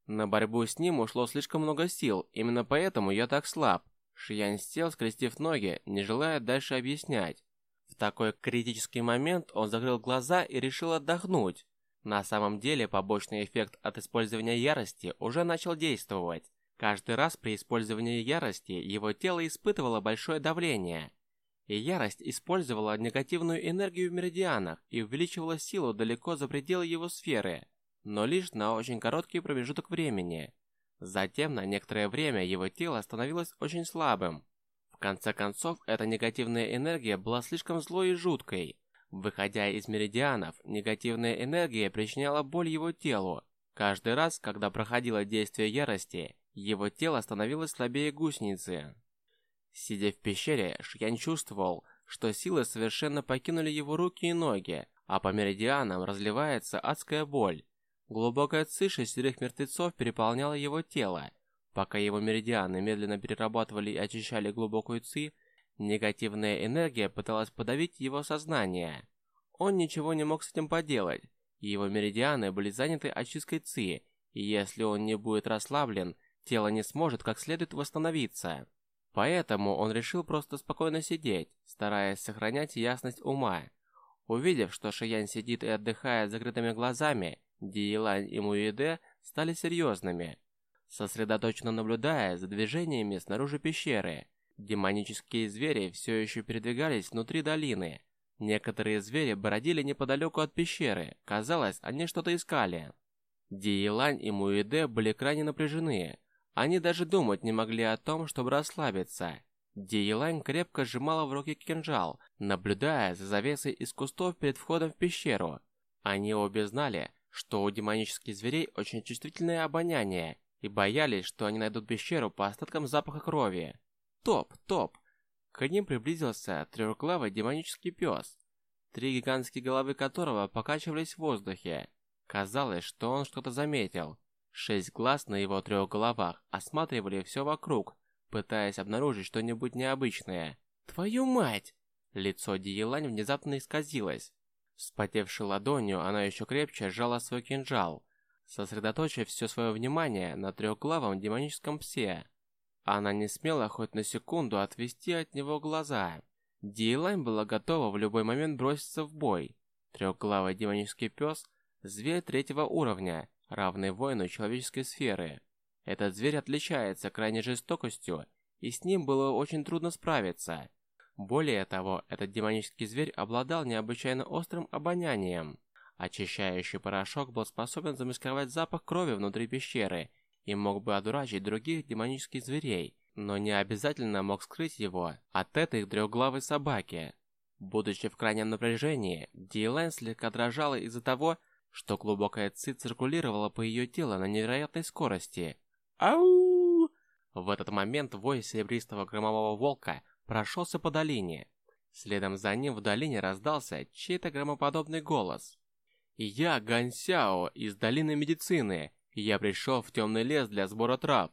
На борьбу с ним ушло слишком много сил, именно поэтому я так слаб. Шиянь сел, скрестив ноги, не желая дальше объяснять. В такой критический момент он закрыл глаза и решил отдохнуть. На самом деле побочный эффект от использования ярости уже начал действовать. Каждый раз при использовании ярости его тело испытывало большое давление. И ярость использовала негативную энергию в меридианах и увеличивала силу далеко за пределы его сферы но лишь на очень короткий промежуток времени. Затем на некоторое время его тело становилось очень слабым. В конце концов, эта негативная энергия была слишком злой и жуткой. Выходя из меридианов, негативная энергия причиняла боль его телу. Каждый раз, когда проходило действие ярости, его тело становилось слабее гусеницы. Сидя в пещере, Шьян чувствовал, что силы совершенно покинули его руки и ноги, а по меридианам разливается адская боль. Глубокая ци шестерых мертвецов переполняла его тело. Пока его меридианы медленно перерабатывали и очищали глубокую ци, негативная энергия пыталась подавить его сознание. Он ничего не мог с этим поделать. Его меридианы были заняты очисткой ци, и если он не будет расслаблен, тело не сможет как следует восстановиться. Поэтому он решил просто спокойно сидеть, стараясь сохранять ясность ума. Увидев, что Шиянь сидит и отдыхает с закрытыми глазами, Диелань и Муиде стали серьезными, сосредоточенно наблюдая за движениями снаружи пещеры. Демонические звери все еще передвигались внутри долины. Некоторые звери бродили неподалеку от пещеры, казалось, они что-то искали. Диелань и Муиде были крайне напряжены. Они даже думать не могли о том, чтобы расслабиться. Диелань крепко сжимала в руке кинжал, наблюдая за завесой из кустов перед входом в пещеру. Они обе знали, что у демонических зверей очень чувствительное обоняние, и боялись, что они найдут пещеру по остаткам запаха крови. Топ, топ! К ним приблизился трехглавый демонический пес, три гигантские головы которого покачивались в воздухе. Казалось, что он что-то заметил. Шесть глаз на его трех головах осматривали все вокруг, пытаясь обнаружить что-нибудь необычное. «Твою мать!» Лицо Диелань внезапно исказилось. Вспотевшей ладонью она еще крепче сжала свой кинжал, сосредоточив все свое внимание на трехглавом демоническом псе. Она не смела хоть на секунду отвести от него глаза. Диелайн была готова в любой момент броситься в бой. Трехглавый демонический пес – зверь третьего уровня, равный воину человеческой сферы. Этот зверь отличается крайней жестокостью, и с ним было очень трудно справиться. Более того, этот демонический зверь обладал необычайно острым обонянием. Очищающий порошок был способен замаскировать запах крови внутри пещеры и мог бы одурачить других демонических зверей, но не обязательно мог скрыть его от этой трехглавой собаки. Будучи в крайнем напряжении, Дилайн слегка дрожала из-за того, что глубокая ци циркулировала по ее телу на невероятной скорости. Ау! В этот момент вой серебристого громового волка прошелся по долине. Следом за ним в долине раздался чей-то громоподобный голос. «Я Ган Сяо из долины медицины. Я пришел в темный лес для сбора трав.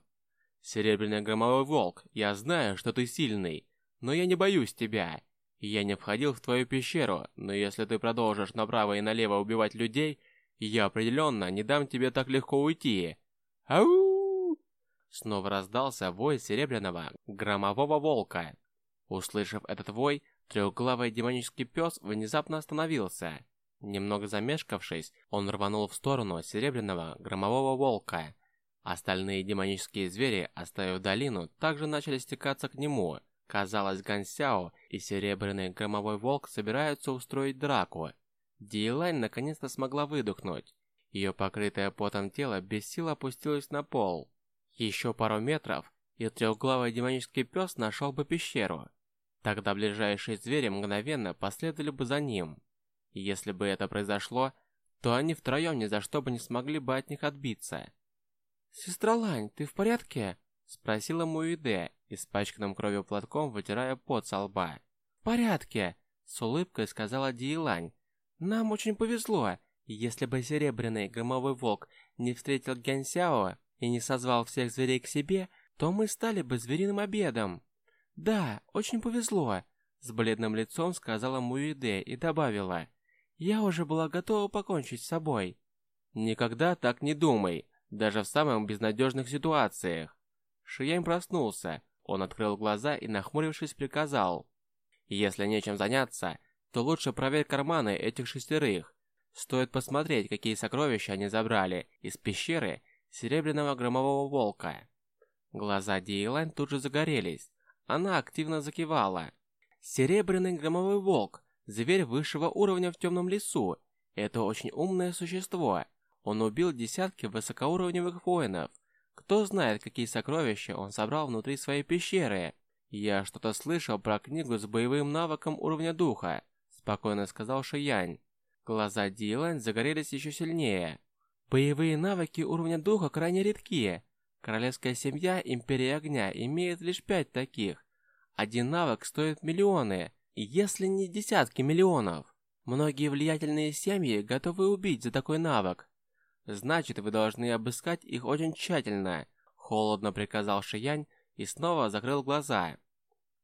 Серебряный громовой волк, я знаю, что ты сильный, но я не боюсь тебя. Я не входил в твою пещеру, но если ты продолжишь направо и налево убивать людей, я определенно не дам тебе так легко уйти. Ау! Снова раздался вой серебряного громового волка. Услышав этот вой, трехглавый демонический пес внезапно остановился. Немного замешкавшись, он рванул в сторону серебряного громового волка. Остальные демонические звери, оставив долину, также начали стекаться к нему. Казалось, Гансяо и серебряный громовой волк собираются устроить драку. Диелань наконец-то смогла выдохнуть. Ее покрытое потом тело без сил опустилось на пол. Еще пару метров, и трехглавый демонический пес нашел бы пещеру. Тогда ближайшие звери мгновенно последовали бы за ним. Если бы это произошло, то они втроем ни за что бы не смогли бы от них отбиться. «Сестра Лань, ты в порядке?» — спросила Муиде, испачканным кровью платком вытирая пот со лба. «В порядке!» — с улыбкой сказала Диелань. «Нам очень повезло. Если бы Серебряный Громовой Волк не встретил Гянсяо и не созвал всех зверей к себе, то мы стали бы звериным обедом». «Да, очень повезло», — с бледным лицом сказала Муиде и добавила. «Я уже была готова покончить с собой». «Никогда так не думай, даже в самых безнадежных ситуациях». Шиянь проснулся, он открыл глаза и, нахмурившись, приказал. «Если нечем заняться, то лучше проверь карманы этих шестерых. Стоит посмотреть, какие сокровища они забрали из пещеры Серебряного Громового Волка». Глаза Диэлайн тут же загорелись. Она активно закивала. Серебряный громовой волк, зверь высшего уровня в темном лесу. Это очень умное существо. Он убил десятки высокоуровневых воинов. Кто знает, какие сокровища он собрал внутри своей пещеры. Я что-то слышал про книгу с боевым навыком уровня духа, спокойно сказал Шиянь. Глаза Дилань загорелись еще сильнее. Боевые навыки уровня духа крайне редкие. Королевская семья Империи Огня имеет лишь пять таких. Один навык стоит миллионы, если не десятки миллионов. Многие влиятельные семьи готовы убить за такой навык. Значит, вы должны обыскать их очень тщательно, холодно приказал Шиянь и снова закрыл глаза.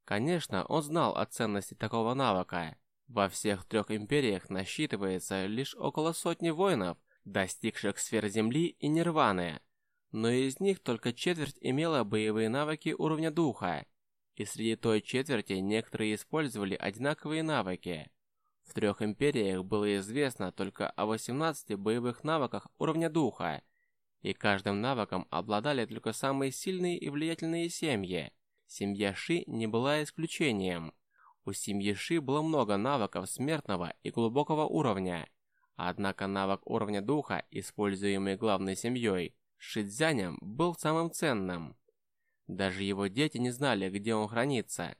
Конечно, он знал о ценности такого навыка. Во всех трех империях насчитывается лишь около сотни воинов, достигших сфер Земли и Нирваны но из них только четверть имела боевые навыки уровня духа, и среди той четверти некоторые использовали одинаковые навыки. В трех империях было известно только о 18 боевых навыках уровня духа, и каждым навыком обладали только самые сильные и влиятельные семьи. Семья Ши не была исключением. У семьи Ши было много навыков смертного и глубокого уровня, однако навык уровня духа, используемый главной семьей, Шидзянем был самым ценным. Даже его дети не знали, где он хранится.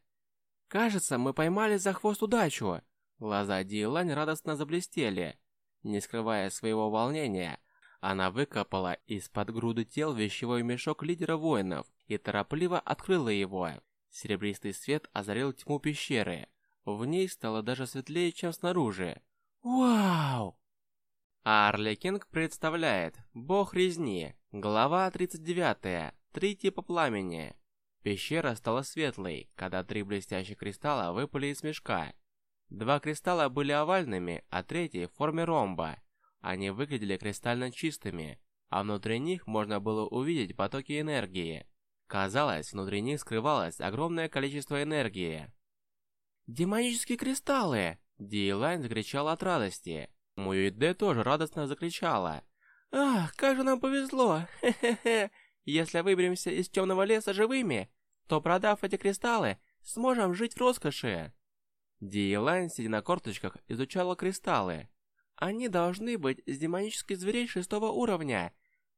«Кажется, мы поймали за хвост удачу!» Глаза Дилань радостно заблестели. Не скрывая своего волнения, она выкопала из-под груды тел вещевой мешок лидера воинов и торопливо открыла его. Серебристый свет озарил тьму пещеры. В ней стало даже светлее, чем снаружи. «Вау!» А Арлекинг представляет «Бог резни», глава 39, «Три типа пламени». Пещера стала светлой, когда три блестящих кристалла выпали из мешка. Два кристалла были овальными, а третий в форме ромба. Они выглядели кристально чистыми, а внутри них можно было увидеть потоки энергии. Казалось, внутри них скрывалось огромное количество энергии. «Демонические кристаллы!» Дилайн закричал от радости. Муиде тоже радостно закричала. «Ах, как же нам повезло! Хе-хе-хе! Если выберемся из темного леса живыми, то, продав эти кристаллы, сможем жить в роскоши!» Диелайн, сидя на корточках, изучала кристаллы. «Они должны быть из демонических зверей шестого уровня,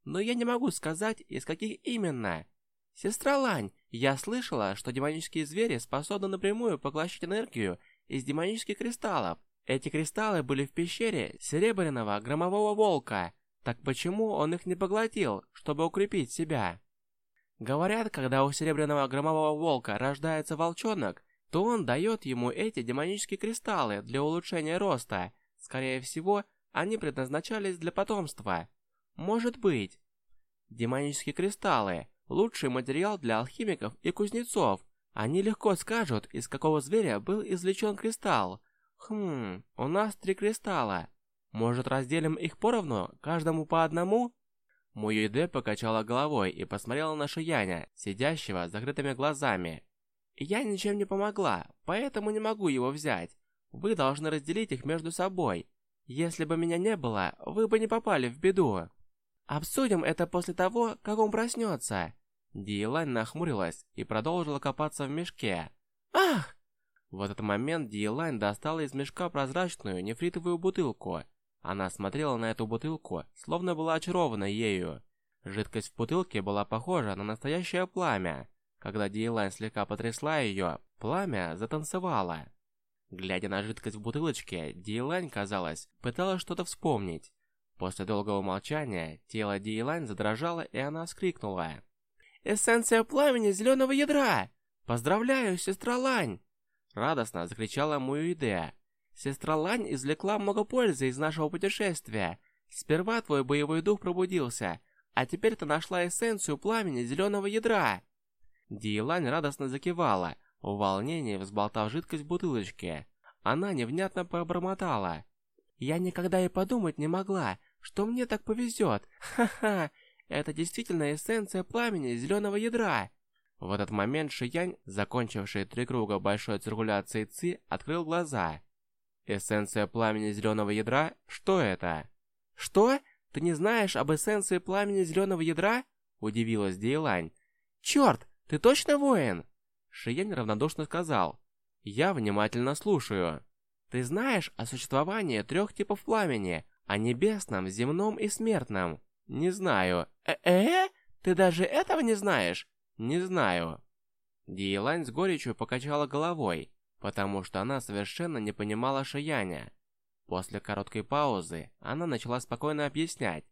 но я не могу сказать, из каких именно. Сестра Лань, я слышала, что демонические звери способны напрямую поглощать энергию из демонических кристаллов. Эти кристаллы были в пещере Серебряного Громового Волка. Так почему он их не поглотил, чтобы укрепить себя? Говорят, когда у Серебряного Громового Волка рождается волчонок, то он дает ему эти демонические кристаллы для улучшения роста. Скорее всего, они предназначались для потомства. Может быть. Демонические кристаллы – лучший материал для алхимиков и кузнецов. Они легко скажут, из какого зверя был извлечен кристалл, Хм, у нас три кристалла. Может, разделим их поровну, каждому по одному? Муюйде покачала головой и посмотрела на Шияня, сидящего с закрытыми глазами. Я ничем не помогла, поэтому не могу его взять. Вы должны разделить их между собой. Если бы меня не было, вы бы не попали в беду. Обсудим это после того, как он проснется. Диелань нахмурилась и продолжила копаться в мешке. Ах! В этот момент Диелайн достала из мешка прозрачную нефритовую бутылку. Она смотрела на эту бутылку, словно была очарована ею. Жидкость в бутылке была похожа на настоящее пламя. Когда Диелайн слегка потрясла ее, Пламя затанцевало. Глядя на жидкость в бутылочке, Диелань, казалось, пыталась что-то вспомнить. После долгого молчания тело Диелань задрожало, и она вскрикнула. «Эссенция пламени зеленого ядра! Поздравляю, сестра Лань!» Радостно закричала Муюиде. «Сестра Лань извлекла много пользы из нашего путешествия. Сперва твой боевой дух пробудился, а теперь ты нашла эссенцию пламени зеленого ядра!» Диелань радостно закивала, в волнении взболтав жидкость в бутылочке. Она невнятно пробормотала. «Я никогда и подумать не могла, что мне так повезет. Ха-ха, это действительно эссенция пламени зеленого ядра!» В этот момент Шиянь, закончивший три круга большой циркуляции ЦИ, открыл глаза. «Эссенция пламени зеленого ядра? Что это?» «Что? Ты не знаешь об эссенции пламени зеленого ядра?» Удивилась Диелань. «Черт, ты точно воин?» Шиянь равнодушно сказал. «Я внимательно слушаю. Ты знаешь о существовании трех типов пламени, о небесном, земном и смертном?» «Не знаю». «Э-э? Ты даже этого не знаешь?» «Не знаю». Диелань с горечью покачала головой, потому что она совершенно не понимала Шияня. После короткой паузы она начала спокойно объяснять.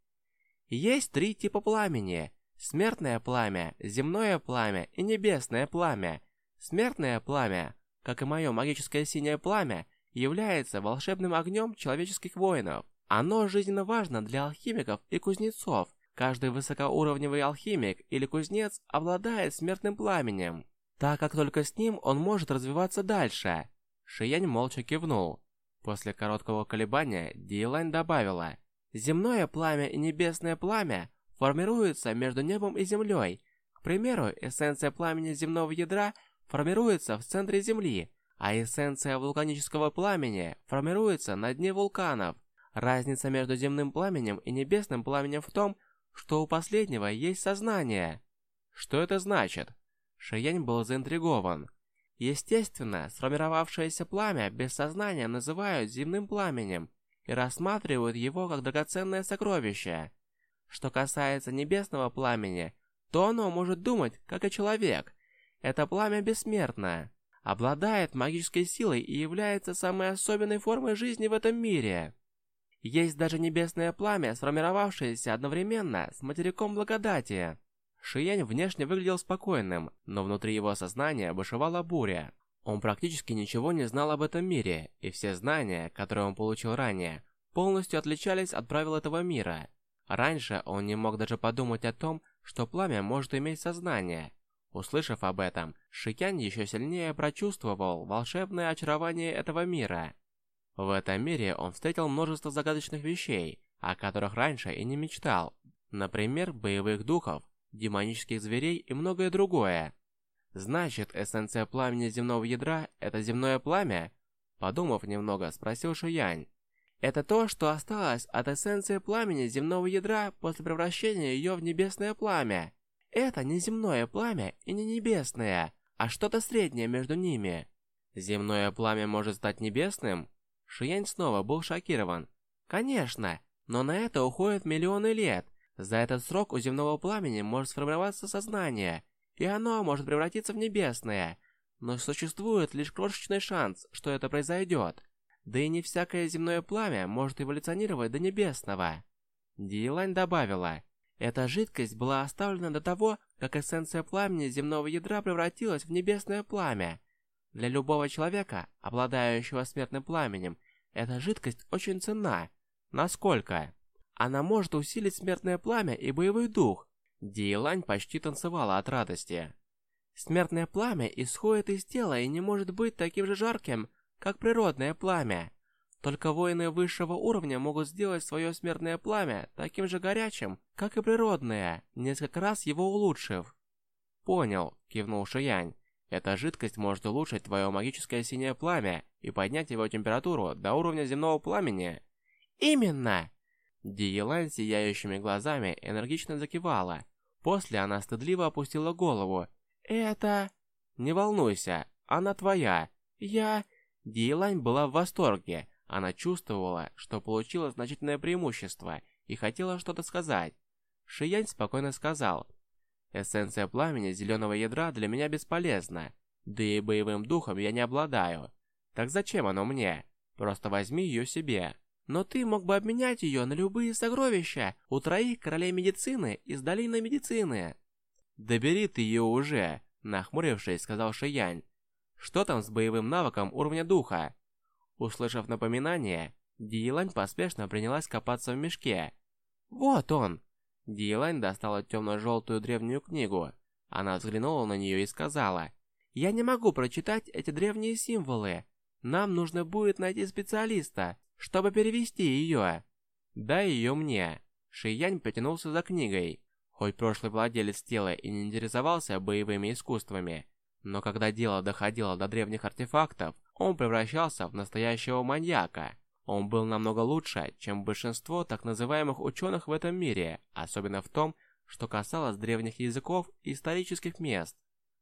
Есть три типа пламени. Смертное пламя, земное пламя и небесное пламя. Смертное пламя, как и мое магическое синее пламя, является волшебным огнем человеческих воинов. Оно жизненно важно для алхимиков и кузнецов. Каждый высокоуровневый алхимик или кузнец обладает смертным пламенем, так как только с ним он может развиваться дальше. Шиянь молча кивнул. После короткого колебания Диелань добавила, «Земное пламя и небесное пламя формируются между небом и землей. К примеру, эссенция пламени земного ядра формируется в центре Земли, а эссенция вулканического пламени формируется на дне вулканов. Разница между земным пламенем и небесным пламенем в том, что у последнего есть сознание». «Что это значит?» Шиянь был заинтригован. Естественно, сформировавшееся пламя без сознания называют земным пламенем и рассматривают его как драгоценное сокровище. Что касается небесного пламени, то оно может думать, как и человек. Это пламя бессмертное, обладает магической силой и является самой особенной формой жизни в этом мире. Есть даже небесное пламя, сформировавшееся одновременно с материком благодати. Шиянь внешне выглядел спокойным, но внутри его сознания бушевала буря. Он практически ничего не знал об этом мире, и все знания, которые он получил ранее, полностью отличались от правил этого мира. Раньше он не мог даже подумать о том, что пламя может иметь сознание. Услышав об этом, Шиянь еще сильнее прочувствовал волшебное очарование этого мира. В этом мире он встретил множество загадочных вещей, о которых раньше и не мечтал. Например, боевых духов, демонических зверей и многое другое. Значит, эссенция пламени земного ядра – это земное пламя? Подумав немного, спросил Шиянь. Это то, что осталось от эссенции пламени земного ядра после превращения ее в небесное пламя. Это не земное пламя и не небесное, а что-то среднее между ними. Земное пламя может стать небесным? Шиянь снова был шокирован. Конечно, но на это уходят миллионы лет. За этот срок у земного пламени может сформироваться сознание, и оно может превратиться в небесное. Но существует лишь крошечный шанс, что это произойдет. Да и не всякое земное пламя может эволюционировать до небесного. Диелань добавила, эта жидкость была оставлена до того, как эссенция пламени земного ядра превратилась в небесное пламя. Для любого человека, обладающего смертным пламенем, эта жидкость очень ценна. Насколько? Она может усилить смертное пламя и боевой дух. Диелань почти танцевала от радости. Смертное пламя исходит из тела и не может быть таким же жарким, как природное пламя. Только воины высшего уровня могут сделать свое смертное пламя таким же горячим, как и природное, несколько раз его улучшив. «Понял», — кивнул Шиянь. «Эта жидкость может улучшить твое магическое синее пламя и поднять его температуру до уровня земного пламени». «Именно!» Диелань сияющими глазами энергично закивала. После она стыдливо опустила голову. «Это...» «Не волнуйся, она твоя. Я...» Диелань была в восторге. Она чувствовала, что получила значительное преимущество и хотела что-то сказать. Шиянь спокойно сказал. «Эссенция пламени зеленого ядра для меня бесполезна. Да и боевым духом я не обладаю. Так зачем оно мне? Просто возьми ее себе. Но ты мог бы обменять ее на любые сокровища у троих королей медицины из долины медицины. Да ты ее уже, нахмурившись, сказал Шиянь. Что там с боевым навыком уровня духа? Услышав напоминание, Диелань поспешно принялась копаться в мешке. Вот он! Диелань достала темно-желтую древнюю книгу. Она взглянула на нее и сказала, «Я не могу прочитать эти древние символы. Нам нужно будет найти специалиста, чтобы перевести ее. Дай ее мне. Шиянь потянулся за книгой. Хоть прошлый владелец тела и не интересовался боевыми искусствами, но когда дело доходило до древних артефактов, он превращался в настоящего маньяка. Он был намного лучше, чем большинство так называемых ученых в этом мире, особенно в том, что касалось древних языков и исторических мест.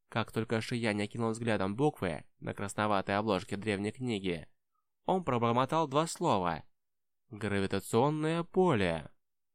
Как только Шиянь окинул взглядом буквы на красноватой обложке древней книги, он пробормотал два слова. «Гравитационное поле».